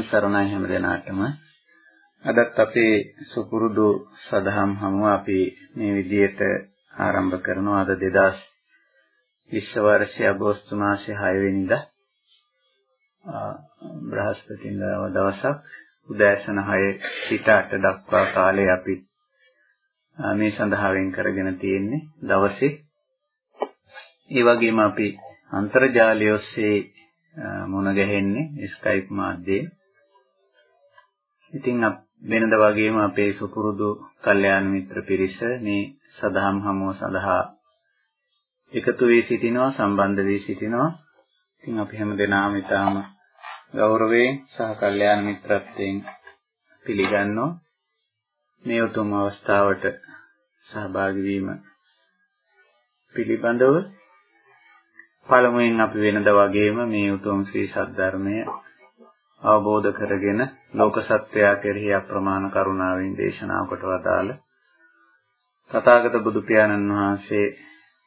තෙරුවන් සරණයි හැම දිනාටම. අදත් අපේ සුපුරුදු සදහම් හමුව අපි මේ විදිහට ආරම්භ කරනවා. අද 2020 වර්ෂයේ අගෝස්තු මාසයේ 6 වෙනිදා බ්‍රහස්පතින්දාව දවසක් උදෑසන 6 සිට 8 දක්වා කාලය අපි මේ සඳහා වෙන් කරගෙන තියෙන්නේ දවසේ. ඒ වගේම අපි අන්තර්ජාලය ඔස්සේ මුණ ගැහෙන්නේ Skype මාධ්‍යයෙන්. ඉතින් වෙනද වගේම අපේ සුපුරුදු කල්යාණ මිත්‍ර පිරිස මේ සදහම් හමුව සඳහා එකතු වී සිටිනවා සම්බන්ධ වී සිටිනවා. ඉතින් අපි හැම දෙනාම ඊටාම ගෞරවයෙන් සහ කල්යාණ මිත්‍රත්වයෙන් පිළිගන්නවා. මේ උතුම් අවස්ථාවට සහභාගී වීම පිළිබඳව පළමුවෙන් අපි වෙනද වගේම මේ උතුම් ශ්‍රී සද්ධර්මය අවබෝධ කරගෙන ලෝක සත්‍යය කෙරෙහි අප්‍රමාණ කරුණාවෙන් දේශනා කොට වදාළ තථාගත බුදු පියාණන් වහන්සේ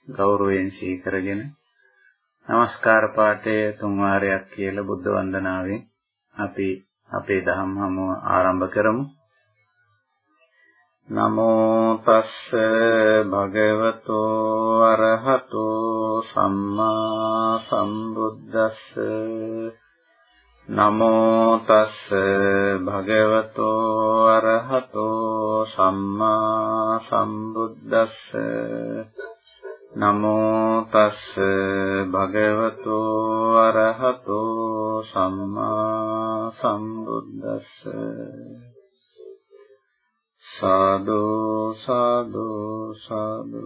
ගෞරවයෙන් සිහි කරගෙන নমස්කාර පාඨය තුන් වාරයක් කියලා බුද්ධ වන්දනාවෙන් අපි අපේ දහම් හමුව ආරම්භ කරමු. නමෝ තස්ස භගවතෝ අරහතෝ සම්මා සම්බුද්දස්ස නමෝ තස්ස භගවතෝ අරහතෝ සම්මා සම්බුද්දස්ස. නමෝ තස්ස භගවතෝ අරහතෝ සම්මා සම්බුද්දස්ස. සාදු සාදු සාදු.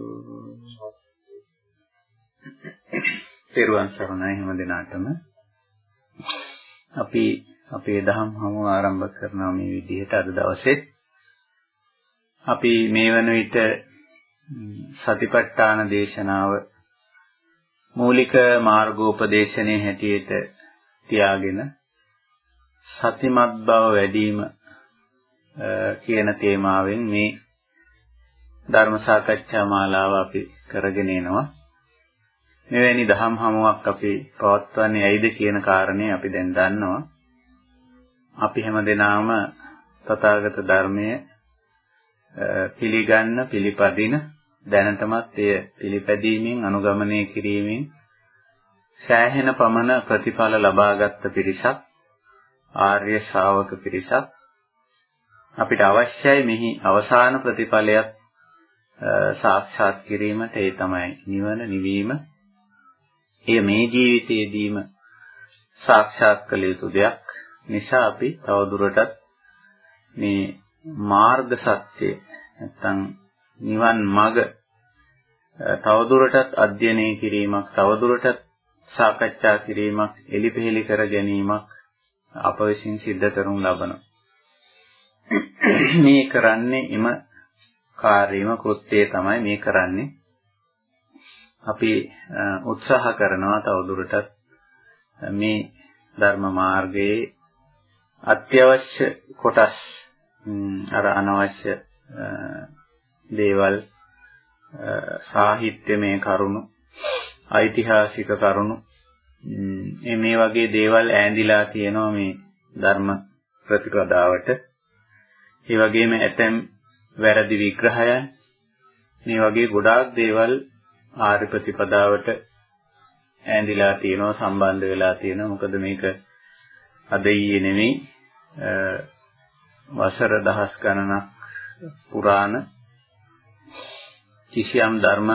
පෙරවන් සරණයි හැම දිනාටම. අපි අපේ දහම් හමුව ආරම්භ කරනවා මේ විදිහට අද දවසේ අපි මේ වන විට සතිපට්ඨාන දේශනාව මූලික මාර්ගෝපදේශනයේ හැටියට තියාගෙන සතිමත් බව වැඩි වීම කියන තේමාවෙන් මේ ධර්ම සාකච්ඡා මාලාව අපි කරගෙන එනවා. මෙවැනි දහම් හමුවක් අපි පවත්වන්නේ ඇයිද කියන කාරණේ අපි දැන් දන්නවා. අපි හැමදෙනාම තථාගත ධර්මය පිළිගන්න පිළිපදින දැනටමත් එය පිළිපැදීමෙන් අනුගමනය කිරීමෙන් සෑහෙන පමණ ප්‍රතිඵල ලබාගත් පිරිසක් ආර්ය ශ්‍රාවක පිරිසක් අපිට අවශ්‍යයි මෙහි අවසාන ප්‍රතිඵලයක් සාක්ෂාත් කිරීමට ඒ තමයි නිවන නිවීම. එය මේ ජීවිතයේදීම සාක්ෂාත් කළ යුතු දෙයක්. නිසා අපි තවදුරටත් මේ මාර්ග සත්‍ය නැත්නම් නිවන් මඟ තවදුරටත් අධ්‍යයනය කිරීමක් තවදුරටත් සාකච්ඡා කිරීමක් එලිපෙහෙලි කර ගැනීමක් අප විසින් සිද්ධ කරනු ලබනවා. මේ කරන්නේ එම කාර්යම කෘත්‍යය තමයි මේ කරන්නේ. අපි උත්සාහ කරනවා තවදුරටත් මේ ධර්ම මාර්ගයේ අත්‍යවශ්‍ය කොටස් අර අනවශ්‍ය දේවල් සාහිත්‍යමය කරුණු ඓතිහාසික කරුණු මේ වගේ දේවල් ඈඳිලා තියෙනවා මේ ධර්ම ප්‍රතිපදාවට. ඒ වගේම ඇතැම් වැරදි විග්‍රහයන් මේ වගේ ගොඩාක් දේවල් ආර්ය ප්‍රතිපදාවට ඈඳිලා තියෙනවා සම්බන්ධ වෙලා තියෙනවා. මොකද මේක අද ඊයේ නෙමෙයි වසර දහස් ගණනක් පුරාණ කිසියම් ධර්ම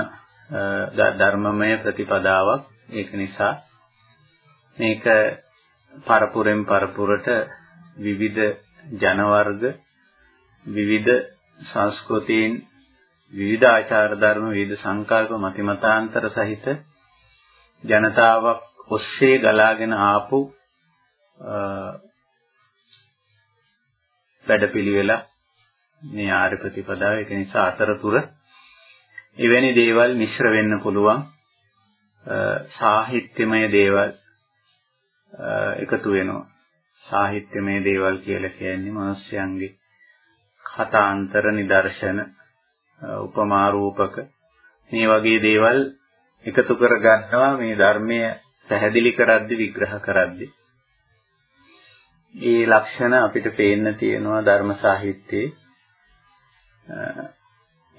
ධර්මමය ප්‍රතිපදාවක්. ඒක නිසා මේක පරපුරෙන් පරපුරට විවිධ ජන වර්ග විවිධ සංස්කෘතීන් විවිධ ආචාර ධර්ම විවිධ සංකල්ප මතිමතාන්තර සහිත ජනතාවක් ඔස්සේ ගලාගෙන ආපු වැඩපිළිවෙල මේ ආර්ය ප්‍රතිපදාව. ඒක නිසා අතරතුර එවැනි දේවල් මිශ්‍ර වෙන්න පුළුවන්. සාහිත්‍යමය දේවල් එකතු වෙනවා. සාහිත්‍යමය දේවල් කියලා කියන්නේ මිනිස්යන්ගේ කතාන්තර නිදර්ශන. උපමා රූපක මේ වගේ දේවල් එකතු කර ගන්නවා මේ ධර්මය පැහැදිලි කරද්දි විග්‍රහ කරද්දි ඒ ලක්ෂණ අපිට පේන්න තියෙනවා ධර්ම සාහිත්‍යයේ.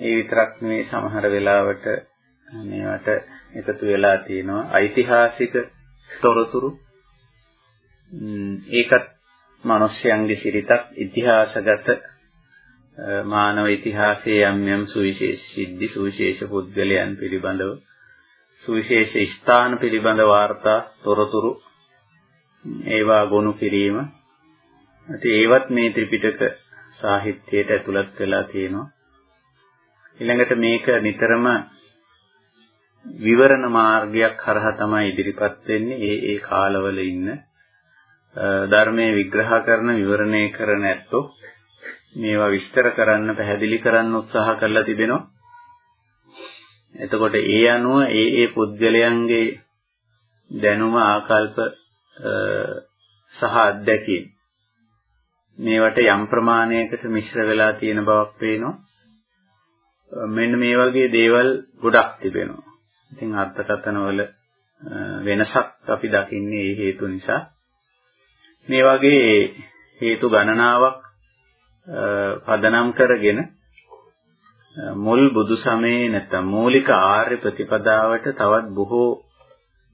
ඒ විතරක් නෙවෙයි සමහර වෙලාවට මේවට එකතු වෙලා තියෙනවා ඓතිහාසික තොරතුරු. ඒකත් මිනිස්යන්ගේ සිරිතක් ඉතිහාසගත මානව ඉතිහාසයේ යම් යම් සුවිශේෂ සිද්ධි සුවිශේෂ පුද්ගලයන් පිළිබඳව සුවිශේෂ ස්ථාන පිළිබඳ වාර්තා තොරතුරු ඒවා ගොනු කිරීම. ඉතින් ඒවත් මේ ත්‍රිපිටක සාහිත්‍යයට ඇතුළත් වෙලා තියෙනවා. ඊළඟට මේක නිතරම විවරණ මාර්ගයක් හරහා තමයි ඉදිරිපත් වෙන්නේ. ඒ ඒ කාලවල ඉන්න ධර්මයේ විග්‍රහ කරන විවරණය කරන ඇත්තෝ මේවා විස්තර කරන්න පැහැදිලි කරන්න උත්සාහ කරලා තිබෙනවා. එතකොට ඒ අනුව ඒ ඒ පුද්ගලයන්ගේ දැනුම ආකල්ප සහ අත්දැකීම් මේවට යම් ප්‍රමාණයකට මිශ්‍ර වෙලා තියෙන බවක් පේනවා. මෙන්න මේ වගේ දේවල් ගොඩක් තිබෙනවා. ඉතින් අර්ථකථනවල වෙනසක් අපි දකින්නේ ඒ හේතු නිසා. මේ වගේ හේතු ගණනාවක් පදනම් කරගෙන මුල් බුදු සමයේ නැත්නම් මූලික ආර්ය ප්‍රතිපදාවට තවත් බොහෝ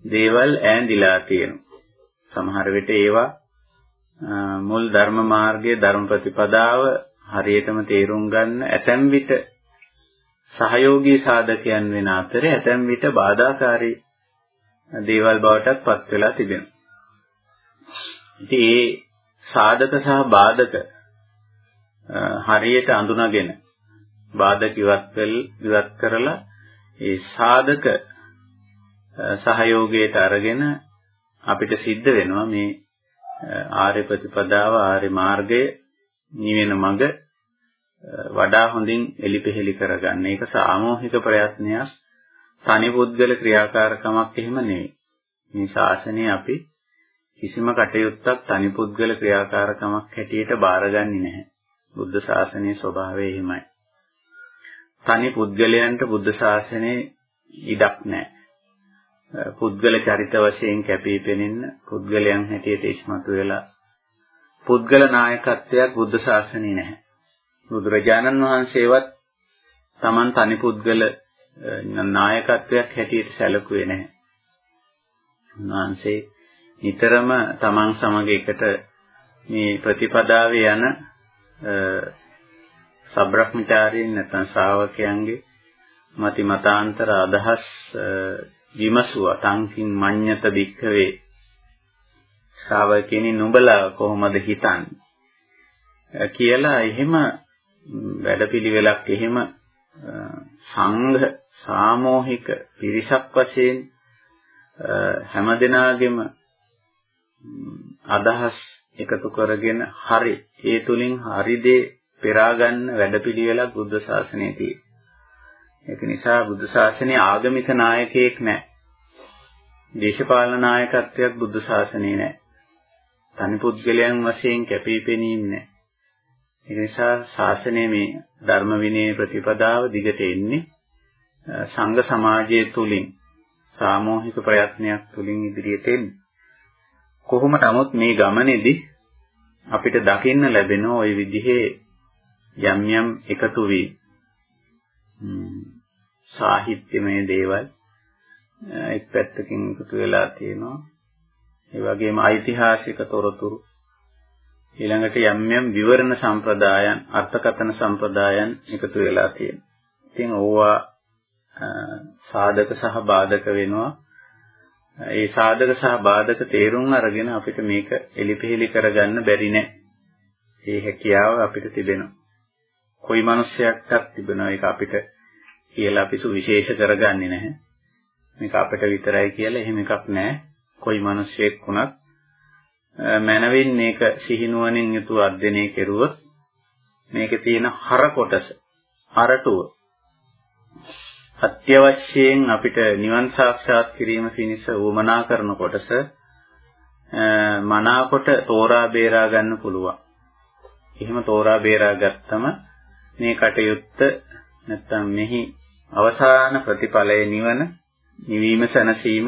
දේවල් ඈඳිලා තියෙනවා. සමහර විට ඒවා මුල් ධර්ම මාර්ගයේ ධර්ම ප්‍රතිපදාව හරියටම තේරුම් ගන්න ඇතැම් විට සහයෝගී සාධකයන් වෙන අතරේ ඇතැම් විට බාධාකාරී දේවල් බවටත් පත් වෙලා තිබෙනවා. ඉතින් ඒ සාධක සහ බාධක හරියට අඳුනගෙන බාධක ඉවත් ඉවත් කරලා ඒ සාධක සහයෝගයට අරගෙන අපිට සිද්ධ වෙනවා මේ ආර්ය ප්‍රතිපදාව ආර්ය මාර්ගය නිවෙන මඟ වඩා හොඳින් එලිපෙහෙලි කරගන්න. ඒක සාමූහික ප්‍රයත්නයක්. තනි පුද්ගල ක්‍රියාකාරකමක් එහෙම නෙවෙයි. මේ ශාසනය අපි කිසිම කටයුත්තක් තනි පුද්ගල ක්‍රියාකාරකමක් හැටියට බාරගන්නේ නැහැ. බුද්ධ ශාසනයේ ස්වභාවය එහෙමයි. තනි පුද්ගලයන්ට බුද්ධ ශාසනයේ ඉඩක් නැහැ. පුද්ගල චරිත වශයෙන් කැපී පෙනෙන්න පුද්ගලයන් හැටියට ඉස්මතු වෙලා පුද්ගල නායකත්වයක් බුද්ධ ශාසනයේ නැහැ. බුදුරජාණන් වහන්සේවත් Taman තනි පුද්ගල නායකත්වයක් හැටියට සැලකුවේ නැහැ. උන්වහන්සේ නිතරම Taman සමග එකට මේ ප්‍රතිපදාවේ යන සබ්‍රහ්මචාරීන් නැත්නම් ශ්‍රාවකයන්ගේ මති මතාන්තර අදහස් විමසුවා. තංකින් මඤ්ඤත භික්ඛවේ ශ්‍රාවකෙනි නුඹලා කොහොමද හිතන්නේ? කියලා එහෙම වැඩපිළිවෙලක් එහෙම සංඝ සාමූහික පිරිසක් වශයෙන් හැමදෙනාගේම අදහස් එකතු කරගෙන හරි ඒ තුලින් හරි දේ පෙරා ගන්න වැඩපිළිවෙලක් බුද්ධ ශාසනයේ තියෙනවා. ඒක නිසා බුද්ධ ශාසනයේ ආගමික නායකයෙක් නැහැ. දේශපාලන නායකත්වයක් බුද්ධ ශාසනයේ නැහැ. තනි පුද්ගලයන් වශයෙන් කැපිපෙනීම නැහැ. ඒ නිසා ශාසනයේ මේ ධර්ම විනය ප්‍රතිපදාව දිගට එන්නේ සංඝ සමාජය තුලින් සාමූහික ප්‍රයත්නයක් තුලින් ඉදිරියට එන්නේ. කොහොම නමුත් මේ ගමනේදී අපිට දකින්න ලැබෙන ওই විදිහේ යම් යම් එකතු වී සාහිත්‍යමය දේවල් එක් පැත්තකින් එකතු වෙලා තියෙනවා. ඒ වගේම ඓතිහාසික තොරතුරු ඊළඟට යම් යම් විවරණ සම්ප්‍රදායන් අර්ථකථන සම්ප්‍රදායන් එකතු වෙලා තියෙනවා. ඉතින් ඕවා සාධක සහ බාධක වෙනවා. ඒ සාධක සහ බාධක තේරුම් අරගෙන අපිට මේක එලිපෙහෙලි කරගන්න බැරි නෑ. ඒ හැකියාව අපිට තිබෙනවා. කොයි මිනිසයක්ටත් තිබෙනවා ඒක අපිට කියලා අපි සුවිශේෂ කරගන්නේ නැහැ. මේක අපිට විතරයි කියලා එහෙම එකක් නැහැ. කොයි මිනිසෙක් වුණත් මනවින් මේක සිහිනුවණින් යුතුව අධ්‍යයනය කෙරුවොත් මේකේ තියෙන හර කොටස අරටුව අත්‍යවශ්‍යයෙන් අපිට නිවන් සාක්ෂාත් කිරීම පිණිස වමනා කරන කොටස මනාකොට තෝරා බේරා ගන්න පුළුවන්. එහෙම තෝරා බේරා ගත්තම මේ කටයුත්ත නැත්තම් මෙහි අවසාන ප්‍රතිඵලය නිවන නිවීම සැනසීම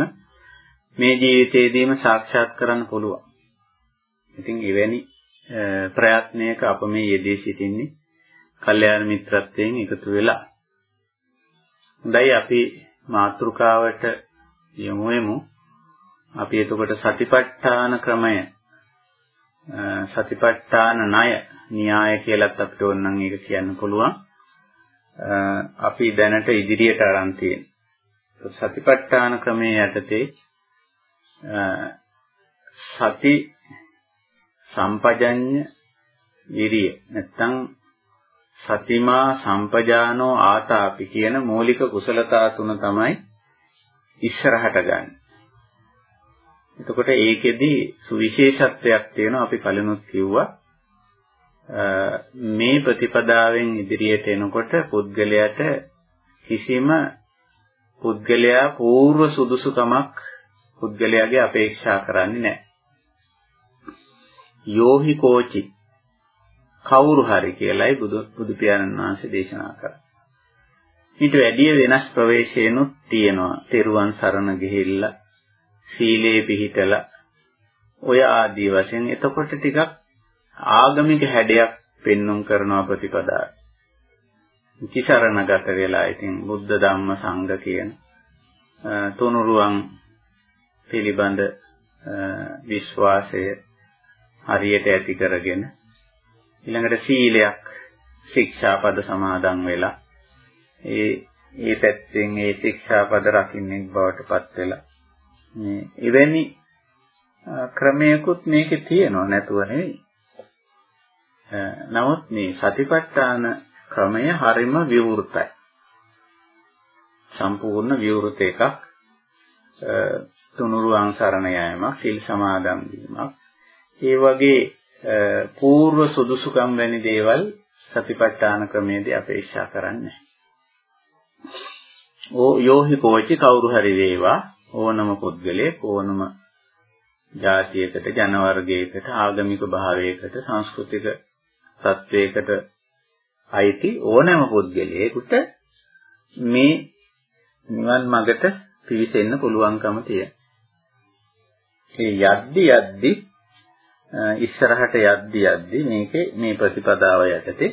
මේ ජීවිතයේදීම සාක්ෂාත් කරන්න පුළුවන්. ඉතින් එවැනි ප්‍රයත්නයක අප මේ යෙදී සිටින්නේ කල්යාණ මිත්‍රත්වයෙන් එකතු වෙලා. හොඳයි අපි මාතෘකාවට යමු වෙමු. අපි එතකොට සතිපට්ඨාන ක්‍රමය සතිපට්ඨාන ණය න්‍යාය කියලත් අපිට ඕනනම් ඒක කියන්න පුළුවන්. අපි දැනට ඉදිරියට අරන් තියෙන. සතිපට්ඨාන ක්‍රමයේ යටතේ සති සම්පජඤ්ඤ විරිය නැත්තම් සතිමා සම්පජානෝ ආතාපි කියන මූලික කුසලතා තුන තමයි ඉස්සරහට ගන්න. එතකොට ඒකෙදි සුවිශේෂත්වයක් තියෙනවා අපි කලිනුත් කිව්වා. මේ ප්‍රතිපදාවෙන් ඉදිරියට එනකොට පුද්ගලයාට කිසිම පුද්ගලයා పూర్ව සුදුසුකමක් පුද්ගලයාගේ අපේක්ෂා කරන්නේ නැහැ. යෝහි කෝචි කවුරු හරි කියලායි බුදු බුදු පියාණන් වහන්සේ දේශනා කරා. ඊට වැඩිය වෙනස් ප්‍රවේශයනුත් තියෙනවා. තෙරුවන් සරණ ගිහිල්ලා සීලේ පිහිටලා ඔය ආදී වශයෙන් එතකොට ටිකක් ආගමික හැඩයක් පෙන්눔 කරනවා ප්‍රතිපදාව. කිසරණගත වෙලා ඉතින් බුද්ධ ධම්ම සංඝ කියන තුනුරුවන් පිළිබඳ විශ්වාසය හරියට ඇති කරගෙන ඊළඟට සීලයක් ශික්ෂාපද සමාදන් වෙලා ඒ ඒ පැත්තෙන් ඒ ශික්ෂාපද රකින්නේ බවට පත් වෙලා මේ එවැනි ක්‍රමයකුත් මේකේ තියෙනව නැතුව නෙවෙයි. නමුත් මේ සතිපට්ඨාන ක්‍රමය හරිම විවෘතයි. සම්පූර්ණ විවෘත එකක්. තුනුරුවන් සරණ යාමක්, සිල් සමාදන් වීමක්. ඒ වගේ పూర్ව සුදුසුකම් වැනි දේවල් සතිපට්ඨාන ක්‍රමයේදී අපේක්ෂා කරන්නේ ඕ යෝහි කෝචි කවුරු හරි වේවා ඕනම පුද්ගලයෙක් ඕනම ජාතියකට ජන වර්ගයකට ආගමික භාවයකට සංස්කෘතික තත්වයකට අයිති ඕනෑම පුද්ගලයෙකුට මේ නිවන් මඟට පිවිසෙන්න පුළුවන්කම තියෙනවා. ඒ යද්දි යද්දි ඉස්සරහට යද්දි යද්දි මේකේ මේ ප්‍රතිපදාව යටතේ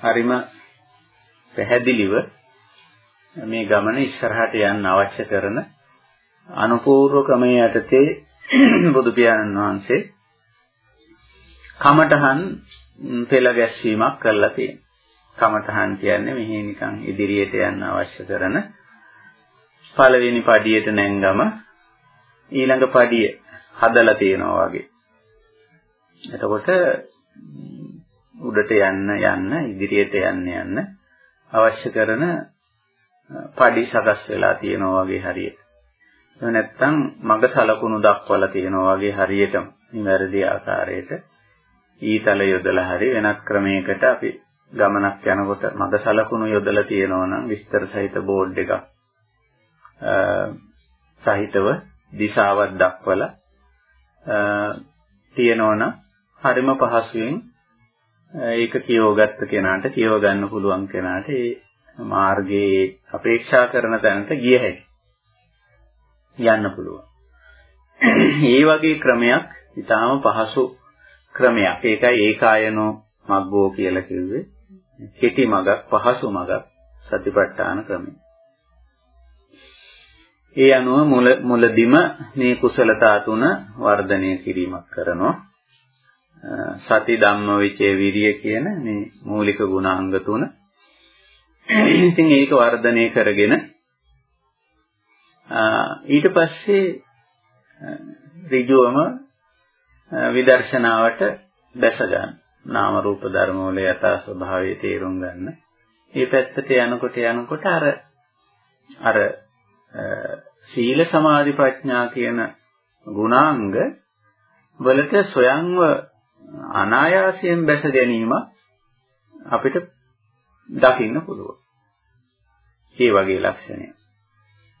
හරිම පැහැදිලිව මේ ගමන ඉස්සරහට යන්න අවශ්‍ය කරන අනුපූර්ව ක්‍රමයේ යටතේ බුදු පියාණන් වහන්සේ කමඨහන් පෙළ ගැස්වීමක් කරලා තියෙනවා. කමඨහන් කියන්නේ මෙහි නිකන් ඉදිරියට යන්න අවශ්‍ය කරන පළවෙනි පඩියට නැංගම ඊළඟ පඩිය හදලා තියෙනවා වගේ. එතකොට උඩට යන්න යන්න ඉදිරියට යන්න යන්න අවශ්‍ය කරන පඩි සකස් වෙලා තියෙනවා වගේ හරියට. එහෙම නැත්නම් මග සලකුණු දක්වලා තියෙනවා වගේ හරියටම නිවැරදි ආකාරයට ඊතල යොදලා හරි වෙනත් ක්‍රමයකට අපි ගමනක් යනකොට මග සලකුණු යොදලා තියෙනවා නම් විස්තර සහිත බෝඩ් එකක් සහිතව දිශාවක් දක්වලා තියෙනවනම් හරිම පහසුවෙන් ඒක කියවගත්ත කෙනාට කියව ගන්න පුළුවන් කෙනාට ඒ මාර්ගයේ අපේක්ෂා කරන තැනට ගිය හැකි යන්න පුළුවන්. ඒ වගේ ක්‍රමයක් ඊටාම පහසු ක්‍රමයක්. ඒකයි ඒකායනෝ මග්ගෝ කියලා කිව්වේ. කෙටි මගක් පහසු මගක් සතිපට්ඨාන ක්‍රමය. ඒ අනුව මුල මුලදිම මේ කුසලතා තුන වර්ධනය කිරීමක් කරනවා. සති ධම්ම විචේ විරිය කියන මේ මූලික ගුණාංග තුන. ඉතින් ඒක වර්ධනය කරගෙන ඊට පස්සේ ඍජුවම විදර්ශනාවට දැස ගන්න. නාම රූප ධර්ම වල යථා ස්වභාවය තේරුම් ගන්න. මේ පැත්තට යනකොට යනකොට අර අර සීල සමාධි ප්‍රඥා කියන ගුණාංග වලට සොයන්ව අනායාසයෙන් බැස ගැනීම අපිට දකින්න පුළුවන්. ඒ වගේ ලක්ෂණය.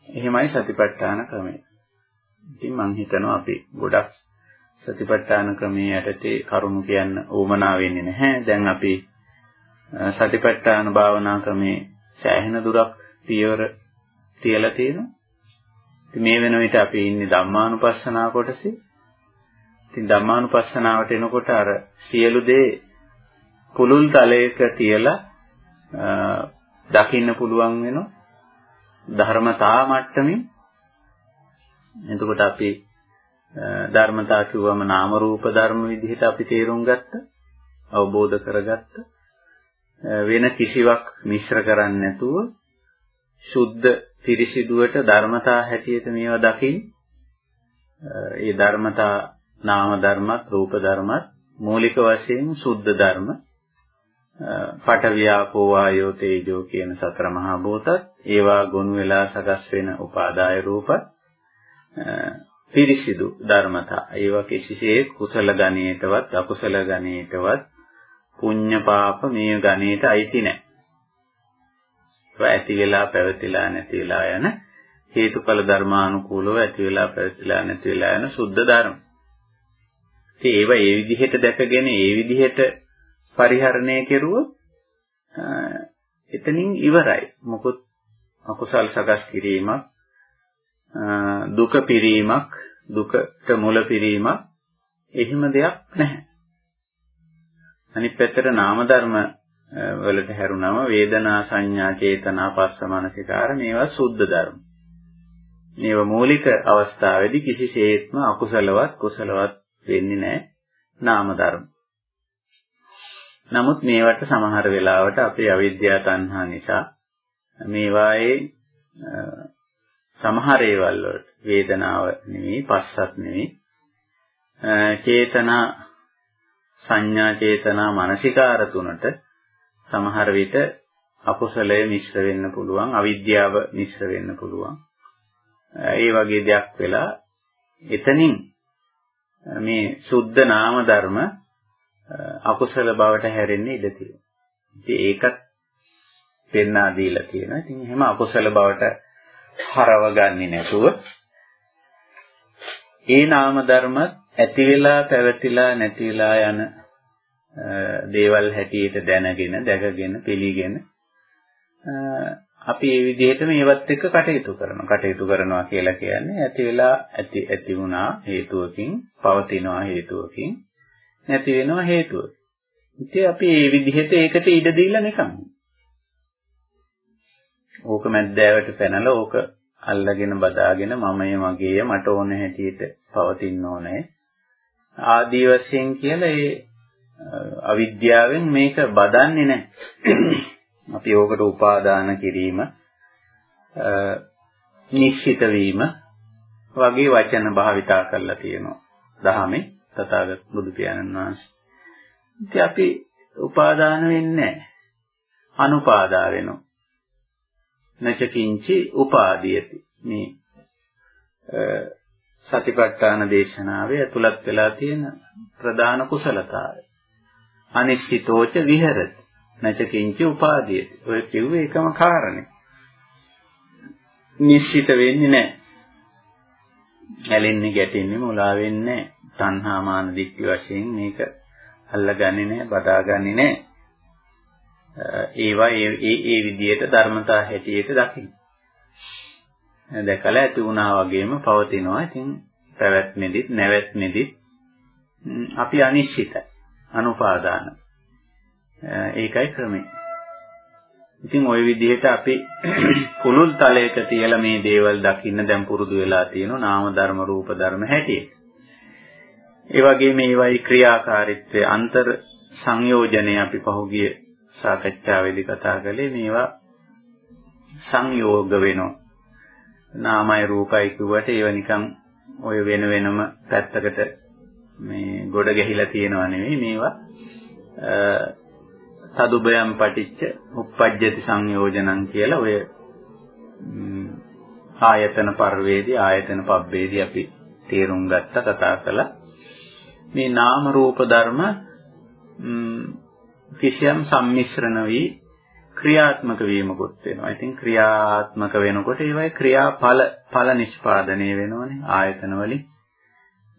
එහෙමයි සතිපට්ඨාන ක්‍රමය. ඉතින් මම හිතනවා අපි ගොඩක් සතිපට්ඨාන ක්‍රමයේ යටතේ කරුණු කියන්න ඕමනා වෙන්නේ නැහැ. දැන් අපි සතිපට්ඨාන භාවනා ක්‍රමේ සෑහෙන දුරක් පියවර තියලා තියෙනවා. ඉතින් මේ වෙන විට අපි ඉන්නේ ධම්මානුපස්සනා කොටසේ. ඉතින් ධම්මානුපස්සනාවට එනකොට අර සියලු දේ පුලුල් තලයක තියලා දකින්න පුළුවන් වෙනවා. ධර්මතා මට්ටමින්. එතකොට අපි ධර්මතා කිව්වම නාම රූප ධර්ම විදිහට අපි තේරුම් ගත්ත අවබෝධ කරගත්ත. වෙන කිසිවක් මිශ්‍ර කරන්නේ නැතුව සුද්ධ පිරිසිදුවට ධර්මතා හැටියට මේවා දකින් ඒ ධර්මතා නාම ධර්මත් රූප ධර්මත් මූලික වශයෙන් සුද්ධ ධර්ම පඨවියාපෝ වායෝ තේජෝ කියන සතර මහා භූතත් ඒවා ගොනු වෙලා සකස් වෙන උපාදාය රූපත් පිරිසිදු ධර්මතා ඒවා කිසිසේත් කුසල ගණේටවත් අකුසල ගණේටවත් පුඤ්ඤ පාප මේ ගණේට අයිති නැහැ. ඒවා ඇති වෙලා පැවතිලා නැති වෙලා යන හේතුඵල ධර්මානුකූලව ඇති වෙලා පැවතිලා නැති වෙලා යන සුද්ධ ධර්ම. ඉතින් ඒවා ඒ විදිහට දැකගෙන ඒ විදිහට පරිහරණය කෙරුවොත් එතනින් ඉවරයි. මොකොත් අකුසල් සකස් කිරීමක් දුක පිරීමක් දුකට මුල පිරීමක් එහෙම දෙයක් නැහැ. අනිත් පැත්තට නාම ධර්ම වලට හැරුණම වේදනා සංඥා චේතනා පස්ස මනසිකාර මේවා සුද්ධ ධර්ම. මේවා මූලික අවස්ථාවේදී කිසිසේත්ම අකුසලවත් කුසලවත් වෙන්නේ නැහැ නාම ධර්ම. නමුත් මේවට සමහර වෙලාවට අපේ අවිද්‍යාව තණ්හා නිසා මේවායේ සමහර ඒවල් වලට වේදනාව නෙවෙයි පස්සත් නෙවෙයි චේතනා සංඥා චේතනා මානසිකාර තුනට සමහර විට අකුසලය මිශ්‍ර වෙන්න පුළුවන් අවිද්‍යාව මිශ්‍ර වෙන්න පුළුවන් ඒ වගේ දෙයක් වෙලා එතනින් මේ සුද්ධ නාම ධර්ම අකුසල බවට හැරෙන්නේ ඉඩ තියෙනවා. ඉතින් ඒකත් පෙන්වා දීලා තියෙනවා. ඉතින් එහෙම අකුසල බවට හරව ගන්නේ නැතුව ඒ නාම ධර්ම ඇති වෙලා පැවතිලා නැති වෙලා යන දේවල් හැටියට දැනගෙන දැකගෙන පිළිගෙන අපි මේ විදිහට මේවත් එක්ක කටයුතු කරනවා. කටයුතු කරනවා කියලා කියන්නේ ඇති වෙලා ඇති ඇති වුණා හේතුවකින් පවතිනවා හේතුවකින් නැති වෙනවා හේතුව. ඉතින් අපි මේ විදිහට ඒකට ඉඩ දීලා නිකන්. ඕක මැද්දෑවට පැනලා ඕක අල්ලගෙන බදාගෙන මමයේ මගේය මට ඕන හැටියට පවතින්න ඕනේ. ආදී වශයෙන් කියලා ඒ අවිද්‍යාවෙන් මේක බදන්නේ නැහැ. අපි ඕකට උපාදාන කිරීම නිශ්චිත වීම වගේ වචන භාවිතා කරලා තියෙනවා. දහමේ තථාගත බුදු පියාණන් වහන්සේ. ඉතින් අපි උපාදාන වෙන්නේ නැහැ. අනුපාදා වෙනවා. නචකින්චි උපාදීයති. මේ සතිපට්ඨාන දේශනාවේ ඇතුළත් වෙලා තියෙන ප්‍රධාන කුසලතාවය. අනිශ්චිතෝච විහෙරති. නචකින්චි උපාදීයති. ඔය කිව්වේ එකම කාරණේ. නිශ්චිත වෙන්නේ නැහැ. ඇලෙන්නේ ගැටෙන්නේ මුලා වෙන්නේ නැහැ. තණ්හා මාන දික්ටි වශයෙන් මේක අල්ලගන්නේ නැහැ, බදාගන්නේ නැහැ. ඒවා ඒ ඒ විදිහට ධර්මතා හැටියට දකින්න. දැකලා ඇති වුණා වගේම පවතිනවා. ඉතින් පැවැත්මෙදිත් නැවැත්මෙදිත් අපි අනිශ්චිතයි. අනුපාදාන. ඒකයි ක්‍රමය. ඉතින් ওই විදිහට අපි කුළුල් තලයක තියලා මේ දේවල් දකින්න දැන් පුරුදු වෙලා තියෙනවා නාම ධර්ම රූප ධර්ම හැටියට. ඒ වගේම මේවයි ක්‍රියාකාරීත්වය අන්තර් සංයෝජනය අපි පහුගිය සාකච්ඡාවේදී කතා කළේ මේවා සංයෝග වෙනවා. නාමයි රූපයි කිව්වට ඒව නිකන් ඔය වෙන වෙනම පැත්තකට මේ ගොඩ ගැහිලා තියෙනව නෙවෙයි මේවා තදුබයම් පටිච්ච උප්පජ්ජති සංයෝජනං කියලා ඔය ආයතන පරිවේදී ආයතන පබ්බේදී අපි තේරුම් ගත්ත කතා කළා මේ නාම රූප ධර්ම කිසියම් සම්මිශ්‍රණ වී ක්‍රියාත්මක වීමකුත් වෙනවා. ඉතින් ක්‍රියාත්මක වෙනකොට ඒවයි ක්‍රියාඵල ඵල නිෂ්පාදනය වෙනවනේ ආයතන වලින්.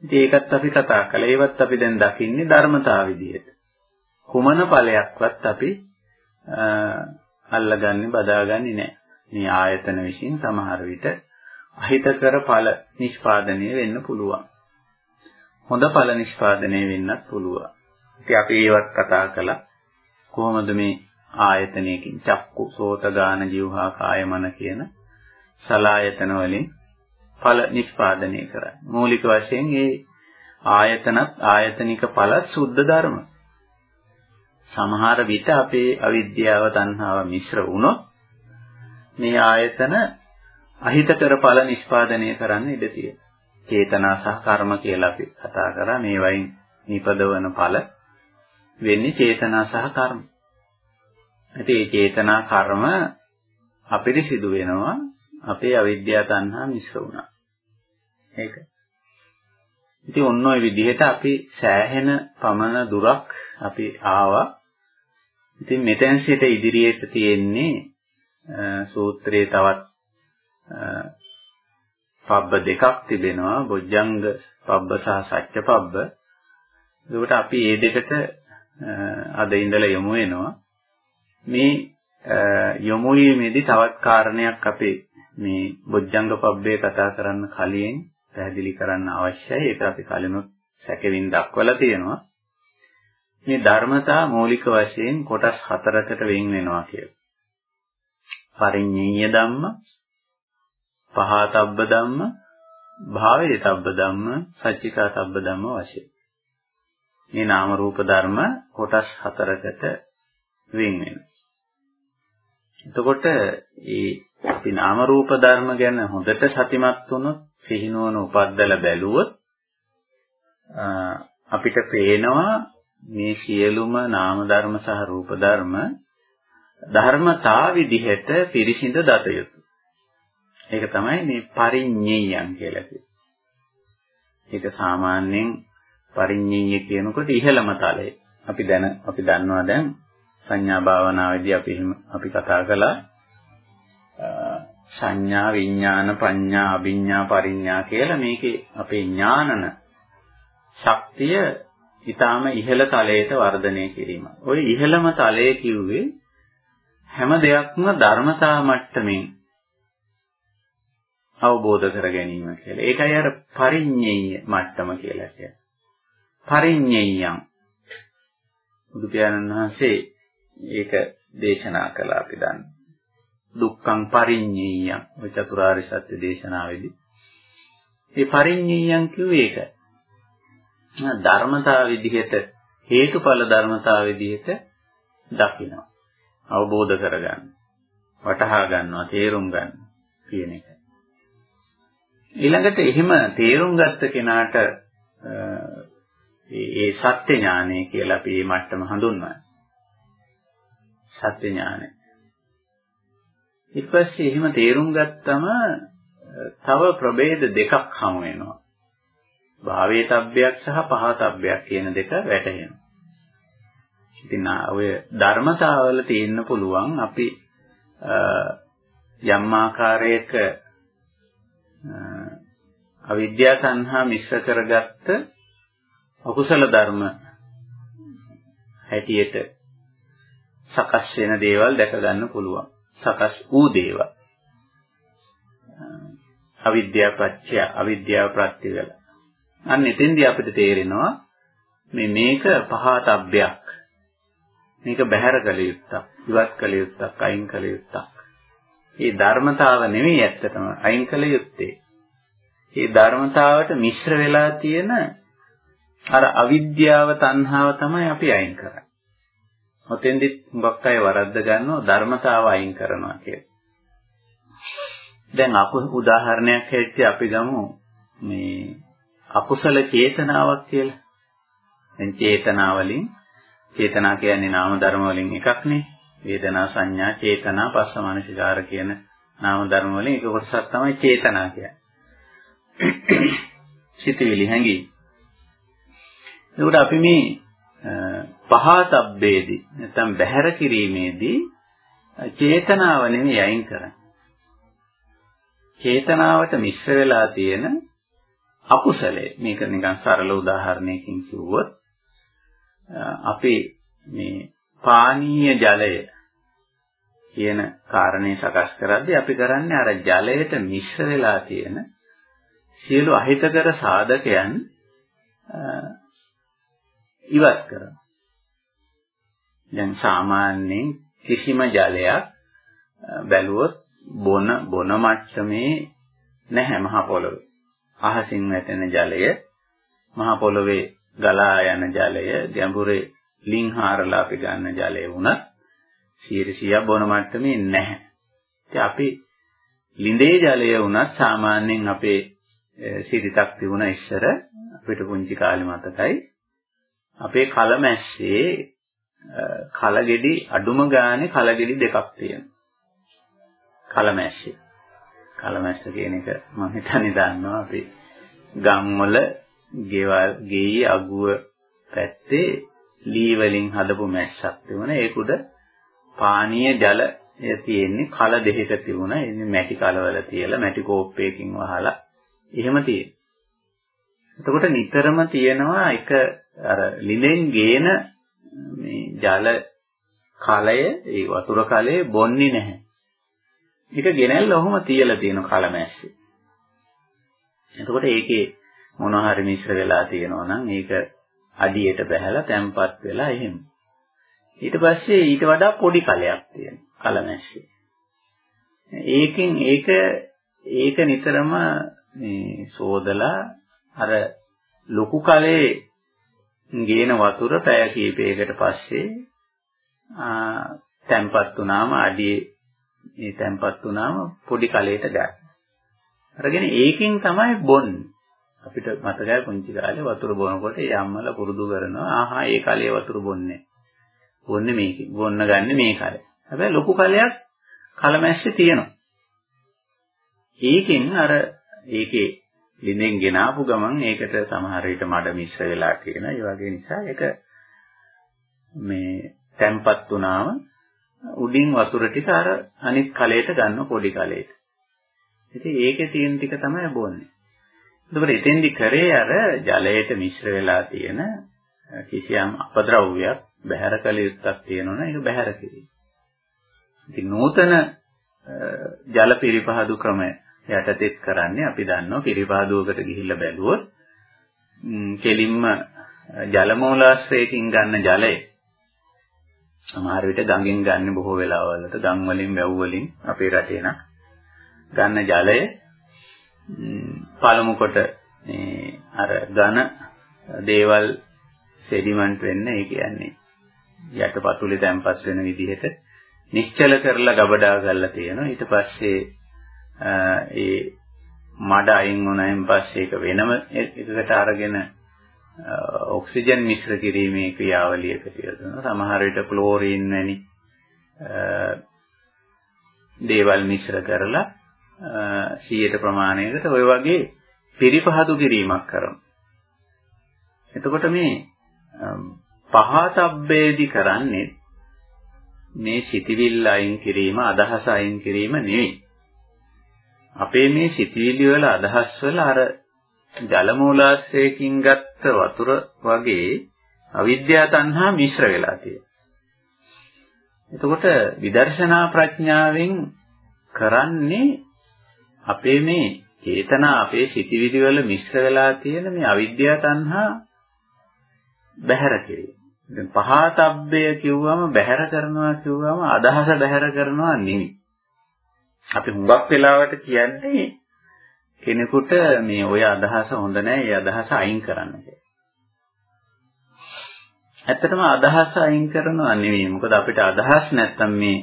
ඉතින් ඒකත් අපි කතා කළා. ඒවත් අපි දැන් දකින්නේ ධර්මතාව විදිහට. කුමන ඵලයක්වත් අපි අල්ලගන්නේ බදාගන්නේ නැහැ. මේ ආයතන විශ්ින් සමහර විට අහිතකර ඵල නිෂ්පාදනය වෙන්න පුළුවන්. හොඳ ඵල නිෂ්පාදනය වෙන්නත් පුළුවන්. ඉතින් අපි ඒවත් කතා කළා. කොහොමද මේ ආයතනයකින් චක්කු, සෝත, ගාන, જીවහා, කාය, මන කියන සලායතන වලින් ඵල නිෂ්පාදනය කරන්නේ. මූලික වශයෙන් මේ ආයතනත් ආයතනික ඵලත් සුද්ධ ධර්ම. සමහර විට අපේ අවිද්‍යාව තණ්හාව මිශ්‍ර වුණොත් මේ ආයතන අහිතකර ඵල නිෂ්පාදනය කරන්න ඉඩ තියෙනවා. චේතනා සහ කර්ම කියලා අපි කතා කරා මේ වයින් නිපදවන ඵල වෙන්නේ චේතනා සහ කර්ම. ඉතින් මේ චේතනා කර්ම අපිරිසිදු වෙනවා අපේ අවිද්‍යාව තණ්හා මිශ්‍ර වුණා. ඒක. ඉතින් ඔන්න ඔය විදිහට අපි සෑහෙන පමණ දුරක් අපි ආවා. ඉතින් මෙතෙන් සිට ඉදිරියට තියෙන්නේ සූත්‍රයේ තවත් පබ්බ දෙකක් තිබෙනවා බොජ්ජංග පබ්බ සහ සත්‍ය පබ්බ. ඒකට අපි මේ දෙකට අද ඉඳලා යමු වෙනවා. මේ යොමු වීමේදී තවත් කාරණයක් අපේ මේ බොජ්ජංග පබ්බේ කතා කරන්න කලින් පැහැදිලි කරන්න අවශ්‍යයි. ඒක අපි කලිනුත් සැකෙවින් දක්වලා තියෙනවා. මේ ධර්මතා මৌলিক වශයෙන් කොටස් හතරකට වෙන් වෙනවා කියලා. පරිඤ්ඤය ධම්ම, පහතබ්බ ධම්ම, භාවේතබ්බ ධම්ම, සච්චිකාතබ්බ ධම්ම වශයෙන්. මේ නාම රූප ධර්ම කොටස් හතරකට වෙන් වෙනවා. එතකොට ඒ අපි නාම රූප ධර්ම ගැන හොඳට සතිමත් වුණොත් සිහිනුවන උපද්දලා බැලුවොත් අපිට පේනවා මේ සියලුම නාම ධර්ම සහ රූප ධර්ම ධර්මතා විදිහට පිරිසිඳ දත යුතුය. ඒක තමයි මේ පරිඤ්ඤයයන් කියලා කියන්නේ. ඒක සාමාන්‍යයෙන් පරිඤ්ඤය කියනකොට ඉහළම තලය. අපි දැන අපි දන්නවා දැන් සංඥා භාවනාවේදී අපි අපි කතා කළා සංඥා විඥාන පඤ්ඤා අභිඥා පරිඥා කියලා මේකේ අපේ ඥානන ශක්තිය ඊටාම ඉහළ තලයට වර්ධනය කිරීම. ওই ඉහළම තලයේ කිව්වේ හැම දෙයක්ම ධර්මතා මට්ටමින් අවබෝධ කර ගැනීම කියලා. ඒකයි අර පරිඤ්ඤය මට්ටම කියලා කියන්නේ. පරිඤ්ඤයයන් බුදු පියාණන් වහන්සේ ඒක දේශනා කළා අපි දන්න. දුක්ඛං පරිඤ්ඤයයන් ඔය චතුරාර්ය සත්‍ය දේශනාවේදී. මේ පරිඤ්ඤයයන් කිව්වේ ඒක. ධර්මතාව විදිහට හේතුඵල ධර්මතාව විදිහට දකිනවා. අවබෝධ කරගන්න. වටහා ගන්නවා, තේරුම් ගන්න කියන එක. ඊළඟට එහෙම තේරුම් ගත්ත කෙනාට ඒ සත්‍ය ඥානය කියලා අපි මේ මට්ටම හඳුන්වනවා. සත්‍ය ඥානය. ඊට පස්සේ එහෙම තේරුම් ගත්තම තව ප්‍රභේද දෙකක් හමු වෙනවා. භාවේතබ්බයක් සහ පහතබ්බයක් කියන දෙක වැටහෙනවා. ඉතින් ඔය ධර්මතාවල තියෙන්න පුළුවන් අපි යම් ආකාරයක අවිද්‍යා සංහා මිශ්‍ර කරගත්ත අකුසල ධර්ම හැටියට සකස් වෙන දේවල් දැක ගන්න පුළුවන්. සකස් වූ දේවල්. අවිද්‍යාව පත්‍ය අවිද්‍යාව ප්‍රත්‍ය වෙලා. අන්න එතෙන්දී අපිට තේරෙනවා මේ මේක පහතබ්බයක්. මේක බැහැර කළ යුත්තක්, ඉවත් කළ යුත්තක්, අයින් කළ යුත්තක්. මේ ධර්මතාව නෙමෙයි ඇත්තටම අයින් කළ යුත්තේ. මේ ධර්මතාවට මිශ්‍ර වෙලා තියෙන අර අවිද්‍යාව තණ්හාව තමයි අපි අයින් කරන්නේ. ඔතෙන්දිත් හුඟක් අය වරද්ද ගන්නවා ධර්මතාව අයින් කරනවා කියලා. දැන් අපු උදාහරණයක් හැටියට අපි ගමු මේ අකුසල චේතනාවක් කියලා. දැන් චේතනාවලින් චේතනා කියන්නේ නාම ධර්ම වලින් එකක් නේ. වේදනා සංඥා චේතනා පස්ස මනසිකාර කියන නාම ධර්ම වලින් එක කොටසක් තමයි චේතනා කියන්නේ. සිතවිලි හැඟීම්. ඒකට අපි මේ පහතබ්බේදී නැත්නම් බැහැර කිරීමේදී චේතනාව නෙමෙයි අයින් කරන්නේ. චේතනාවට මිශ්‍ර වෙලා තියෙන අකුසලයේ මේක නිකන් සරල උදාහරණයකින් කිව්වොත් අපි මේ පානීය ජලය කියන කාරණේ සකස් කරද්දී අපි කරන්නේ අර ජලයට මිශ්‍ර වෙලා තියෙන සියලු අහිතකර සාධකයන් ඉවත් කරනවා. දැන් සාමාන්‍යයෙන් කිසිම ජලයක් බැලුවොත් බොන බොන මට්ටමේ නැහැ මහ පොළොවේ. අහසින් වැටෙන ජලය මහ පොළොවේ ගලා යන ජලය ගැඹුරේ ලින් හාරලා අපි ගන්න ජලය වුණත් 100 බොන මට්ටමේ නැහැ. ඉතින් අපි ලිඳේ ජලය වුණත් සාමාන්‍යයෙන් අපේ සිරිතක් තිබුණ ඉස්සර අපිට පුංචි කාලේ මතකයි අපේ කලමැස්සේ කලගෙඩි අඩුම ගානේ කලගෙඩි දෙකක් තියෙනවා. කලමැස්සේ. කලමැස්ස කියන එක මම හිතන්නේ දන්නවා අපි ගම් වල ගෙවල් ගෙයි අගුව පැත්තේ ලී වලින් හදපු මැස්සක් තිබුණා. ඒකුඩ පානීය ජල තියෙන්නේ කල දෙකක තිබුණා. එන්නේ මැටි කලවල තියලා මැටි කෝප්පයකින් වහලා එහෙම තියෙනවා. එතකොට නිතරම තියෙනවා එක අර ලිඳෙන් ගේන මේ ජල කලය ඒ වතුර කලය බොන්නේ නැහැ. ඒක ගෙනල්ලා ඔහොම තියලා තියෙන කලමැස්සේ. එතකොට ඒකේ මොනවා හරි මිශ්‍ර වෙලා තියෙනවා නම් ඒක අඩියට බහැලා තැම්පත් වෙලා එහෙම. ඊට පස්සේ ඊට වඩා පොඩි කලයක් තියෙනවා කලමැස්සේ. ඒකෙන් ඒක ඒක නිතරම මේ සෝදලා අර ලොකු කලේ ගේන වතුර පැය කීපයකට පස්සේ තැම්පත් වුණාම අඩියේ මේ තැම්පත් වුණාම පොඩි කලයට ගන්න. අරගෙන ඒකෙන් තමයි බොන්නේ. අපිට මතකයි පුංචි කාලේ වතුර බොනකොට ඒ අම්මලා පුරුදු කරනවා ආහා ඒ කලයේ වතුර බොන්නේ. බොන්නේ මේකේ. බොන්න ගන්න මේ කලේ. හැබැයි ලොකු කලයක් කලමැස්සේ තියෙනවා. ඒකෙන් අර ඒකේ ලිඳෙන් ගෙනාපු ගමන් ඒකට සමහර විට මඩ මිශ්‍ර වෙලා තියෙන. ඒ වගේ නිසා ඒක මේ තැම්පත් වුණාම උඩින් වතුර ටික අර අනිත් කලයට ගන්න පොඩි කලයට. ඉතින් ඒකේ තියෙන ටික තමයි බොන්නේ. එතකොට එතෙන්දි කරේ අර ජලයට මිශ්‍ර වෙලා තියෙන කිසියම් අපද්‍රව්‍යයක් බැහැර කළ යුත්තක් තියෙනවනේ ඒක බැහැර කිරීම. ඉතින් නූතන ජල පිරිපහදු ක්‍රමය යටතෙත් කරන්නේ අපි දන්නවා පිරිපහදුවකට ගිහිල්ලා බැලුවොත් කෙලින්ම ජල මූලාශ්‍රයකින් ගන්න ජලය සමහර විට ගඟෙන් ගන්න බොහෝ වෙලාවලට ගම් වලින් වැව් වලින් අපේ රටේ නම් ගන්න ජලය පළමු කොට මේ අර ඝන දේවල් සෙඩිමන්ට් වෙන්න ඒ කියන්නේ යටපතුලේ තැම්පත් වෙන විදිහට නිශ්චල කරලා ගබඩා කරලා තියෙනවා. ඊට පස්සේ ඒ මඩ අයින් වුණායින් පස්සේ ඒක වෙනම එකකට අරගෙන ඔක්සිජන් මිශ්‍ර කිරීමේ ක්‍රියාවලියකට යෙදෙනවා. සමහර විට ක්ලෝරින් වැනි දේවල් මිශ්‍ර කරලා 100ට ප්‍රමාණයකට ওই වගේ පිරිපහදු කිරීමක් කරනවා. එතකොට මේ පහතබ්බේදි කරන්නේ මේ සිටිවිල්ල අයින් කිරීම අදහස අයින් කිරීම නෙවෙයි. අපේ මේ සිටිවිලි වල අදහස් වල අර ජල මූලාශ්‍රයකින් ගත්ත වතුර වගේ අවිද්‍යා තණ්හා මිශ්‍ර වෙලා තියෙනවා. එතකොට විදර්ශනා ප්‍රඥාවෙන් කරන්නේ අපේ මේ චේතනා අපේ සිටිවිලි වල මිශ්‍ර වෙලා තියෙන මේ අවිද්‍යා තණ්හා බැහැර කිරීම. දැන් පහතබ්බය කිව්වම බැහැර කරනවා කිව්වම අදහස බැහැර කරනවා නෙවෙයි. අපි හුඟක් වෙලාවට කියන්නේ කෙනෙකුට මේ ওই අදහස හොඳ නැහැ, ඒ අදහස අයින් කරන්න කියලා. ඇත්තටම අදහස අයින් කරනවා නෙවෙයි. මොකද අපිට අදහස් නැත්තම් මේ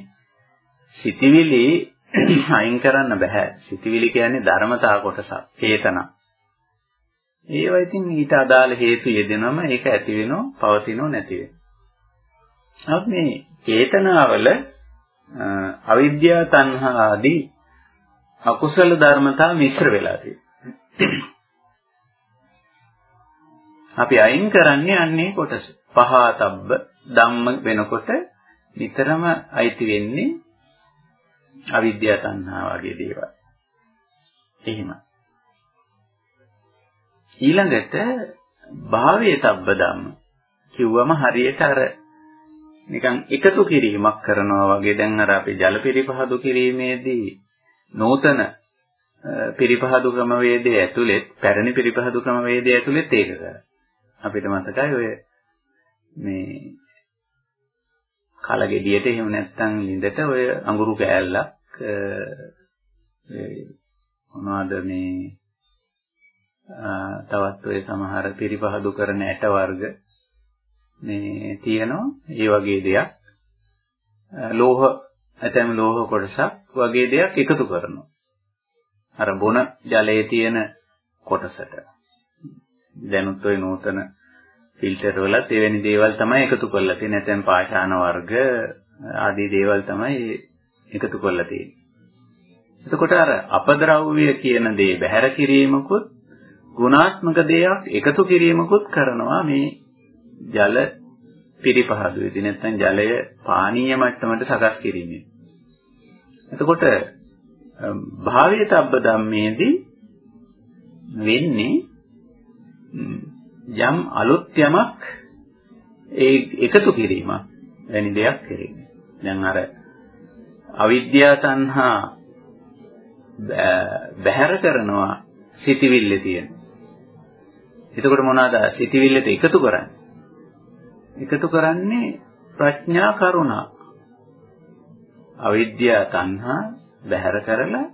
සිතිවිලි අයින් කරන්න බෑ. සිතිවිලි කියන්නේ ධර්මතා කොටසක්, චේතනා. ඒවා ඉතින් ඊට අදාළ හේතු යෙදෙනම ඒක ඇති වෙනව, පවතිනව නැති වෙනව. මේ චේතනාවල අවිද්‍යාව තණ්හා ආදී අකුසල ධර්මතා මිශ්‍ර වෙලා තියෙනවා. අපි අයින් කරන්නේ අන්නේ කොටස. පහතබ්බ ධම්ම වෙනකොට නිතරම අයිති වෙන්නේ අවිද්‍යා තණ්හා වගේ දේවල්. එහෙම. ඊළඟට භාවයේ තබ්බ ධම්ම කිව්වම හරියට අර නිකන් එකතු කිරීමක් කරනවා වගේ දැන් අර අපි ජල පිරිපහදු කිරීමේදී නූතන පිරිපහදු ක්‍රමවේදයේ ඇතුළේ පැරණි පිරිපහදු ක්‍රමවේදයේ ඇතුළේ ඒක කරා. අපිට මතකයි ඔය මේ කලගෙඩියට එහෙම නැත්නම් ලිඳට ඔය අඟුරු කෑල්ලක් මොනවද මේ තවත් ඔය සමහර පිරිපහදු කරන ඇට වර්ග මේ තියෙනවා ඒ වගේ දෙයක් ලෝහ ඇතැම් ලෝහ කොටසක් වගේ දෙයක් එකතු කරනවා අර බොන ජලයේ තියෙන කොටසට දැනුත් ওই නූතන ෆිල්ටර් වලත් එවැනි දේවල් තමයි එකතු කරලා තියෙන්නේ. නැත්නම් පාෂාණ වර්ග ආදී දේවල් තමයි එකතු කරලා තියෙන්නේ. එතකොට අර අපද්‍රව්‍ය කියන දේ බැහැර කිරීමකුත් ගුණාත්මක දෙයක් එකතු කිරීමකුත් කරනවා මේ ජල පිරිපහදුවේදී නැත්නම් ජලය පානීය මට්ටමට සකස් කිරීමෙන්. එතකොට භාවීතබ්බ ධම්මේදී වෙන්නේ යම් අලුත් යමක් ඒ එකතු කිරීමක් වැනි දෙයක් කෙරෙන්නේ. දැන් අර අවිද්‍යා තණ්හා බැහැර කරනවා සිටිවිල්ලේ තියෙන. එතකොට මොනවාද සිටිවිල්ලට එකතු කරන්නේ? එකතු කරන්නේ ප්‍රඥා කරුණා. අවිද්‍යා තණ්හා බැහැර කරලා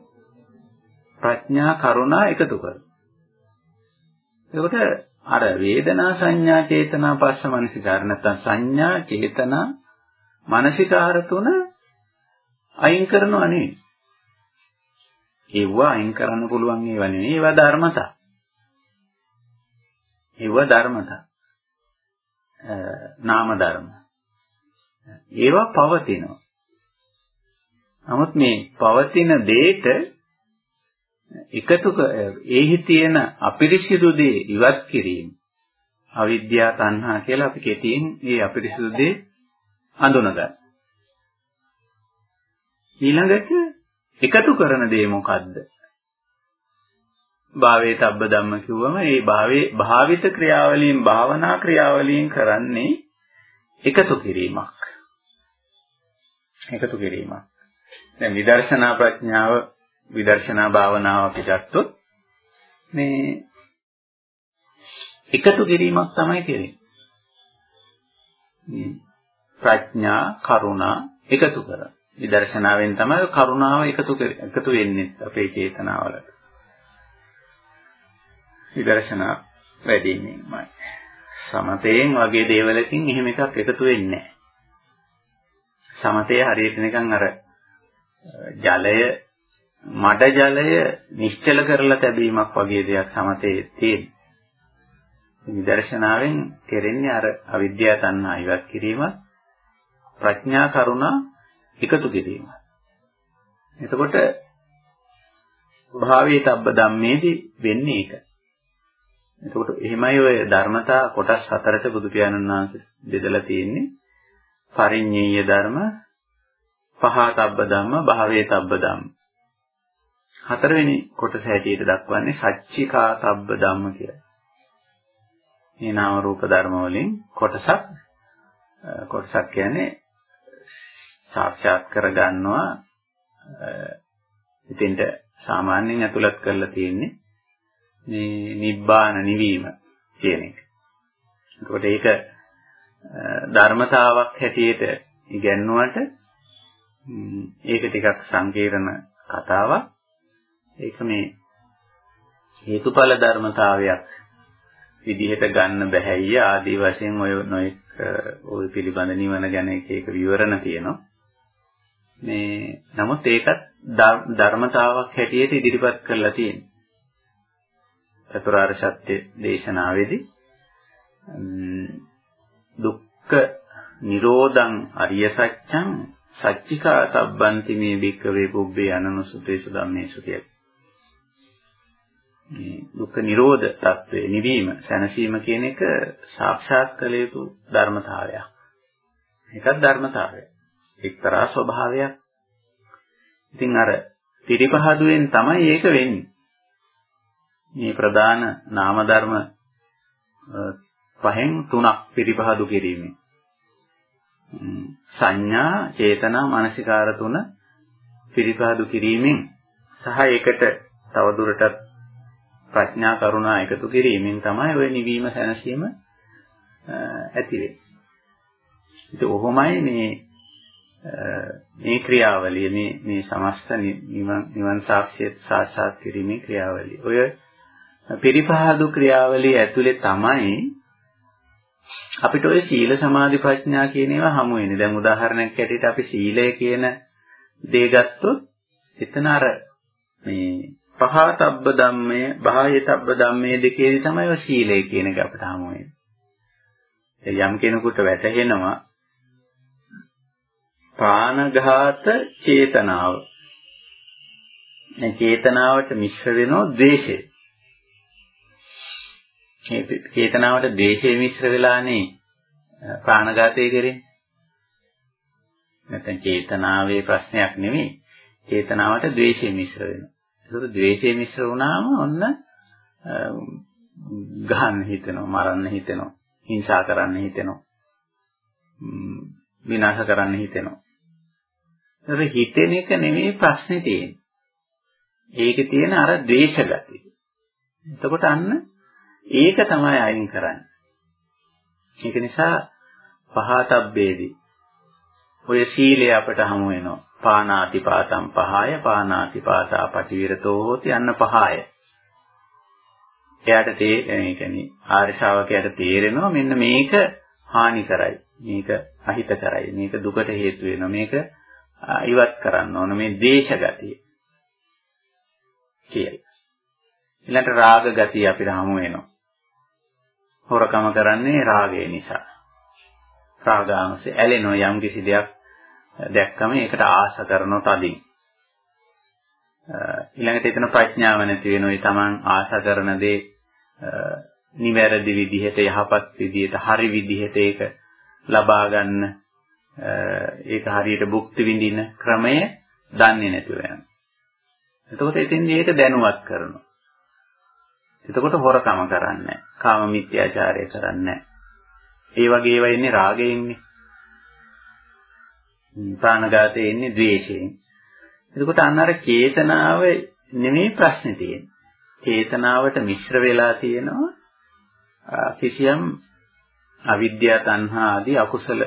ප්‍රඥා කරුණා එකතු කරනවා. එතකොට අර වේදනා සංඥා චේතනා පස්ස මනසිකාර නැත්නම් සංඥා චේතනා මනසිකාර තුන අයින් කරනවා නෙවෙයි. ඒවා අයින් කරන්න පුළුවන් ඒවා නෙවෙයි ඒවා ධර්මතා. ඒවා ධර්මතා. නාම ධර්ම. ඒවා පවතිනවා. නමුත් මේ පවතින දෙයට එකතු ඒහි තියෙන අපිරිසිදු දේ ඉවත් කිරීම අවිද්‍යා තණ්හා කියලා අපි කෙටියෙන් මේ අපිරිසිදු දේ හඳුනගන්න. ඊළඟට එකතු කරන දේ මොකද්ද? භාවයේ තබ්බ ධම්ම කිව්වම ඒ භාවයේ භාවිත ක්‍රියාවලියෙන් භාවනා ක්‍රියාවලියෙන් කරන්නේ එකතු කිරීමක්. එකතු කිරීමක්. දැන් විදර්ශනා ප්‍රඥාව විදර්ශනා භාවනාව අපි ගත්තොත් මේ එකතු කිරීමක් තමයි කරන්නේ. ප්‍රඥා කරුණා එකතු කරන. විදර්ශනාවෙන් තමයි කරුණාව එකතු එකතු වෙන්නේ අපේ චේතනාවලට. විදර්ශනා වැඩිමයි. සමතයෙන් වගේ දේවලකින් එහෙම එකක් එකතු වෙන්නේ නැහැ. සමතය හරියට නිකන් අර ජලය මඩ ජලය නිශ්චල කරලා තැබීමක් වගේ දෙයක් සමතේ තියෙන. විදර්ශනාවෙන් කෙරෙන්නේ අර අවිද්‍යාව තණ්හා ඉවත් කිරීම ප්‍රඥා කරුණා එකතු කිරීම. එතකොට භාවයේ තබ්බ ධම්මේදී වෙන්නේ ඒක. එතකොට එහෙමයි ඔය ධර්මතා කොටස් හතරට බුදු පියාණන් වහන්සේ බෙදලා තියෙන්නේ. පරිඤ්ඤේය ධර්ම, පහතබ්බ ධම්ම, භාවයේ තබ්බ ධම්ම. හතරවෙනි කොටස හැටියට දක්වන්නේ සච්චිකාතබ්බ ධම්ම කියලා. මේ නාම රූප ධර්ම වලින් කොටසක් කොටසක් කියන්නේ සාක්ෂාත් කරගන්නවා ඉතින්ට සාමාන්‍යයෙන් ඇතුළත් කරලා තියෙන්නේ මේ නිබ්බාන නිවීම කියන එක. එතකොට ඒක ධර්මතාවක් හැටියට ඉගැන්නුවට ඒක ටිකක් සංකීර්ණ කතාවක්. ඒක මේ හේතුඵල ධර්මතාවයක් විදිහට ගන්න බැහැයි ආදී වශයෙන් ඔය නොඑක් ওই පිළිබඳ නිවන ගැන එක එක විවරණ තියෙනවා. මේ නමුත් ඒකත් ධර්මතාවක් හැටියට ඉදිරිපත් කරලා තියෙනවා. චතුරාර්ය සත්‍ය දේශනාවේදී දුක්ඛ නිරෝධං අරිය සත්‍යං සච්චිකා තබ්බන්ති මේ භික්කවේ පුබ්බේ අනනුසුතේසු ධම්මේසු කියලා. මේ දුක්ඛ නිරෝධ తත්වයේ නිවීම සැනසීම කියන එක සාක්ෂාත් කළ යුතු ධර්මතාවයක්. ඒකත් ධර්මතාවයක්. එක්තරා ස්වභාවයක්. ඉතින් අර ත්‍රිපහදුවෙන් තමයි ඒක වෙන්නේ. මේ ප්‍රධාන නාම ධර්ම පහෙන් තුනක් ත්‍රිපහදු කිරීමෙන්. සංඥා, චේතනා, මානසිකාර තුන ත්‍රිපහදු කිරීමෙන් සහ ඒකට තවදුරටත් ප්‍රඥා කරුණා එකතු කිරීමෙන් තමයි ওই නිවීම සැනසීම ඇති වෙන්නේ. ඉතින් ඔහොමයි මේ මේ ක්‍රියාවලිය මේ මේ සමස්ත නිවන් නිවන් සාක්ෂිය සාක්ෂාත් කිරීමේ ක්‍රියාවලිය. ඔය පිරිපහදු ක්‍රියාවලිය ඇතුලේ තමයි අපිට ඔය සීල සමාධි ප්‍රඥා කියන ඒවා හමු වෙන්නේ. දැන් උදාහරණයක් ඇටියට අපි සීලය කියන දේ ගත්තොත් එතන අර මේ පහතබ්බ ධම්මයේ බාහ්‍යතබ්බ ධම්මයේ දෙකේදී තමයි ඔය සීලය කියන එක අපිට හමු වෙන්නේ. යම් කෙනෙකුට වැටහෙනවා ප්‍රාණඝාත චේතනාව. මේ චේතනාවට මිශ්‍ර වෙනෝ ද්වේෂය. මේ චේතනාවට ද්වේෂය මිශ්‍ර වෙලානේ ප්‍රාණඝාතය කරන්නේ. නැත්නම් චේතනාවේ ප්‍රශ්නයක් නෙමෙයි. චේතනාවට ද්වේෂය මිශ්‍ර වෙනවා. ඒකට ද්වේෂය මිශ්‍ර වුණාම ඔන්න ගහන්න හිතෙනවා, මරන්න හිතෙනවා, හිංසා කරන්න හිතෙනවා. විනාශ කරන්න හිතෙනවා. ඒක හිතෙන එක නෙමෙයි ප්‍රශ්නේ තියෙන්නේ. ඒකේ තියෙන අර ද්වේෂ ගතිය. එතකොට අන්න ඒක තමයි අයින් කරන්නේ. ඒක නිසා පහතබ්බේදී ඔය සීලය අපට හමු වෙනවා. පානාති පාතම් පහය පානාති පාතා පටිවිරතෝ හෝති අන්න පහය. එයාට තේ ඒ කියන්නේ ආර්ය ශ්‍රාවකයාට තේරෙනවා මෙන්න මේක හානි කරයි. මේක අහිත කරයි. මේක දුකට හේතු වෙනවා. මේක ඉවත් කරන්න ඕන මේ දේශ ගතිය. කියයි. ඊළඟට රාග ගතිය අපිට හමු වෙනවා. හොරකම කරන්නේ රාගය නිසා. රාගාංශය ඇලෙනවා යම් කිසි දෙයක් දැක්කම ඒකට ආශ කරනව තදින්. ඊළඟට එතන ප්‍රඥාව නැති වෙනවා. ඒ තමන් ආශ කරන දේ නිවැරදි විදිහට යහපත් විදිහට හරි විදිහට ඒක ලබා ගන්න ඒක හරියට භුක්ති විඳින ක්‍රමය දන්නේ නැතුව යනවා. එතකොට එතෙන්දී ඒක දැනුවත් කරනවා. එතකොට හොරකම කරන්නේ කාම මිත්‍යාචාරය කරන්නේ ඒ වගේ ඒවා ඉන්නේ රාගයෙන්නේ. ප්‍රාණඝාතයේ ඉන්නේ ද්වේෂයෙන්. එතකොට අන්න අර චේතනාව නෙමෙයි ප්‍රශ්නේ තියෙන්නේ. චේතනාවට මිශ්‍ර වෙලා තියෙනවා කිසියම් අවිද්‍යාව තණ්හා ආදී අකුසල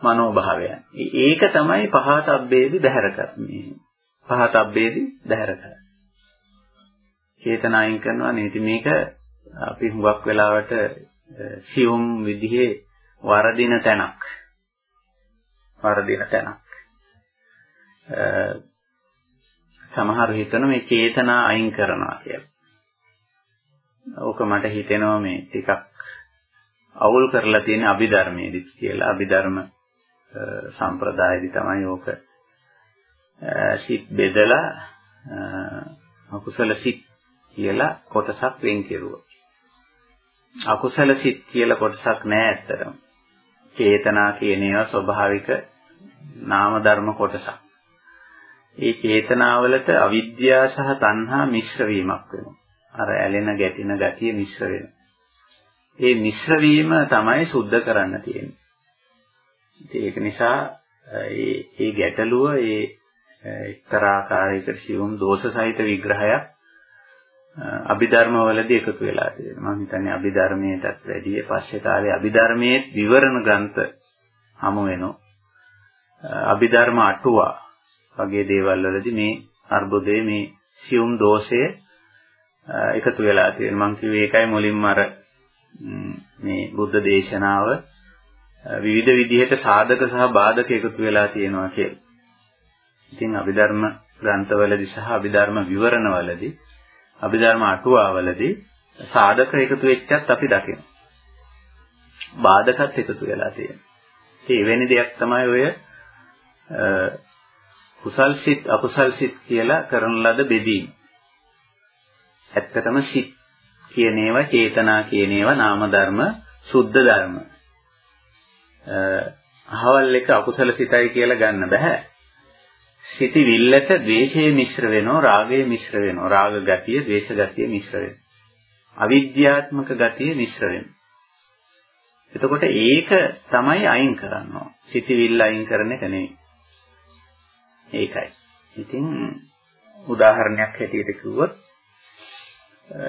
මනෝභාවයන්. ඒක තමයි පහතබ්බේදී බැහැර කරන්නේ. පහතබ්බේදී බැහැර කරන්නේ. චේතනායින් කරනවා නේද මේක අපි හුඟක් වෙලාවට සියුම් විදිහේ වරදින තැනක්. වරදින තැනක්. සමහර හිතන මේ චේතනා අයින් කරනවා කියලා. ඕක මට හිතෙනවා මේ ටිකක් අවුල් කරලා තියෙන අභිධර්මයේදී කියලා අභිධර්ම සම්ප්‍රදායේදී තමයි ඕක සිත් බෙදලා අකුසල සිත් කියලා කොටසක් වෙන් කෙරුවා. අකුසල සිත් කියලා කොටසක් නෑ ඇත්තටම. චේතනා කියන ඒවා ස්වභාවික නාම ධර්ම කොටසක්. ඒ චේතනාවලට අවිද්‍යාව සහ තණ්හා මිශ්‍ර වීමක් වෙනවා. අර ඇලෙන ගැටෙන ගතිය මිශ්‍ර වෙනවා. ඒ මිශ්‍ර වීම තමයි සුද්ධ කරන්න තියෙන්නේ. ඒක නිසා ඒ ඒ ගැටලුව ඒ එක්තරා ආකාරයකට සිවුම් දෝෂ සහිත විග්‍රහයක් අභිධර්ම වලදී එකතු වෙලා තියෙනවා. මම හිතන්නේ අභිධර්මයටත් වැඩිය පස්සේ කාලේ අභිධර්මයේ විවරණ ග්‍රන්ථ හමු වෙනවා. අභිධර්ම අටුවා වගේ දේවල් වලදී මේ අර්බුදයේ මේ සියුම් දෝෂය එකතු වෙලා තියෙනවා. මම කිව්වේ ඒකයි මුලින්ම අර මේ බුද්ධ දේශනාව විවිධ විදිහට සාධක සහ බාධක එකතු වෙලා තියෙනවා කියලා. ඉතින් අභිධර්ම ග්‍රන්ථවලදී සහ අභිධර්ම විවරණවලදී අභිධර්ම අටුවාවලදී සාධක එකතු වෙච්චත් අපි දකිනවා. බාධකත් එකතු වෙලා තියෙනවා. ඉතින් එවැනි දෙයක් තමයි ඔය කුසල් සිත් අකුසල් සිත් කියලා කරන ලද බෙදීම. ඇත්තටම සිත් කියන ඒවා චේතනා කියන ඒවා නාම ධර්ම සුද්ධ ධර්ම. අහවල් එක අකුසල සිතයි කියලා ගන්න බෑ. සිතිවිල්ලට ද්වේෂයේ මිශ්‍ර වෙනවා රාගයේ මිශ්‍ර වෙනවා රාග ගතිය ද්වේෂ ගතිය මිශ්‍ර වෙනවා. අවිද්‍යාත්මක ගතිය මිශ්‍ර වෙනවා. එතකොට ඒක තමයි අයින් කරනවා. සිතිවිල්ල අයින් කරන එක නෙවෙයි. ඒකයි. ඉතින් උදාහරණයක් හැටියට කිව්වොත්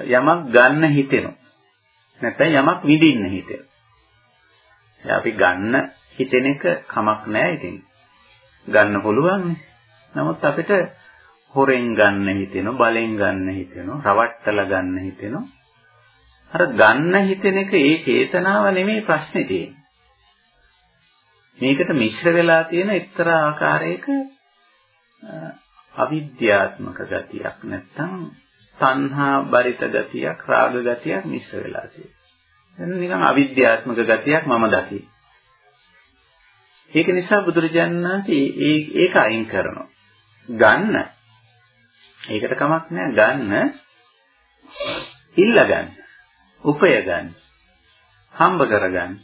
යමක් ගන්න හිතෙනවා. නැත්නම් යමක් විඳින්න හිතෙනවා. අපි ගන්න හිතෙන එක කමක් නැහැ ඉතින්. ගන්න පුළුවන්. නමුත් අපිට හොරෙන් ගන්න හිතෙනවා, බලෙන් ගන්න හිතෙනවා, රවට්ටලා ගන්න හිතෙනවා. අර ගන්න හිතෙන එක ඒ චේතනාව නෙමෙයි ප්‍රශ්නේ තියෙන්නේ. මේකට මිශ්‍ර වෙලා තියෙන එක්තරා ආකාරයක අවිද්‍යාත්මක ගතියක් නැත්තම් තණ්හා බරිත ගතියක් රාග ගතියක් මිශ්‍ර වෙලා තියෙනවා. එන්න නිකන් අවිද්‍යාත්මක ගතියක් මම දකි. ඒක නිසා බුදුරජාණන් වහන්සේ ඒක අයින් කරනවා. ගන්න. ඒකට කමක් නෑ ගන්න. ඉල්ල ගන්න. උපය ගන්න. හම්බ කරගන්න.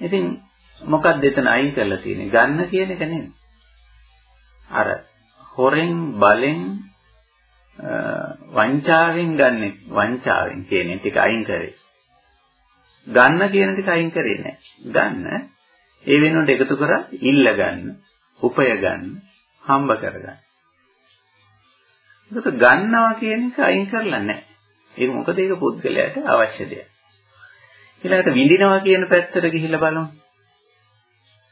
ඉතින් මොකක්ද එතන අයින් කරලා තියෙන්නේ? ගන්න කියන එක නෙමෙයි. අර හොරෙන් බලෙන් වංචාවෙන් ගන්න වංචාවෙන් කියන ටික අයින් කරේ. ගන්න කියන ටික අයින් කරේ නෑ. ගන්න ඒ වෙනුවට එකතු කරා ඉල්ල ගන්න, උපය ගන්න, හම්බ කරගන්න. ඒක ගන්නවා කියන එක අයින් කරලා නෑ. ඒක මොකද ඒක පුද්ගලයාට අවශ්‍ය දෙයක්. ඊළඟට විඳිනවා කියන පැත්තට ගිහිල්ලා බලමු.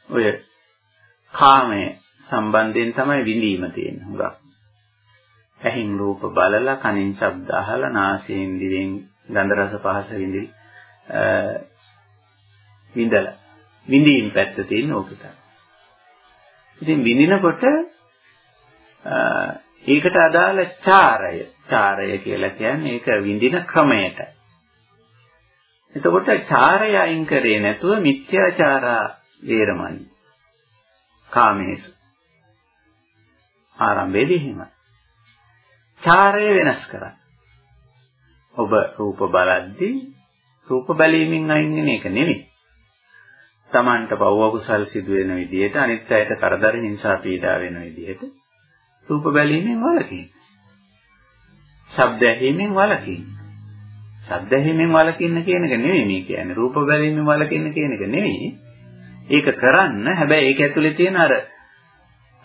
ඔය කාමය සම්බන්ධයෙන් තමයි විඳීම තියෙන්නේ හුඟක්. ඇහින් රූප බලලා, කනින් ශබ්ද අහලා, නාසයෙන් දිවෙන් ගන්ධ රස පහස විඳි විඳලා. විඳීම් පැත්ත තියෙන ඕක තමයි. ඉතින් විඳිනකොට ඒකට අදාළ චාරය, චාරය කියලා කියන්නේ ඒක විඳින ක්‍රමයට. එතකොට චාරය අයින් කරේ නැතුව මිත්‍යාචාරා වේරමණී. කාමේසු. ආරම්භයේදී හිමයි. චාරය වෙනස් කරන්න. ඔබ රූප බලද්දී රූප බැලීමෙන් අයින් වෙන එක නෙමෙයි. Tamanට පවව කුසල් සිදු වෙන විදිහට අනිත් අයට කරදර හිංසා පීඩා වෙන විදිහට රූප බැලීමෙන් වළකින්න. ශබ්ද ඇහිීමෙන් වළකින්න. ශබ්ද ඇහිීමෙන් වළකින්න කියන එක නෙමෙයි මේ කියන්නේ. රූප බැලීමෙන් වළකින්න කියන එක නෙමෙයි. ඒක කරන්න හැබැයි ඒක ඇතුලේ තියෙන අර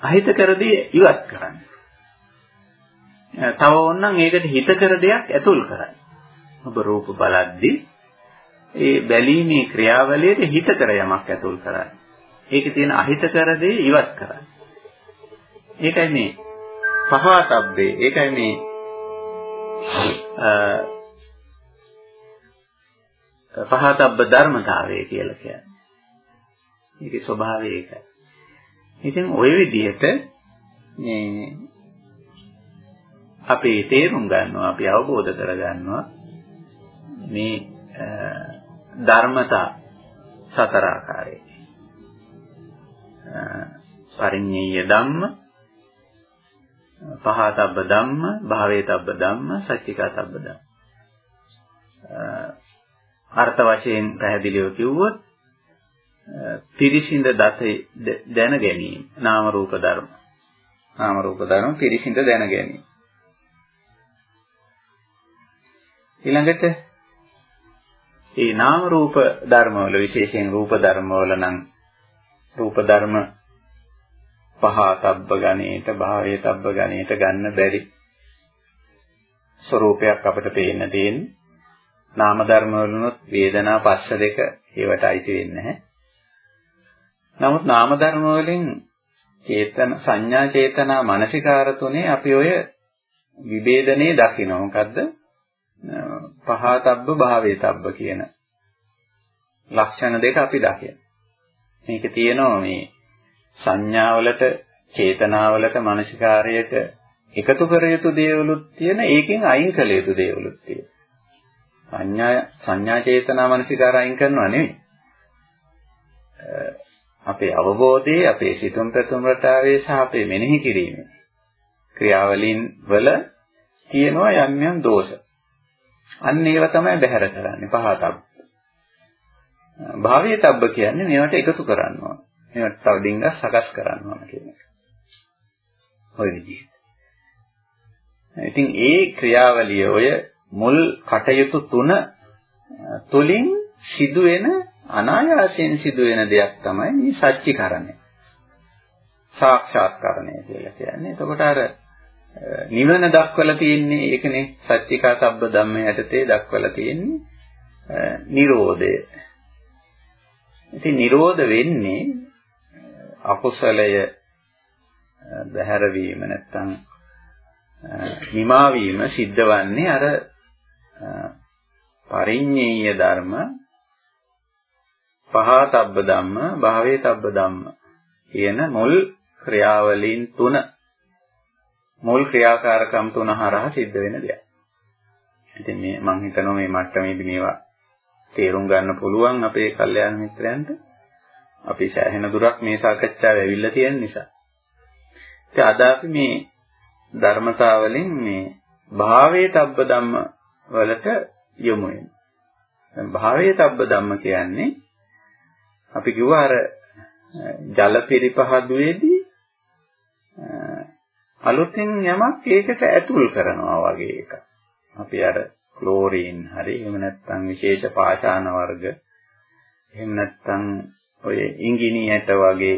අහිත කර දේ ඉවත් කරන්න. තව ඕනනම් ඒකට හිත කර දෙයක් ඇතුල් කරන්න. ඔබ රූප බලද්දී ඒ බැලීමේ ක්‍රියාවලියට හිත කර යමක් ඇතුල් කරන්න. ඒකේ තියෙන අහිත කර දේ ඉවත් කරන්න. ඒකයි මේ පහවතබ්බේ ඒකයි මේ පහතබ්බ ධර්මතාවය කියලා කියන්නේ. ඒකේ ස්වභාවය ඒකයි. ඉතින් ওই විදිහට මේ අපි තේරුම් ගන්නවා අපි අවබෝධ කර ගන්නවා මේ ධර්මතා සතර ආකාරයේ. පරිඤ්ඤය ධම්ම පහතබ්බ ධම්ම භාවේතබ්බ ධම්ම සච්චිකාතබ්බ ධම්ම. අර්ථ වශයෙන් පැහැදිලිව කිව්වොත් පිරිසිඳ දත දැන ගැනීම නාම රූප ධර්ම. නාම රූප ධර්ම පිරිසිඳ දැන ගැනීම. ඊළඟට ඒ නාම රූප ධර්මවල විශේෂයෙන් රූප ධර්මවල නම් රූප ධර්ම පහතබ්බ ගණේට භාවයතබ්බ ගණේට ගන්න බැරි ස්වરૂපයක් අපිට පේන්න තියෙන්නේ නාම ධර්ම වලුනොත් වේදනා පස්ස දෙක ඒවට අයිති වෙන්නේ නැහැ. නමුත් නාම ධර්ම වලින් චේතන සංඥා චේතනා මානසිකාර තුනේ අපි ඔය විභේදනේ දකින්න මොකද්ද? පහතබ්බ භාවේතබ්බ කියන ලක්ෂණ දෙක අපි දකින. මේක තියෙනවා මේ සංඥාවලට, චේතනාවලට, මානසිකාරයට එකතු කර යුතු දේවලුත් තියෙන, ඒකෙන් අයින් කළ යුතු දේවලුත් තියෙන. සංඥා සංඥා චේතනා මානසිකාර අයින් කරනවා නෙවෙයි. අපේ අවබෝධයේ, අපේ සිතුම් පැතුම් රටාවේ සහ අපේ මෙනෙහි කිරීමේ ක්‍රියාවලින් වල තියෙනවා යම් යම් දෝෂ. අන්න ඒව තමයි බැහැර කරන්නේ පහතබ්බ. භාවීතබ්බ කියන්නේ මේවට එකතු කරනවා. මේවට තව ඩිංගක් සකස් කරනවා කියන එක. ඔය විදිහට. ඉතින් ඒ ක්‍රියාවලිය ඔය මුල් කටයුතු තුන තුලින් සිදුවෙන අනායාසයෙන් සිදුවෙන දෙයක් තමයි මේ සත්‍චිකරණය. සාක්ෂාත්කරණය කියලා කියන්නේ. එතකොට අර නිවන දක්වලා තියෙන්නේ ඒකනේ සත්‍චිකා සබ්බ ධම්ම යටතේ දක්වලා තියෙන්නේ නිරෝධය ඉතින් නිරෝධ වෙන්නේ අකුසලය බහැර වීම නැත්තම් නිමා වීම සිද්ධ වන්නේ අර පරිඤ්ඤේය ධර්ම පහතබ්බ ධම්ම භාවේතබ්බ ධම්ම කියන මුල් ක්‍රියාවලීන් තුන මුල් ක්‍රියාකාරකම් තුන හරහා සිද්ධ වෙන දෙයක්. ඉතින් මේ මම හිතනවා මේ මට්ටමේදී මේවා තේරුම් ගන්න පුළුවන් අපේ කල්යාණ මිත්‍රයන්ට. අපි සෑහෙන දුරක් මේ සාකච්ඡාව ඇවිල්ලා තියෙන නිසා. ඉතින් අද අපි මේ ධර්මතාවලින් මේ භාවයේ තබ්බ ධම්ම වලට යොමු වෙනවා. දැන් භාවයේ තබ්බ ධම්ම කියන්නේ අපි කිව්වා අර ජල පිරිපහදුවේදී අලුතෙන් යමක් ඒකට ඇතුල් කරනවා වගේ එකක්. අපි අර ක්ලෝරින් හරි එහෙම නැත්නම් විශේෂ පාෂාණ වර්ග එහෙම නැත්නම් ඔය ඉංගිනියට වගේ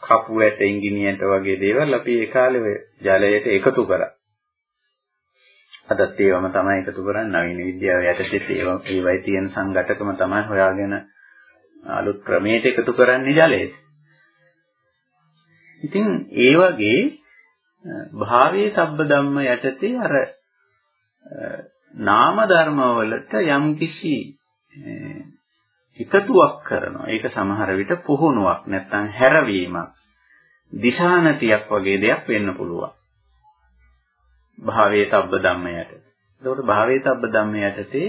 කපු ඇට ඉංගිනියට වගේ දේවල් අපි ඒ කාලේ ඔය ජලයට එකතු කරා. අදත් ඒවම තමයි එකතු කරන්නේ නවීන විද්‍යාව යටතේ ඒව ඒවයි තියෙන සංඝටකම තමයි හොයාගෙන අලුත් ක්‍රමයට එකතු කරන්නේ ජලයට. ඉතින් ඒ වගේ භාවයේ සබ්බ ධම්ම යටතේ අර නාම ධර්ම වලට යම්කිසි එකතුවක් කරනවා. ඒක සමහර විට පුහුණුවක් නැත්නම් හැරවීමක්, දිශානතියක් වගේ දෙයක් වෙන්න පුළුවන්. භාවයේ තබ්බ ධම්මයට. එතකොට භාවයේ තබ්බ ධම්මයටතේ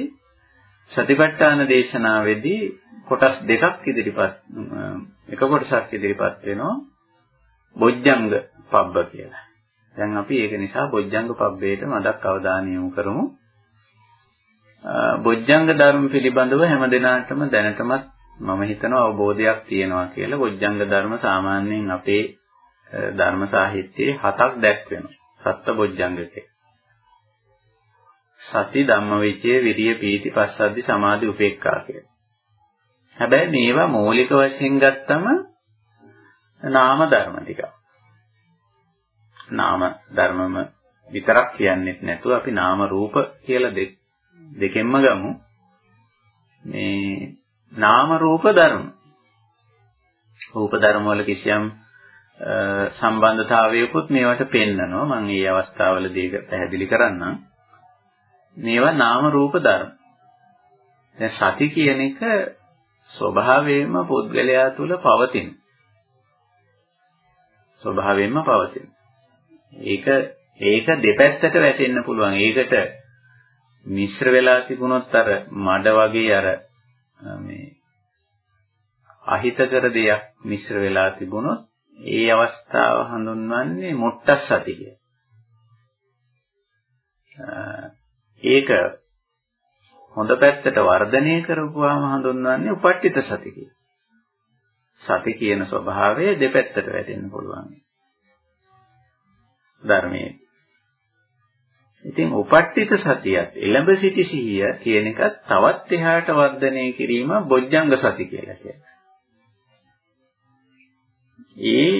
සතිපට්ඨාන දේශනාවේදී කොටස් දෙකක් ඉදිරිපත් එක කොටසක් ඉදිරිපත් වෙනවා බොජ්ජංග පබ්බ කියලා. දැන් අපි ඒක නිසා බොජ්ජංග පබ්බේට මදක් අවධානය යොමු කරමු. බොජ්ජංග ධර්ම පිළිබඳව හැම දිනාටම දැනටමත් මම හිතනවා අවබෝධයක් තියෙනවා කියලා. බොජ්ජංග ධර්ම සාමාන්‍යයෙන් අපේ ධර්ම සාහිත්‍යයේ හතක් දැක්වෙනවා. සත්ත බොජ්ජංගකේ. සති ධම්මවිචය විරිය පීති පස්සද්ධි සමාධි උපේක්ඛා කියලා. හැබැයි මේවා මූලික වශයෙන් ගත්තම නාම ධර්ම ටිකක්. නාම ධර්මම විතරක් කියන්නෙත් නැතුව අපි නාම රූප කියලා දෙකෙන්ම ගමු. මේ නාම රූප ධර්ම. රූප ධර්ම වල කිසියම් සම්බන්ධතාවයකුත් මේවට පෙන්නනවා. මම මේ අවස්ථාවලදී ඒක පැහැදිලි කරන්නම්. මේවා නාම රූප ධර්ම. දැන් සති කියන එක ස්වභාවයෙන්ම පුද්ගලයා තුල පවතින. ස්වභාවයෙන්ම පවතින. ඒක ඒක දෙපැත්තට වැටෙන්න පුළුවන්. ඒකට මිශ්‍ර වෙලා තිබුණොත් අර මඩ වගේ අර මේ අහිතකර දෙයක් මිශ්‍ර වෙලා තිබුණොත් ඒ අවස්ථාව හඳුන්වන්නේ මුට්ටස් සති කිය. ඒක හොඳ පැත්තට වර්ධනය කරපුවාම හඳුන්වන්නේ උපට්ඨිත සති කිය. සති කියන ස්වභාවය දෙපැත්තට වැටෙන්න පුළුවන්. ධර්මයේ. ඉතින් උපට්ඨිත සතියත් එළඹ සිටි සිහිය කියන එකත් තවත් එහාට වර්ධනය කිරීම බොජ්ජංග සති කියලා කියනවා. ඒ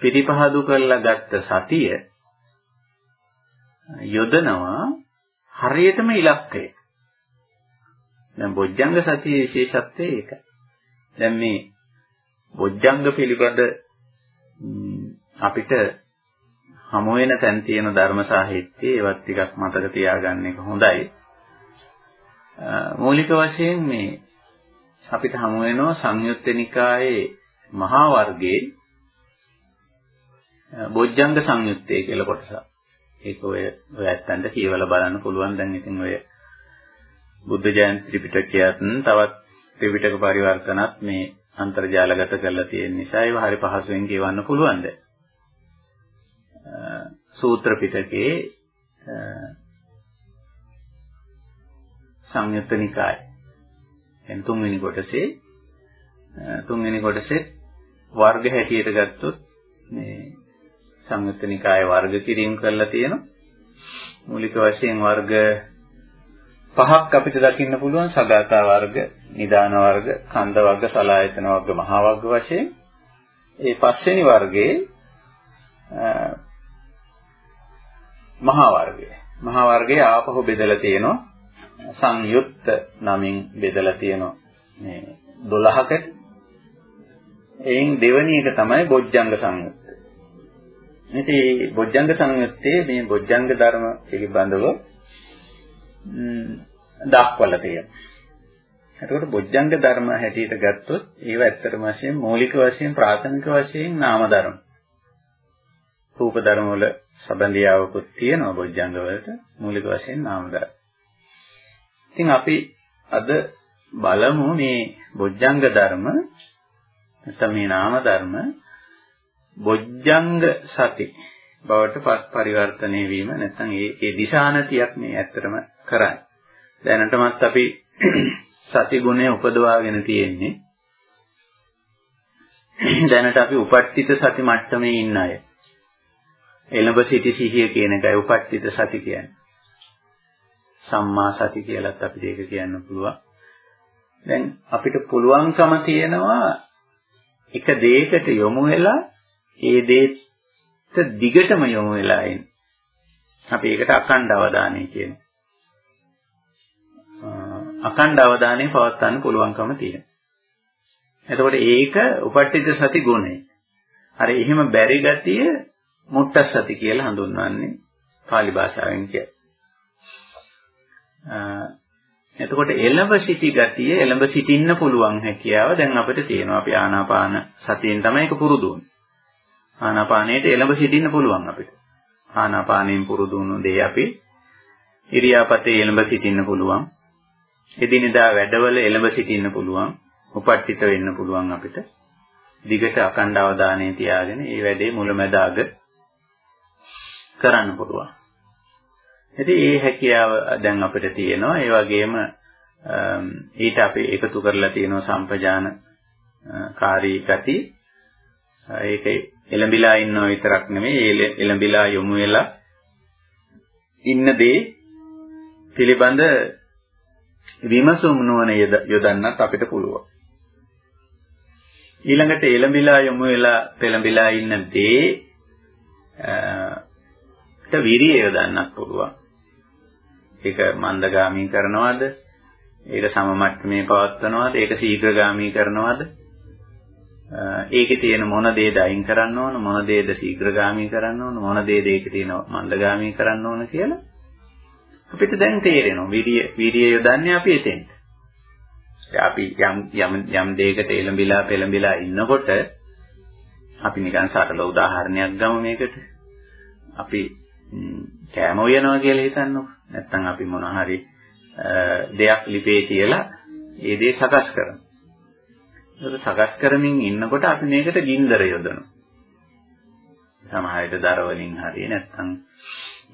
පිරිපහදු කරලා ගත්ත සතිය යොදනවා හරියටම ඉලක්කය. දැන් බොජ්ජංග සතියේ විශේෂත්වය ඒකයි. දැන් මේ බොජ්ජංග පිළිබඳ අපිට හමු වෙන තැන් තියෙන ධර්ම සාහිත්‍යයේ ඒවත් ටිකක් මතක තියාගන්න එක හොඳයි. මූලික වශයෙන් මේ අපිට හමු වෙනවා සංයුත්ත නිකායේ මහා වර්ගයේ බොජ්ජංග සංයුත්තේ කියලා කොටසක්. ඒක ඔය ඔය ඇත්තන්ට කියවලා බලන්න පුළුවන් දැන් ඉතින් ඔය බුද්ධ ජයන්ති ත්‍රිපිටකයත් තවත් ත්‍රිපිටක පරිවර්තනත් මේ අන්තර්ජාලගත කරලා තියෙන නිසා ඒව හරි පහසුවෙන් කියවන්න පුළුවන් දැන්. සූත්‍ර පිටකයේ සංයුත්ත නිකාය. එන් තුන්වෙනි කොටසේ තුන්වෙනි කොටසේ වර්ග හැටියට ගත්තොත් මේ සංයුත්ත නිකාය වර්ග කිරීම කරලා තියෙනවා. මූලික වශයෙන් වර්ග පහක් අපිට දකින්න පුළුවන් සගතා වර්ග, නිදාන වර්ග, කන්ද වර්ග, සලායතන වර්ග, මහා වර්ග වශයෙන්. ඒ පස්වෙනි වර්ගයේ මහා වර්ගය. මහා වර්ගය ආපහු බෙදලා තියෙනවා සංයුක්ත නමින් බෙදලා තියෙනවා මේ 12කට. එයින් දෙවෙනි එක තමයි බොජ්ජංග සංයුත්ත. ඉතින් බොජ්ජංග සංයුත්තේ මේ බොජ්ජංග ධර්ම පිළිබඳව දක්වලා තියෙනවා. එතකොට බොජ්ජංග ධර්ම හැටියට ගත්තොත් ඒව ඇත්තටම වශයෙන් මৌলিক වශයෙන් ප්‍රාථමික වශයෙන් නාම ධර්ම. රූප ධර්ම වල සබඳියාවකුත් තියෙනවා බොජ්ජංග වලට මූලික වශයෙන් නාම ධර්ම. ඉතින් අපි අද බලමු මේ බොජ්ජංග ධර්ම නැත්නම් මේ නාම ධර්ම බොජ්ජංග සති බවට පරිවර්තනය වීම නැත්නම් ඒ ඒ දිශානතියක් මේ ඇත්තටම කරන්නේ. දැනටමත් අපි සති ගුණය උපදවාගෙන තියෙන්නේ. දැනට අපි උපට්ඨිත සති මට්ටමේ ඉන්න අය. එළඹ සිටි සිහිය කියන එකයි උපට්ඨිත සති කියන්නේ. සම්මා සති කියලත් අපිට ඒක කියන්න පුළුවන්. දැන් අපිට පුළුවන්කම තියෙනවා එක දෙයකට යොමු වෙලා ඒ දෙයට දිගටම යොමු වෙලා ඉන්න. අපි ඒකට අඛණ්ඩ අවධානය කියනවා. අඛණ්ඩ අවධානය පවත්වන්න පුළුවන්කම තියෙනවා. එතකොට ඒක උපට්ඨිත සති ගුණය. අර එහෙම බැරි ගතිය මුට්ට සති කියලා හඳුන්වන්නේ pāli භාෂාවෙන් කියන්නේ. එතකොට එළඹ සිටි ගතිය එළඹ සිටින්න පුළුවන් හැකියාව දැන් අපිට තියෙනවා. අපි ආනාපාන සතියෙන් තමයි ඒක පුරුදු වෙන්නේ. ආනාපානයට එළඹ සිටින්න පුළුවන් අපිට. ආනාපානයෙන් පුරුදු වුණු දේ අපි ඉරියාපතේ එළඹ සිටින්න පුළුවන්. එදිනෙදා වැඩවල එළඹ සිටින්න පුළුවන්. උපට්ඨිත වෙන්න පුළුවන් අපිට. දිගට අකණ්ඩ අවධානය තියාගෙන මේ වැඩේ මුලැමැද අග කරන්න පුළුවන්. ඉතින් ඒ හැකියාව දැන් අපිට තියෙනවා. ඒ වගේම ඊට අපි එකතු කරලා තියෙනවා සම්පජාන කාරී ගති. ඒක එළඹිලා ඉන්නව විතරක් නෙමෙයි එළඹිලා යොමු වෙලා ඉන්න දේ පිළිබඳ විමසුම් නුවණ යොදන්නත් අපිට පුළුවන්. ඊළඟට එළඹිලා යොමු වෙලා පෙළඹිලා ඉන්න දේ ට විරිය යොදන්නත් පුළුවන්. ඒක මන්දගාමී කරනවද? ඒක සම මට්ටමේ පවත්වනවද? ඒක ශීඝ්‍රගාමී කරනවද? ඒකේ තියෙන මොන දේද අයින් කරන්න ඕන මොන දේද ශීඝ්‍රගාමී කරන්න ඕන මොන දේද ඒකේ තියෙන මන්දගාමී කරන්න ඕන කියලා අපිට දැන් තේරෙනවා විරිය විරිය යොදන්නේ අපි එතෙන්ට. අපි යම් යම් යම් දෙයකට එළඹිලා පෙළඹිලා ඉන්නකොට අපි නිකන් සරල උදාහරණයක් ගමු මේකට. අපි කෑම උයනවා කියලා හිතන්නකො. නැත්තම් අපි මොන හරි දෙයක් ලිපේ තියලා ඒ දේ සකස් කරනවා. ඒක සකස් කරමින් ඉන්නකොට අපි මේකට ගින්දර යොදනවා. සමහර විට දර වලින් හරි නැත්තම්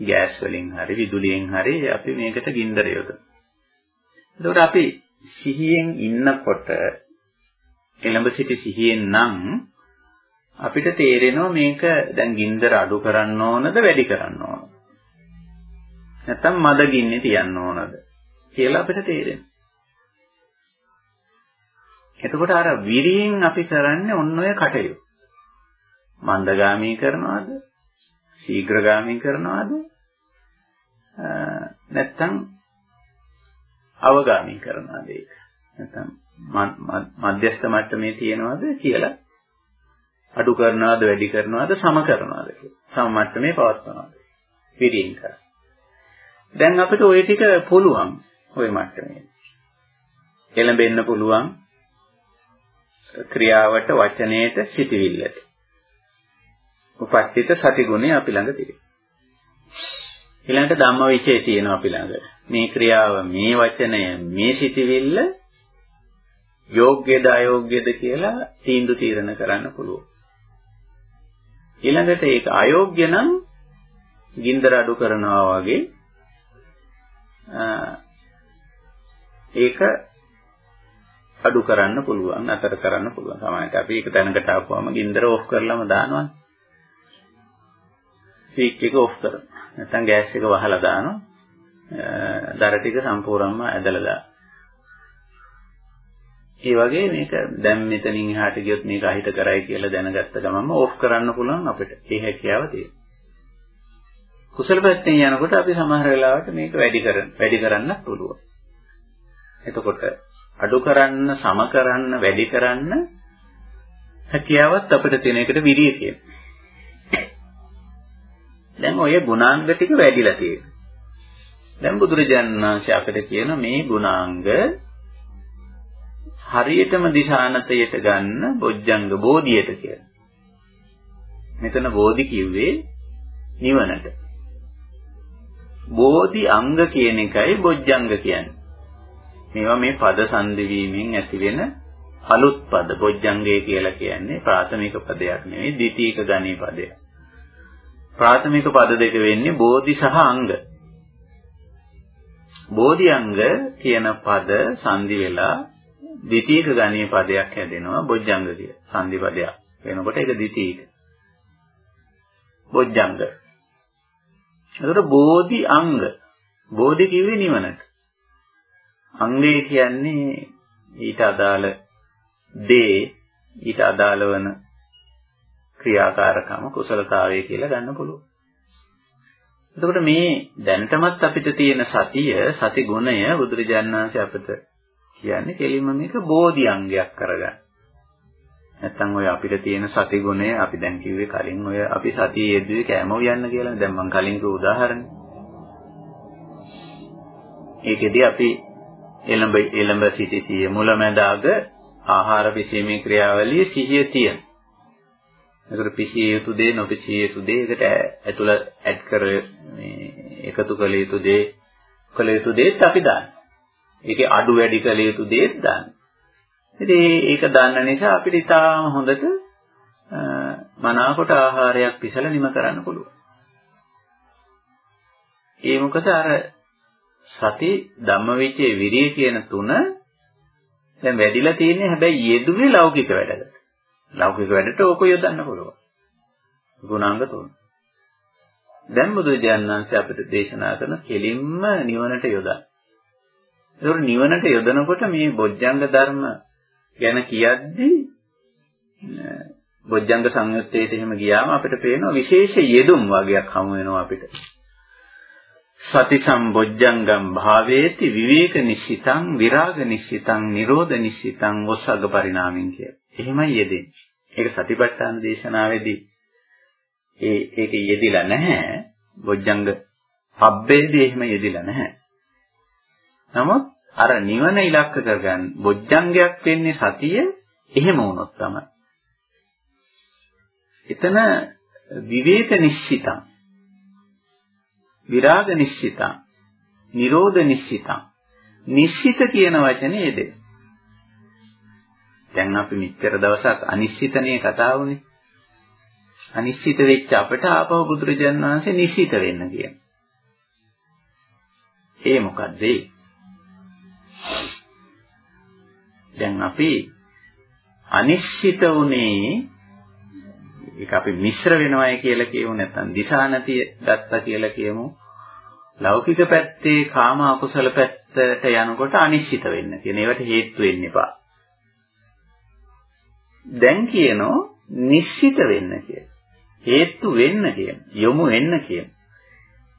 ගෑස් වලින් හරි විදුලියෙන් හරි අපි මේකට ගින්දර යොදනවා. එතකොට අපි සිහියෙන් ඉන්නකොට එළඹ සිටි සිහියෙන් නම් අපිට තේරෙනවා මේක දැන් ගින්දර අඩු කරන්න ඕනද වැඩි කරන්න ඕනද? නැත්තම් මද ගින්නේ තියන්න ඕනද කියලා අපිට තේරෙනවා. එතකොට අර විරියෙන් අපි කරන්නේ ඔන්න ඔය කටයුතු. මන්දගාමී කරනවද? ශීඝ්‍රගාමී කරනවද? නැත්තම් අවගාමී කරනවද ඒක? නැත්තම් මධ්‍යස්ථ මට්ටමේ තියනවද කියලා අඩු කරනවද වැඩි කරනවද සම කරනවද සම මට්ටමේ පවත්වනවද පිරින් කර. දැන් අපිට ওই ටික පුළුවන් ওই මට්ටමේ. එළඹෙන්න පුළුවන් ක්‍රියාවට වචනයට සිටිවිල්ලට. උපට්ඨිත සතිගුණය අපි ළඟ තියෙනවා. ඊළඟට ධම්මවිචේ තියෙනවා අපි ළඟ. මේ ක්‍රියාව, මේ වචනය, මේ සිටිවිල්ල යෝග්‍යද අයෝග්‍යද කියලා තීන්දුව තීරණ කරන්න පුළුවන්. ඊළඟට ඒක අයෝග්‍ය නම් ගින්දර අඩු කරනවා වගේ ඒක අඩු කරන්න පුළුවන් අතර කරන්න පුළුවන්. සමහරවිට අපි ඒක දැනකට ආපුවම ගින්දර ඕෆ් කරලාම දානවනේ ස්විච් එක ඕෆ් කරනවා. නැත්නම් ගෑස් එක වහලා දානවා. දර ටික සම්පූර්ණයෙන්ම ඇදලා දානවා. ඒ වගේ මේක දැන් මෙතනින් එහාට ගියොත් මේක අහිත කරයි කියලා දැනගත්ත ගමන්ම ඕෆ් කරන්න පුළුවන් අපිට. ඒ හැකියාව තියෙනවා. කුසල පැත්තෙන් යනකොට අපි සමහර වෙලාවට මේක වැඩි කරන වැඩි කරන්නත් පුළුවන්. එතකොට අඩු කරන්න, සම කරන්න, වැඩි කරන්න හැකියාවත් අපිට තියෙන එකට විරිය කියනවා. දැන් ඔය ගුණාංග ටික වැඩිලා තියෙනවා. දැන් බුදුරජාණන් වහන්සේ අපිට කියන මේ ගුණාංග හරියටම දිශානතයට ගන්න බොජ්ජංග බෝධියට කියලා. මෙතන බෝධි කිව්වේ නිවනට. බෝධි අංග කියන එකයි බොජ්ජංග කියන්නේ. මේවා මේ පද සංදි වීමෙන් ඇතිවෙන අලුත් පද බොජ්ජංගය කියලා කියන්නේ ප්‍රාථමික පදයක් නෙවෙයි ද්විතීක ගණී පදයක්. ප්‍රාථමික පද දෙක වෙන්නේ බෝධි සහ අංග. බෝධි අංග කියන පද සංදි වෙලා ද්විතීක ගණී පදයක් හැදෙනවා බොජ්ජංග කිය. සංදි පදයක්. වෙනකොට ඒක ද්විතීක. බොජ්ජංග. එතකොට බෝධි අංග. බෝධි කිව්වේ නිවනට. අංගය කියන්නේ ඊට අදාළ දේ ඊට අදාළ වන ක්‍රියාකාරකම කුසලතාවය කියලා ගන්න පුළුවන්. එතකොට මේ දැනටමත් අපිට තියෙන සතිය සති ගුණය බුදුරජාණන් වහන්සේ අපිට කියන්නේ කෙලින්ම මේක බෝධි අංගයක් කරගන්න. නැත්තම් ඔය අපිට තියෙන සති ගුණය අපි දැන් කිව්වේ කලින් ඔය අපි සතිය යෙදුවේ කෑම උයන්න කියලා. දැන් මම කලින් කිව්ව උදාහරණ. ඒකෙදි අපි එළඹ එළඹ සිටි සිය මුලැමැදාග ආහාර පිසීමේ ක්‍රියාවලියේ සිහිය තියෙන. ඒකට පිසිය යුතු දේ නොපිසිය යුතු දේ ඒකට ඇතුළ ඇඩ් කර මේ එකතු කළ යුතු දේ කළ යුතු දේත් අපි දාන්න. ඒකේ අඩු වැඩි කළ යුතු දේත් දාන්න. ඉතින් ඒක දන්න නිසා අපිට ඉතාම හොඳට මනාකොට ආහාරයක් පිසලා නිම කරන්න පුළුවන්. ඒ මොකද අර සති ධම්මවිචේ විරිය කියන තුන දැන් වැඩිලා තියෙන්නේ හැබැයි යෙදුවේ ලෞකික වැඩකට. ලෞකික වැඩට ඕක යොදන්න පුළුවන්. ගුණාංග තුන. දැන් බුදුරජාණන් වහන්සේ අපිට දේශනා කරන කෙලින්ම නිවනට යොදන්න. ඒතකොට නිවනට යොදනකොට මේ බොජ්ජංග ධර්ම ගැන කියද්දී බොජ්ජංග සංයුත්තේට එහෙම ගියාම අපිට පේනවා විශේෂ යෙදුම් වගේක් හමු වෙනවා අපිට. සති සම්බොජ්ජංගම් භාවේති විවේක නිශ්චිතං විරාග නිශ්චිතං නිරෝධ නිශ්චිතං ඔස්සග්ග පරිණාමින් කිය. එහෙමයි යෙදෙන්නේ. ඒක සතිපට්ඨාන දේශනාවේදී ඒ ඒක යෙදිලා නැහැ. බොජ්ජංග පබ්බේදී එහෙම යෙදිලා නැහැ. නමුත් අර නිවන ඉලක්ක කරගන්න බොජ්ජංගයක් වෙන්නේ සතිය එහෙම වුණොත් තමයි. එතන විවේක නිශ්චිතං විරාග නිශ්චිතං නිරෝධ නිශ්චිතං නිශ්චිත කියන වචනේ එදේ. දැන් අපි මෙච්චර දවසක් අනිශ්චිතනේ කතා වුනේ. අනිශ්චිත වෙච්ච අපට ආපහු බුදුරජාණන් වහන්සේ නිශ්චිත වෙන්න කියන. ඒ මොකද්ද ඒ? දැන් අපි අනිශ්චිත උනේ ඒක අපි මිශ්‍ර වෙනවයි කියලා කියමු නැත්නම් දිශානතිය ගත්තා කියලා කියමු. ලෞකික පැත්තේ කාම අකුසල පැත්තට යනකොට අනිශ්චිත වෙන්න කියන ඒවට හේතු වෙන්න එපා. දැන් කියනෝ නිශ්චිත වෙන්න කියන. හේතු වෙන්න කියන. යොමු වෙන්න කියන.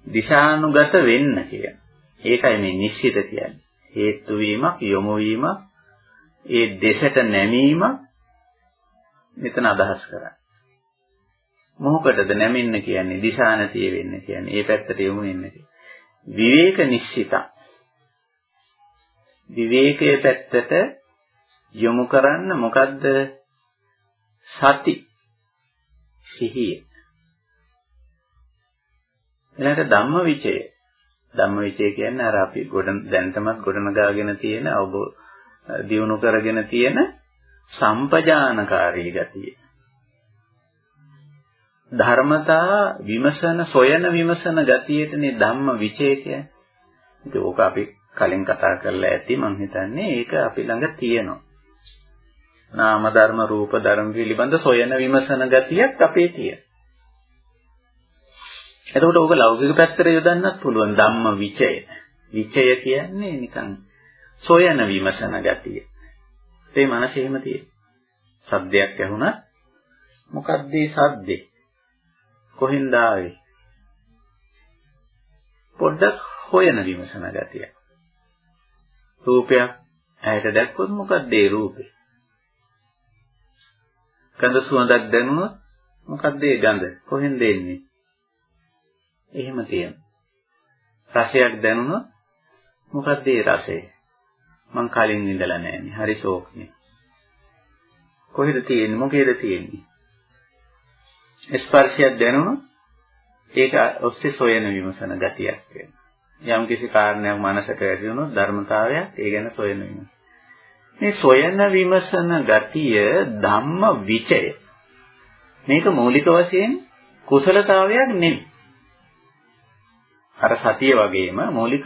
දිශානුගත වෙන්න කියන. ඒකයි මේ නිශ්චිත කියන්නේ. හේතු වීමක් යොමු වීමක් ඒ දෙසට නැමීමක් මෙතන අදහස් කරන්නේ. මොහොකටද නැමෙන්න කියන්නේ දිශානතිය වෙන්න කියන්නේ ඒ පැත්තට යොමු වෙන්න විවේක නිශ්චිත විවේකයේ පැත්තට යොමු කරන්න මොකද්ද? සති. සිහිය. ඊළඟට ධම්මවිචය. ධම්මවිචය කියන්නේ අර අපි ගොඩ දැනටමත් ගොඩනගාගෙන තියෙන අවබෝධ දියුණු කරගෙන තියෙන සම්පජානකාරී ගතිය ධර්මතා විමසන සොයන විමසන ගතියටනේ ධම්ම විචය කියන්නේ. ඒක ඕක අපි කලින් කතා කරලා ඇති මං හිතන්නේ ඒක අපි ළඟ තියෙනවා. නාම ධර්ම රූප ධර්ම පිළිබඳ සොයන විමසන ගතියක් අපේ තියෙනවා. එතකොට ඕක ලෞකික පැත්තට යොදන්නත් පුළුවන් ධම්ම විචය. විචය කියන්නේ නිකන් සොයන විමසන ගතිය. ඒ මනස එහෙම තියෙන. සද්දයක් ඇහුණත් මොකක්ද මේ සද්දේ? කොහෙන්ද ආවේ? පොඩ්ඩක් හොයන විමසන ගතිය. රූපයක් ඇයට දැක්කොත් මොකක්ද ඒ රූපේ? ගඳ සුවඳක් දැනුණොත් මොකක්ද ඒ ගඳ? කොහෙන්ද එන්නේ? එහෙම තියෙනවා. රසයක් දැනුණොත් මොකක්ද ඒ රසය? මං කලින් ඉඳලා නැහැනේ. හරි ශෝක්නේ. කොහෙද තියෙන්නේ? මොකේද තියෙන්නේ? ස්පර්ශයක් දැනුණොත් ඒක ඔස්සේ සොයන විමසන ගතියක් වෙනවා. යම් කිසි කාරණයක් මනසට ඇති වුණොත් ධර්මතාවයක් ඒ ගැන සොයන විමසන. මේ සොයන විමසන ගතිය ධම්ම විචය. මේක මූලික වශයෙන් කුසලතාවයක් නෙමෙයි. අර සතිය වගේම මූලික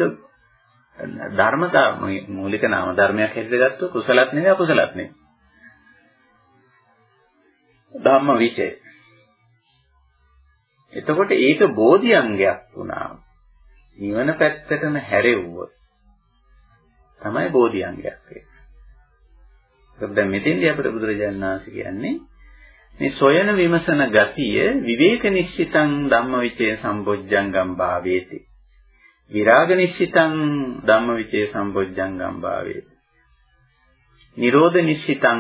ධර්මතා මූලික නාම ධර්මයක් හැටියට ගත්තොත් කුසලත් නෙවෙයි අකුසලත් නෙවෙයි. ධම්ම විචය. එතකොට ඒක බෝධිඅංගයක් වුණා. නිවන පැත්තටම හැරෙව්වොත් තමයි බෝධිඅංගයක් වෙන්නේ. ඒත් දැන් මෙතෙන්දී අපිට බුදුරජාණන් වහන්සේ කියන්නේ මේ සොයන විමසන ගතිය විවේක නිශ්චිතං ධම්මවිචේ සම්බොජ්ජංගම් භාවේති. විරාග නිශ්චිතං ධම්මවිචේ සම්බොජ්ජංගම් භාවේති. නිරෝධ නිශ්චිතං